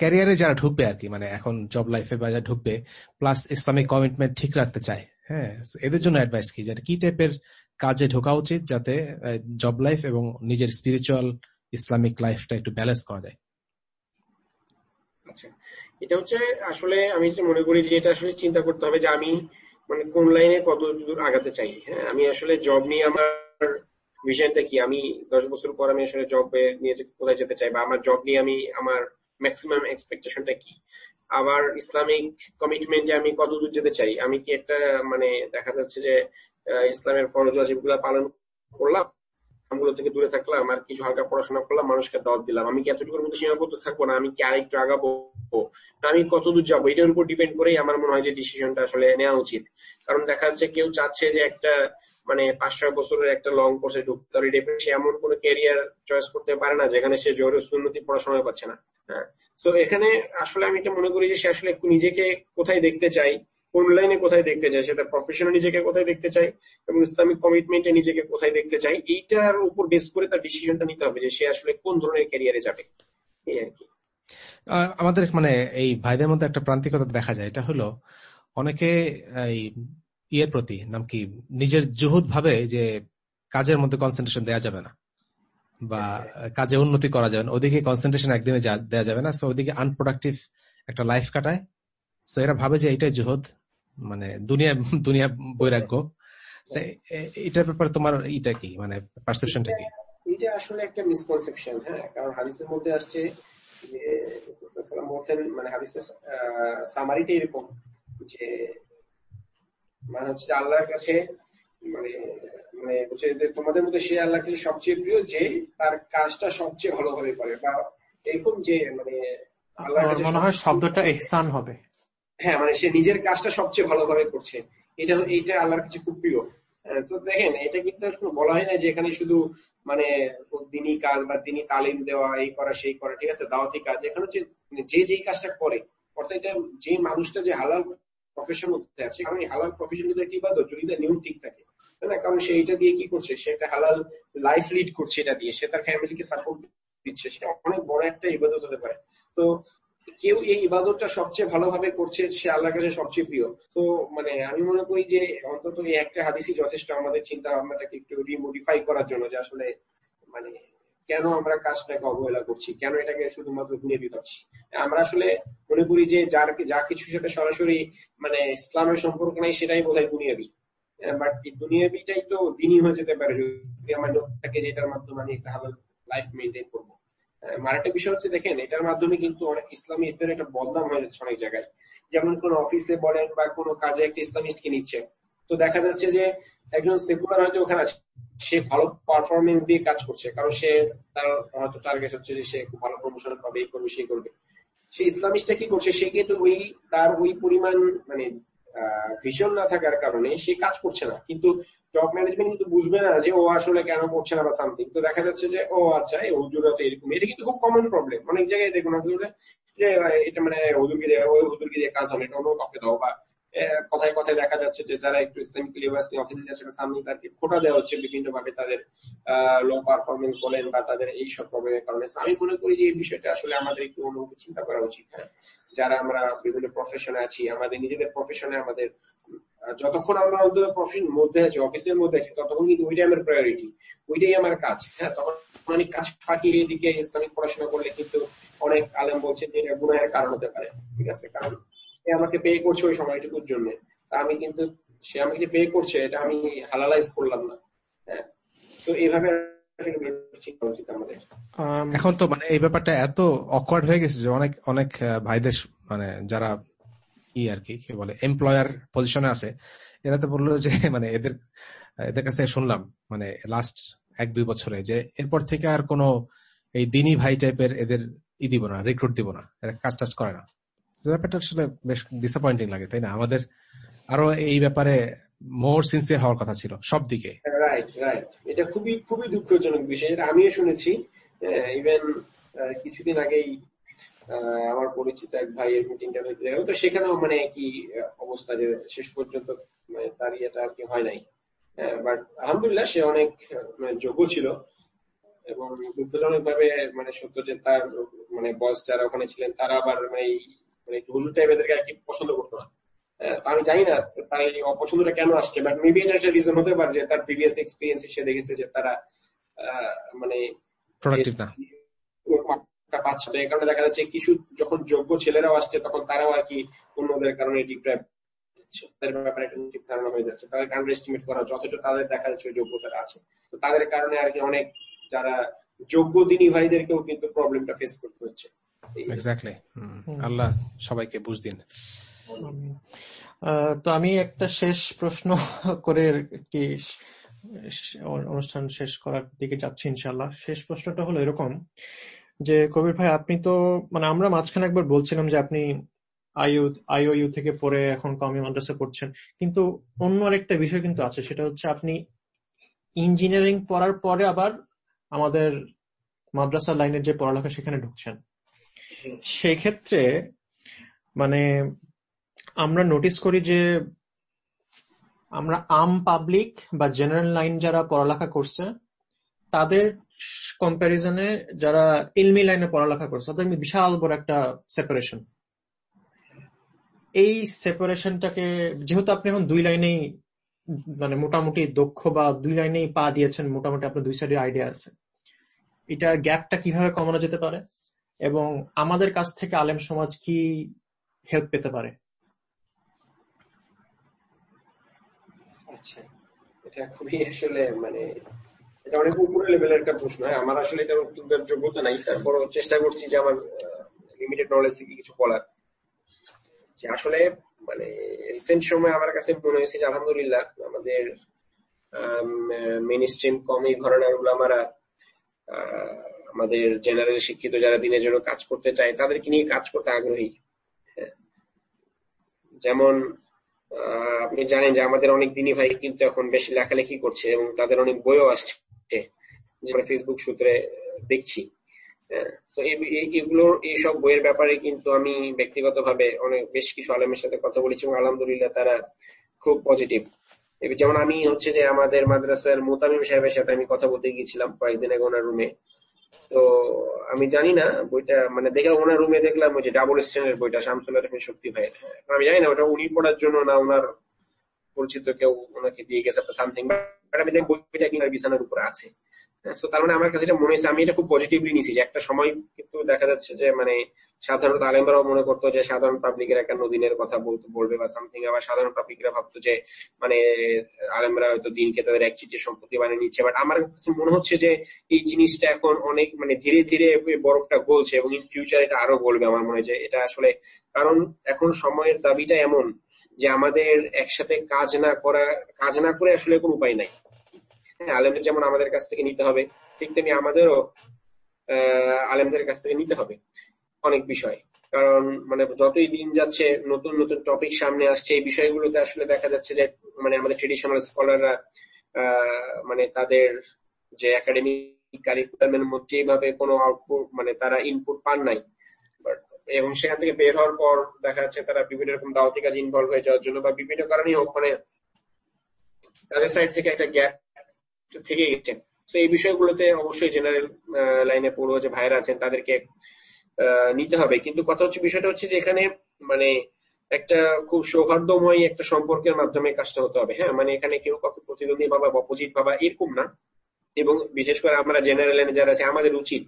ক্যারিয়ারে যারা ঢুকবে আর কি মানে এখন জব লাইফে বা যারা ঢুকবে প্লাস ইসলামিক কমিটমেন্ট ঠিক রাখতে চায় হ্যাঁ। এদের জন্য অ্যাডভাইস কি? যাতে কি টাইপের কাজে ঢোকা উচিত যাতে জব লাইফ এবং নিজের স্পিরিচুয়াল ইসলামিক লাইফটা একটু ব্যালেন্স করা যায়? আচ্ছা এটা হচ্ছে আসলে আমি যেটা মনে করি যে এটা আসলে চিন্তা করতে হবে যে আমি মানে কোন লাইনে কত দূর আগাতে চাই হ্যাঁ। আমি আসলে জব নিয়ে আমার ভিশনটা কি? আমি দশ বছর পর আমি আসলে জব নিয়ে কোথায় যেতে চাই বা আমার জব নিয়ে আমি আমার ম্যাক্সিমাম এক্সপেকটেশনটা কি? আবার ইসলামিক কমিটমেন্ট আমি কতদূর যেতে চাই? আমি কি একটা মানে দেখা যাচ্ছে যে ইসলামের ফরজ ওয়াজিবগুলো পালন করলাম? কামগুলো থেকে দূরে থাকলাম আর কিছু হালকা পড়াশোনা করলাম, মানুষকে দাওয়াত দিলাম। আমি কি এতটুকুর মধ্যে সীমাবদ্ধ থাকব না? আমি কি আরেকটু আগাবো? না, আমি কত দূর যাব? এটার উপর ডিপেন্ড করেই আমার মনে হয় যে ডিসিশনটা আসলে নেওয়া উচিত। কারণ দেখা যাচ্ছে কেউ চাচ্ছে যে একটা মানে পাঁচ, ছয় বছরের একটা লং কোর্সে ঢুকতে পারে এমন কোনো ক্যারিয়ার চয়েস করতে পারে না, যেখানে সে জোরে উন্নতি পড়াশোনা পাচ্ছে না। হ্যাঁ। তো এখানে আসলে আমি এটা মনে করি যে সে আসলে নিজেকে কোথায় দেখতে চাই কোন লাইনে কোথায় দেখতে চাই সেটা প্রফেশনে নিজেকে কোথায় দেখতে চাই এবং ইসলামিক কমিটমেন্টে নিজেকে কোথায় দেখতে চাই এইটার উপর বেস করে তার ডিসিশনটা নিতে হবে যে সে আসলে কোন ধরনের ক্যারিয়ারে যাবে। এই আর কি। আমাদের মানে এই ভাইদের মধ্যে একটা প্রান্তিকতা দেখা যায়। এটা হলো অনেকে এই ইয়ের প্রতি নাম কি নিজের জুহুদ ভাবে যে কাজের মধ্যে কনসেন্ট্রেশন দেওয়া যাবে না বা কাজে উন্নতি করা যাবে না। ওদিকে কনসেন্ট্রেশন একদিনে দেওয়া যাবে না। সো ওদিকে আনপ্রোডাক্টিভ একটা লাইফ কাটায়। সো এরা ভাবে যে এটাই জুহুদ। মানে দুনিয়া দুনিয়া বৈরাগ্য। এটার ব্যাপারে তোমার ইটা কি? মানে পারসেপশনটা কি? এটা আসলে একটা মিসকনসেপশন হ্যাঁ? কারণ হাদিসের মধ্যে আসছে যে বলছেন মানে হাদিসের সামারিটা এরকম যে মানে হচ্ছে আল্লাহর কাছে মানে মানে হচ্ছে তোমাদের মধ্যে সে আল্লাহর কাছে সবচেয়ে প্রিয় যে তার কাজটা সবচেয়ে ভালোভাবে করে বা এরকম যে মানে আল্লাহর মনে হয় শব্দটা এহসান হবে। হ্যাঁ মানে সে নিজের কাজটা সবচেয়ে ভালোভাবে করছে। এটা এইটা আল্লাহর কাছে খুব প্রিয়। দেখেন, এটা কিন্তু বলা হয় না যে এখানে শুধু মানে দিনই কাজ বা দিনই তালিম দেওয়া, এই করা, সেই করা, ঠিক আছে, দাওয়াতি কাজ। এখানে হচ্ছে যে যেই কাজটা করে, অর্থাৎ এটা যে মানুষটা যে হালাল প্রফেশন মধ্যে আছে, কারণ এই হালাল প্রফেশন কিন্তু একটি ইবাদত যদি তার নিয়ম ঠিক থাকে, তাই না? কারণ সে এটা দিয়ে কি করছে? সে একটা হালাল লাইফ লিড করছে এটা দিয়ে। সে তার ফ্যামিলিকে সাপোর্ট দিচ্ছে। সেটা অনেক বড় একটা ইবাদত হতে পারে। তো কেউ এই ইবাদতটা সবচেয়ে ভালোভাবে করছে, সে আল্লাহর কাছে সবচেয়ে প্রিয়। তো মানে আমি মনে করি যে, অন্তত এই একটা হাদিসই যথেষ্ট আমাদের চিন্তা ভাবনাটাকে একটু রিমোডিফাই করার জন্য যে আসলে মানে কেন আমরা কাজটাকে অবহেলা করছি? কেন এটাকে শুধুমাত্র গুণে দিচ্ছি আমরা আসলে মনে করি যে, যার, যা কিছুর সাথে সরাসরি মানে ইসলামের সম্পর্ক নাই, সেটাই বোধহয় গুনিয়ে দিই বাট এই দুনিয়াবিটাই তো দিনই হয়ে যেতে পারে। যদি আমার লক্ষ্য থাকে যে, এটার মাধ্যমে আমি একটা লাইফ মেনটেন করব। আর একটা বিষয় হচ্ছে দেখেন, এটার মাধ্যমে কিন্তু অনেক ইসলামিস্টদের একটা বদনাম হয়ে যাচ্ছে অনেক জায়গায়। যেমন কোন অফিসে বলেন বা কোনো কাজে একটা ইসলামিস্টকে নিচ্ছে। তো দেখা যাচ্ছে যে একজন সেকুলার হয়তো ওখানে আছে, সে ভালো পারফরমেন্স দিয়ে কাজ করছে, কারণ সে তার হয়তো টার্গেট হচ্ছে যে সে খুব ভালো প্রমোশন পাবে, এই করবে, সেই করবে। সে ইসলামিস্টটা কি করছে, সে কিন্তু ওই, তার ওই পরিমাণ মানে ভিশন না থাকার কারণে সে কাজ করছে না। কিন্তু টপ ম্যানেজমেন্ট কিন্তু বুঝবে না যে ও আসলে কেন করছে না বা সামথিং তো দেখা যাচ্ছে যে, ও আচ্ছা এই হুজুরা তো এরকম। এটা কিন্তু খুব কমন প্রবলেম অনেক জায়গায় দেখুন হুজুরে, যে এটা মানে হুজুরকে দিয়ে, ওই হুজুরকে দিয়ে কাজ হবে এটা অন্য কাউকে দাও বা কথায় কথায় দেখা যাচ্ছে যে, যারা একটু ইসলামিক ইউনিভার্সিটি অফিসে যাচ্ছে সামনে তাদেরকে খোটা দেওয়া হচ্ছে বিভিন্ন ভাবে তাদের লো পারফরমেন্স বলেন বা তাদের এই সব প্রবলেমের কারণে। আমি মনে করি যে, এই বিষয়টা আসলে আমাদের একটু অন্যভাবে চিন্তা করা উচিত হ্যাঁ। যারা আমরা বিভিন্ন প্রফেশনে আছি, আমাদের নিজেদের প্রফেশনে আমাদের যতক্ষণ আমরা অন্তত প্রফেশন মধ্যে আছি অফিসের মধ্যে আছি, ততক্ষণ কিন্তু ওইটাই আমার প্রায়োরিটি ওইটাই আমার কাজ হ্যাঁ? তখন অনেক কাজ ফাঁকিয়ে এদিকে ইসলামিক পড়াশোনা করলে কিন্তু অনেক আলেম বলছে যে এটা গুনাহের কারণ হতে পারে, ঠিক আছে? কারণ সে আমাকে পে করছে ওই সময়টুকুর জন্য, তা আমি কিন্তু, সে আমাকে যে পে করছে, এটা আমি হালালাইজ করলাম না হ্যাঁ? তো এইভাবে এখন তো মানে এই ব্যাপারটা এত অকওয়ার্ড হয়ে গেছে যে অনেক অনেক ভাইদের মানে যারা ই আর কি বলে এমপ্লয়ার পজিশনে আছে, এরা তো বলল যে মানে এদের এদের কাছে শুনলাম মানে লাস্ট এক, দুই বছরে যে এরপর থেকে আর কোনো এই দিনী ভাই টাইপের এদের ই দিব না রিক্রুট দিব না, এরা কাজ টাজ করে না। ব্যাপারটা আসলে বেশ ডিসঅ্যাপয়েন্টিং লাগে, তাই না? আমাদের আরও এই ব্যাপারে মোর সিনসিয়ার হওয়ার কথা ছিল, সব দিকে। রাইট রাইট এটা খুবই খুবই দুঃখজনক বিষয়। এটা আমিও শুনেছি। ইভেন কিছুদিন আগেই আমার পরিচিত এক ভাইয়ের হইতে গেল তো সেখানেও মানে কি অবস্থা যে শেষ পর্যন্ত মানে তার ইয়েটা আর কি হয় নাই। বাট আলহামদুলিল্লাহ সে অনেক মানে যোগ্য ছিল। এবং দুঃখজনক ভাবে মানে সত্য যে তার মানে বস যারা ওখানে ছিলেন, তারা আবার মানে মানে হুজুর টাইপ এদেরকে আর কি পছন্দ করতো না। আমি জানি না তার এই অপছন্দটা কেন আসছে বাট মেবি এটা একটা রিজন হতে পারে যে তার প্রিভিয়াস এক্সপিরিয়েন্স সে দেখেছে যে তারা মানে প্রোডাক্টিভ না। পাচ্ছে এই কারণে দেখা যাচ্ছে কিছু যখন যোগ্য ছেলেরাও আসছে তখন তারাও আর কি অন্যদের কারণে ডিপ্রাইভ তাদের ব্যাপারে একটা ঠিক ধারণা হয়ে যাচ্ছে। তাদের আন্ডার এস্টিমেট করা অথচ তাদের দেখা যাচ্ছে ওই যোগ্যতাটা আছে। তো তাদের কারণে আর কি অনেক যারা যোগ্য দিনী ভাইদেরকেও কিন্তু প্রবলেমটা ফেস করতে হচ্ছে। এক্স্যাক্টলি আল্লাহ সবাইকে বুঝ দিন। তো আমি একটা শেষ প্রশ্ন করে কি অনুষ্ঠান শেষ করার দিকে যাচ্ছি ইনশাল্লাহ শেষ প্রশ্নটা হলো এরকম যে কবির ভাই আপনি তো মানে আমরা মাঝখানে একবার বলছিলাম যে আপনি আইওইউ থেকে পড়ে এখন কমি মাদ্রাসা করছেন কিন্তু অন্য আরেকটা বিষয় কিন্তু আছে সেটা হচ্ছে আপনি ইঞ্জিনিয়ারিং পড়ার পরে আবার আমাদের মাদ্রাসা লাইনের যে পড়ালেখা সেখানে ঢুকছেন। সেই ক্ষেত্রে মানে আমরা নোটিস করি যে আমরা আম পাবলিক বা জেনারেল লাইন যারা পড়ালেখা করছে, তাদের কম্প্যারিজনে যারা ইলমি লাইনে পড়ালেখা করছে, তাদের বিশাল বড় একটা সেপারেশন এই সেপারেশনটাকে যেহেতু আপনি এখন দুই লাইনেই মানে মোটামুটি দক্ষ বা দুই লাইনেই পা দিয়েছেন, মোটামুটি আপনার দুই সাইডে আইডিয়া আছে, এটার গ্যাপটা কীভাবে কমানো যেতে পারে এবং আমাদের কাছ থেকে আলেম সমাজ কি হেল্প পেতে পারে? আচ্ছা এটা খুবই আসলে মানে এটা অনেক উপরে লেভেলের একটা প্রশ্ন। হ্যাঁ আমার আসলে এটা যোগ্যতা নাই। তারপর চেষ্টা করছি যে আমার লিমিটেড নলেজ থেকে কিছু বলার। যে আসলে মানে রিসেন্ট সময় আমার কাছে মনে হয়েছে যে আলহামদুলিল্লাহ আমাদের মেন স্ট্রিম আমাদের জেনারেল শিক্ষিত যারা দিনের জন্য কাজ করতে চায়, তাদেরকে নিয়ে কাজ করতে আগ্রহী। হ্যাঁ। যেমন আপনি জানেন যে আমাদের অনেক দিনই ভাই কিন্তু এখন বেশি লেখালেখি করছে এবং তাদের অনেক বইও আসছে যেটা ফেসবুক সূত্রে দেখছি হ্যাঁ। এগুলোর এইসব বইয়ের ব্যাপারে কিন্তু আমি ব্যক্তিগতভাবে অনেক, বেশ কিছু আলমের সাথে কথা বলেছি এবং আলহামদুলিল্লাহ তারা খুব পজিটিভ যেমন আমি হচ্ছে যে আমাদের মাদ্রাসার মোতামিম সাহেবের সাথে আমি কথা বলতে গিয়েছিলাম কয়েকদিন আগে ওনার রুমে তো আমি জানি না, বইটা মানে দেখে ওনার রুমে দেখলাম ওই যে ডাবল স্ট্যান্ডের বইটা শামসুল আলমের শক্তি ভাই। আমি জানি না, ওটা উনি পড়ার জন্য না ওনার পরিচিত কেউ ওনাকে দিয়ে গেছে সামথিং বাট আমি দেখি বইটা কিনার বিছানার উপরে আছে। তার মানে আমার কাছে মনে হয়েছে, আমি এটা খুব পজিটিভলি নিছি যে একটা সময় কিন্তু দেখা যাচ্ছে যে মানে সাধারণত আলেমরাও মনে করতো যে সাধারণ পাবলিকের একটা নদীনের কথা বলবে বা সামথিং আবার সাধারণ পাবলিকরা ভাবতো যে মানে আলেমরা হয়তো দিনকে তাদের এক চিঠি সম্পত্তি বানিয়ে নিচ্ছে। বাট আমার কাছে মনে হচ্ছে যে এই জিনিসটা এখন অনেক মানে ধীরে ধীরে বরফটা গলছে এবং ইন ফিউচার এটা আরও গলবে আমার মনে হয় যে এটা আসলে, কারণ এখন সময়ের দাবিটা এমন যে আমাদের একসাথে কাজ না করা, কাজ না করে আসলে কোনো উপায় নাই। হ্যাঁ আলেমদের যেমন আমাদের কাছ থেকে নিতে হবে, ঠিক তেমনি আমাদেরও আলেমদের কাছ থেকে নিতে হবে অনেক বিষয়। কারণ মানে যতই দিন যাচ্ছে, নতুন নতুন টপিক সামনে আসছে, এই বিষয়গুলোতে আসলে দেখা যাচ্ছে যে মানে আমাদের ট্রেডিশনাল স্কলাররা মানে তাদের যে একাডেমিক কারিকুলামের মধ্যে এইভাবে কোনো আউটপুট মানে তারা ইনপুট পান নাই। এবং সেখান থেকে বের হওয়ার পর দেখা যাচ্ছে তারা বিভিন্ন রকম দাওয়াতি কাজ ইনভলভ হয়ে যাওয়ার জন্য বা বিভিন্ন কারণেই হোক মানে তাদের সাইড থেকে একটা গ্যাপ থেকে গেছে তো এই বিষয়গুলোতে অবশ্যই জেনারেল লাইনে পড়ুয়া যে ভাইরা আছেন, তাদেরকে নিতে হবে। কিন্তু কথা হচ্ছে, বিষয়টা হচ্ছে যে এখানে মানে একটা খুব সৌহার্দ্যময় একটা সম্পর্কের মাধ্যমে কাজটা হতে হবে। হ্যাঁ মানে এখানে কেউ কাউকে প্রতিদ্বন্দ্বী ভাবা অপোজিট ভাবা এরকম না। এবং বিশেষ করে আমরা জেনারেল লাইনে যারা আছে, আমাদের উচিত,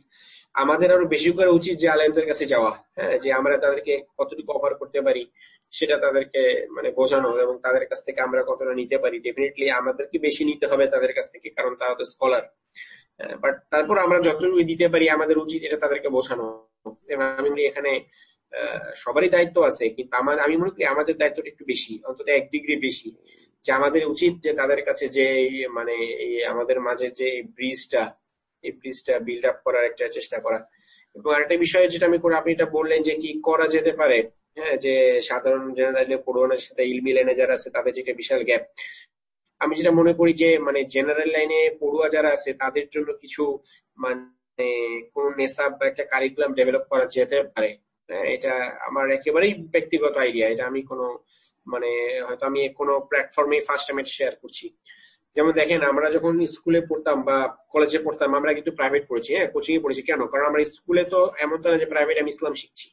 আমাদের আরও বেশি করে উচিত যে আলেমদের কাছে যাওয়া। হ্যাঁ যে আমরা তাদেরকে কতটুকু অফার করতে পারি সেটা তাদেরকে মানে বোঝানো এবং তাদের কাছ থেকে আমরা কতটা নিতে পারি। ডেফিনেটলি আমাদেরকে বেশি নিতে হবে তাদের কাছ থেকে, কারণ তারা তো স্কলার বাট তারপর আমরা যতটুকু দিতে পারি, আমাদের উচিত এটা তাদেরকে বোঝানো। আমি এখানে সবারই দায়িত্ব আছে, কিন্তু আমার, আমি মনে করি আমাদের দায়িত্বটা একটু বেশি, অন্তত এক ডিগ্রি বেশি। যে আমাদের উচিত যে তাদের কাছে যে মানে আমাদের মাঝে যে ব্রিজটা এই ব্রিজটা বিল্ড আপ করার একটা চেষ্টা করা। এবং আরেকটা বিষয় যেটা আমি করে, আপনি এটা বললেন যে কি করা যেতে পারে। হ্যাঁ যে সাধারণ জেনারেল পড়ুয়ানের সাথে ইলমি লাইনে যারা আছে তাদের যেটা বিশাল গ্যাপ আমি যেটা মনে করি যে মানে জেনারেল লাইনে পড়ুয়া যারা আছে তাদের জন্য কিছু মানে কোন নেশাব বা একটা কারিকুলাম ডেভেলপ করা যেতে পারে। হ্যাঁ, এটা আমার একেবারেই ব্যক্তিগত আইডিয়া এটা আমি কোনো মানে হয়তো আমি কোনো প্ল্যাটফর্মে ফার্স্ট টাইম শেয়ার করছি। যেমন দেখেন আমরা যখন স্কুলে পড়তাম বা কলেজে পড়তাম আমরা কিন্তু প্রাইভেট পড়েছি। হ্যাঁ কোচিং এ পড়েছি। কেন? কারণ আমরা স্কুলে তো এমন তো না যে প্রাইভেট আমি ইসলাম শিখছি।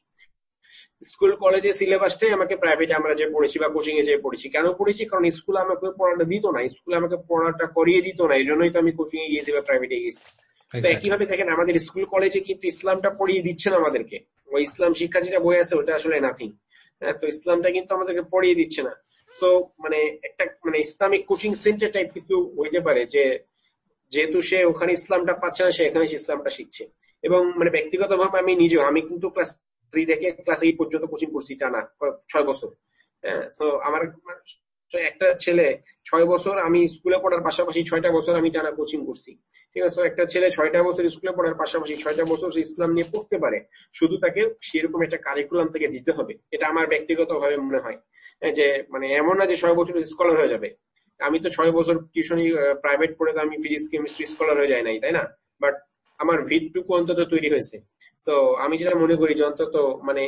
স্কুল কলেজে সিলেবাসটাই আমাকে প্রাইভেটে আমরা যে পড়েছি বা কোচিং এ যে পড়েছি কেন পড়েছি? কারণ স্কুলে আমাকে পড়াটা দিত না। স্কুলে আমাকে পড়াটা করিয়ে দিত না। এই জন্যই তো আমি কোচিং এ গিয়েছি বা প্রাইভেটে গিয়েছি। তো একইভাবে দেখেন আমাদের স্কুল কলেজে কিন্তু ইসলামটা পড়িয়ে দিচ্ছে না আমাদেরকে। ওই ইসলাম শিক্ষা যেটা বই আছে ওটা আসলে নাথিং হ্যাঁ, তো ইসলামটা কিন্তু আমাদেরকে পড়িয়ে দিচ্ছে না। তো মানে একটা মানে ইসলামিক কোচিং সেন্টার টাইপ কিছু হইতে পারে যে যেহেতু সে ওখানে ইসলামটা পাচ্ছে না সে এখানে ইসলামটা শিখছে। এবং মানে ব্যক্তিগতভাবে আমি নিজেও আমি কিন্তু ক্লাস থ্রি থেকে ক্লাস এইট পর্যন্ত কোচিং করছি টানা ছয় বছর। হ্যাঁ আমার একটা ছেলে ছয় বছর আমি স্কুলে পড়ার পাশাপাশি ছয়টা বছর আমি টানা কোচিং করছি। ঠিক আছে একটা ছেলে ছয়টা বছর স্কুলে পড়ার পাশাপাশি ছয়টা বছর ইসলাম নিয়ে পড়তে পারে, শুধু তাকে সেরকম একটা কারিকুলাম থেকে দিতে হবে। এটা আমার ব্যক্তিগত ভাবে মনে হয় যে মানে এমন না যে ছয় বছর স্কলার হয়ে যাবে। আমি তো ছয় বছর টিউশনি প্রাইভেট পড়ে তো আমি ফিজিক্স কেমিস্ট্রি স্কলার হয়ে যায় নাই, তাই না? বাট আমার ভিতটুকু অন্তত তৈরি হয়েছে। তো আমি যেটা মনে করি যে অন্তত মানে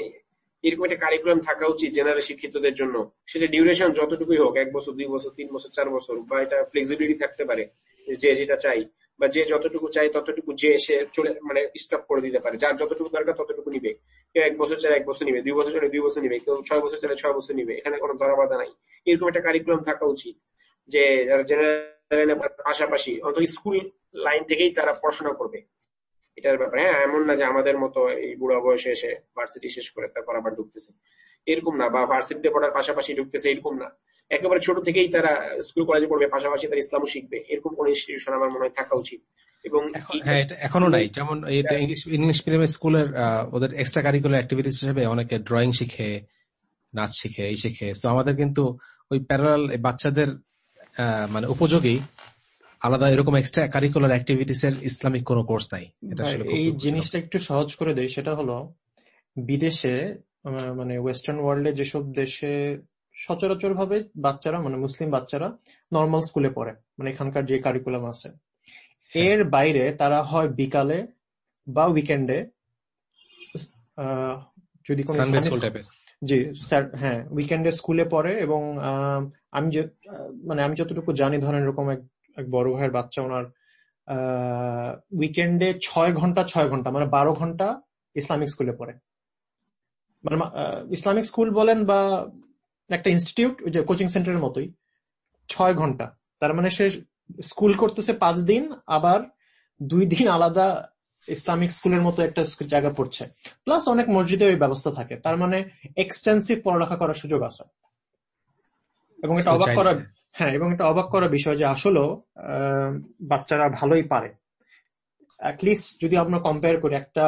এরকম একটা কারিকুলাম থাকা উচিত জেনারেল শিক্ষিতদের জন্য। সেটা ডিউরেশন যতটুকুই হোক, এক বছর, দুই বছর, তিন বছর, চার বছর, বা এটা ফ্লেক্সিবিলিটি থাকতে পারে, যে যেটা চাই, বা যে যতটুকু চাই, ততটুকু যে এসে চলে মানে স্টপ করে দিতে পারে। যার যতটুকু দরকার, ততটুকু নিবে। কেউ এক বছর চাইলে এক বছর নিবে, দুই বছর চাইলে দুই বছর নিবে, কেউ ছয় বছর চাইলে ছয় বছর নিবে, এখানে কোনো ধরা বাধা নাই। এরকম একটা কারিকুলাম থাকা উচিত, যে যারা জেনারেল পাশাপাশি, অন্তত স্কুল লাইন থেকেই তারা পড়াশোনা করবে। এটার ব্যাপারে হ্যাঁ এমন না যে আমাদের মতো এই বুড়া বয়সে এসে ভার্সিটি শেষ করে তারপর আবার ঢুকতেছে। এরকম না, বা ভার্সিটিতে পড়ার পাশাপাশি ঢুকতেছে এরকম না। একেবারে ছোট থেকেই তারা স্কুল কলেজে পড়বে, পাশাপাশি তারা ইসলামও শিখবে। এরকম কোন ইনস্টিটিউশন আমার মনে হয় থাকা উচিত। এবং হ্যাঁ এখনও নাই। যেমন ইংলিশ ইংলিশ মিডিয়াম স্কুলের ওদের এক্সট্রা কারিকুলার অ্যাক্টিভিটিস হিসেবে অনেকে ড্রয়িং শিখে, নাচ শিখে, এই শিখে। তো আমাদের কিন্তু ওই প্যারাল বাচ্চাদের মানে উপযোগী আলাদা এরকম এক্সট্রা কারিকুলার অ্যাক্টিভিটিস এর ইসলামিক কোনো কোর্স নাই। এই জিনিসটা একটু সহজ করে দেয় সেটা হলো বিদেশে মানে ওয়েস্টার্ন ওয়ার্ল্ডে যেসব দেশে সচরাচর ভাবে বাচ্চারা মানে মুসলিম বাচ্চারা নর্মাল স্কুলে পড়ে মানে এখানকার যে কারিকুলাম আছে। হ্যাঁ। এর বাইরে তারা হয় বিকালে বা উইকেন্ডে যদি কোনো জি স্যার হ্যাঁ উইকেন্ডে স্কুলে পড়ে এবং আমি যে মানে আমি যতটুকু জানি ধরেন এরকম এক এক বড় ভাইয়ের বাচ্চা ওনার আহ উইকেন্ডে ছয় ঘণ্টা ছয় ঘণ্টা মানে বারো ঘণ্টা ইসলামিক স্কুলে পড়ে। মানে ইসলামিক স্কুল বলেন বা একটা ইনস্টিটিউট ওই যে কোচিং সেন্টারের মতোই ছয় ঘণ্টা। তার মানে সে স্কুল করতেছে পাঁচ দিন আবার দুই দিন আলাদা ইসলামিক স্কুলের মতো একটা জায়গা পড়ছে। প্লাস অনেক মসজিদে ওই ব্যবস্থা থাকে। তার মানে এক্সটেন্সিভ পড়ালেখা করার সুযোগ আছে। এবং এটা অবাক করা হ্যাঁ এবং এটা অবাক করা বিষয় যে আসলেও বাচ্চারা ভালোই পারে। অ্যাটলিস্ট যদি আমরা কম্পেয়ার করি একটা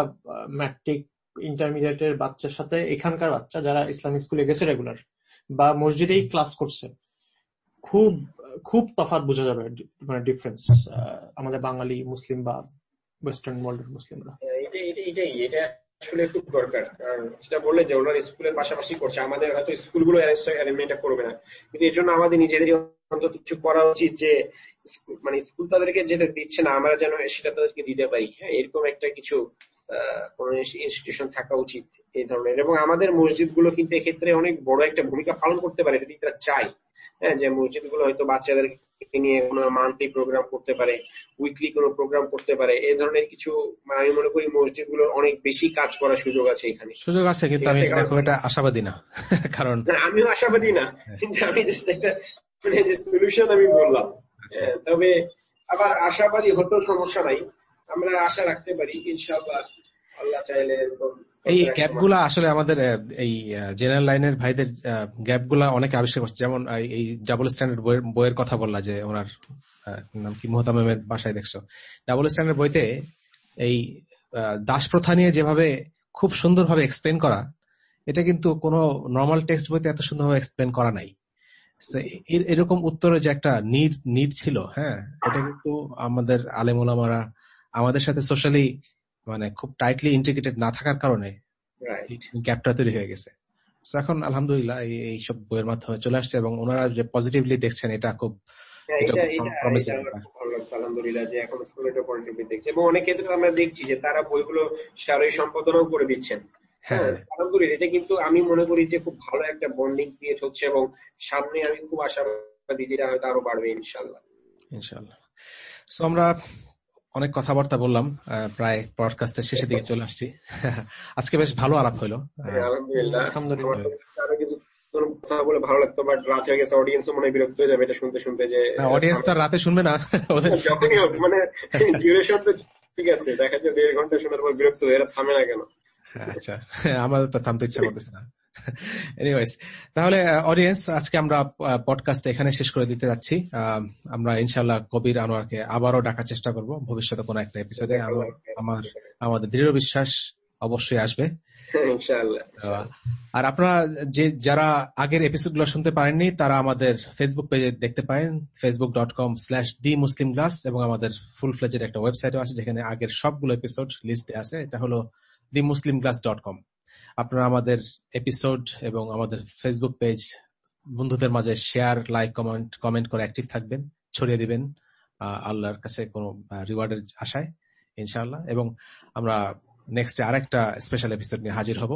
ম্যাট্রিক ইন্টারমিডিয়েটের বাচ্চার সাথে এখানকার বাচ্চা যারা ইসলামিক স্কুলে গেছে রেগুলার বা মসজিদেই ক্লাস করছে খুব খুব তফাৎ বোঝা যাবে মানে ডিফারেন্স আমাদের বাঙালি মুসলিম বা ওয়েস্টার্ন ওয়ার্ল্ডের মুসলিমরা। এটাই এটা আসলে খুব দরকার। কারণ যেটা বললেন যে ওনারা স্কুলের পাশাপাশি করছে আমাদের হয়তো স্কুলগুলো অ্যারেঞ্জমেন্টটা করবে না। কিন্তু এর জন্য আমাদের নিজেদেরই অন্তত কিছু করা উচিত যে মানে স্কুল তাদেরকে যেটা দিচ্ছে না আমরা যেন সেটা তাদেরকে দিতে পারি। হ্যাঁ এরকম একটা কিছু কোন ইনস্টিটিউশন থাকা উচিত এই ধরনের। এবং আমাদের মসজিদগুলো কিন্তু এক্ষেত্রে অনেক বড় একটা ভূমিকা পালন করতে পারে যদি তারা চায়। হ্যাঁ যে মসজিদগুলো হয়তো বাচ্চাদের নিয়ে কোনো মান্থলি প্রোগ্রাম করতে পারে উইকলি কোনো প্রোগ্রাম করতে পারে এই ধরনের কিছু আমি মনে করি মসজিদগুলোর অনেক বেশি কাজ করার সুযোগ আছে এখানে। সুযোগ আছে কিন্তু আমি এটা আশাবাদী না কারণ আমিও আশাবাদী না হ্যাঁ। কিন্তু আমি জাস্ট একটা মানে যে সলিউশন আমি বললাম। আচ্ছা। হ্যাঁ, তবে আবার আশাবাদী হতেও সমস্যা নাই। আমরা আশা রাখতে পারি ইনশাআল্লাহ আল্লাহ চাইলে এই গ্যাপগুলা আসলে আমাদের এই জেনারেল লাইনের ভাইদের গ্যাপগুলা অনেকে আবিষ্কার করছে। যেমন এই ডাবল স্ট্যান্ডার্ড বইয়ের বইয়ের কথা বললা যে ওনার নাম কি মোহতামের বাসায় দেখছ। ডাবল স্ট্যান্ডার্ড বইতে এই দাস প্রথা নিয়ে যেভাবে খুব সুন্দরভাবে এক্সপ্লেন করা এটা কিন্তু কোনো নর্মাল টেক্সট বইতে এত সুন্দরভাবে এক্সপ্লেন করা নাই। এরকম উত্তরে যে একটা নিড নিড ছিল হ্যাঁ এটা কিন্তু আমাদের আলেমুলামারা আমাদের সাথে সোশ্যালি মানে খুব টাইটলি ইন্টিগ্রেটেড না থাকার কারণে গ্যাপটা তৈরি হয়ে গেছে। এখন আলহামদুলিল্লাহ এই সব বইয়ের মাধ্যমে চলে আসছে এবং ওনারা যে পজিটিভলি দেখছেন এটা খুব আলহামদুলিল্লাহ যে এখন দেখছে। এবং অনেক ক্ষেত্রে আমরা দেখছি যে তারা বইগুলো সারাই সম্পাদনাও করে দিচ্ছেন। হ্যাঁ, আলহামদুলিল্লাহ এটা কিন্তু আমি মনে করি যে খুব ভালো একটা বন্ডিং ক্রিয়েট হচ্ছে এবং সামনে আমি খুব আশাবাদী যেটা হয়তো আরও বাড়বে ইনশাল্লাহ ইনশাল্লাহ আমরা অনেক কথাবার্তা বললাম প্রায় পডকাস্টের শেষের দিকে চলে আসছি। আজকে বেশ ভালো আলাপ হলো। হ্যাঁ, আলহামদুলিল্লাহ। কথা বলে ভালো লাগতো বাট রাত হয়ে গেছে মনে বিরক্ত হয়ে যাবে এটা শুনতে শুনতে যে অডিয়েন্স তো রাতে শুনবে না। মানে ডিউরেশন তো ঠিক আছে দেখা যায় দেড় ঘণ্টা শোনার পর বিরক্ত হয়ে থামে না কেন? আচ্ছা আমাদের তো থামতে ইচ্ছা করতেছে না। এনিওয়েজ তাহলে অডিয়েন্স আজকে আমরা পডকাস্ট এখানে শেষ করে দিতে যাচ্ছি। আমরা ইনশাল্লাহ কবির আনোয়ারকে আবারও ডাকার চেষ্টা করব। ভবিষ্যতে কোনো একটা এপিসোডে আমার আমাদের দৃঢ় বিশ্বাস অবশ্যই আসবে। আর আপনারা যে যারা আগের এপিসোডগুলো শুনতে পারেননি তারা আমাদের ফেসবুক পেজে দেখতে পারেন। Facebook dot com slash the Muslim glass এবং আমাদের ফুল ফ্লেজের একটা ওয়েবসাইটও আছে যেখানে আগের সবগুলো এপিসোড লিস্টে আছে। এটা হলো দি মুসলিম গ্লাস ডট কম আপনারা আমাদের এপিসোড এবং আমাদের ফেসবুক পেজ বন্ধুদের মাঝে শেয়ার লাইক কমেন্ট কমেন্ট করে অ্যাক্টিভ থাকবেন, ছড়িয়ে দিবেন আল্লাহর কাছে কোনো রিওয়ার্ডের আশায়, ইনশাআল্লাহ। এবং আমরা নেক্সট আরেকটা স্পেশাল এপিসোড নিয়ে হাজির হব।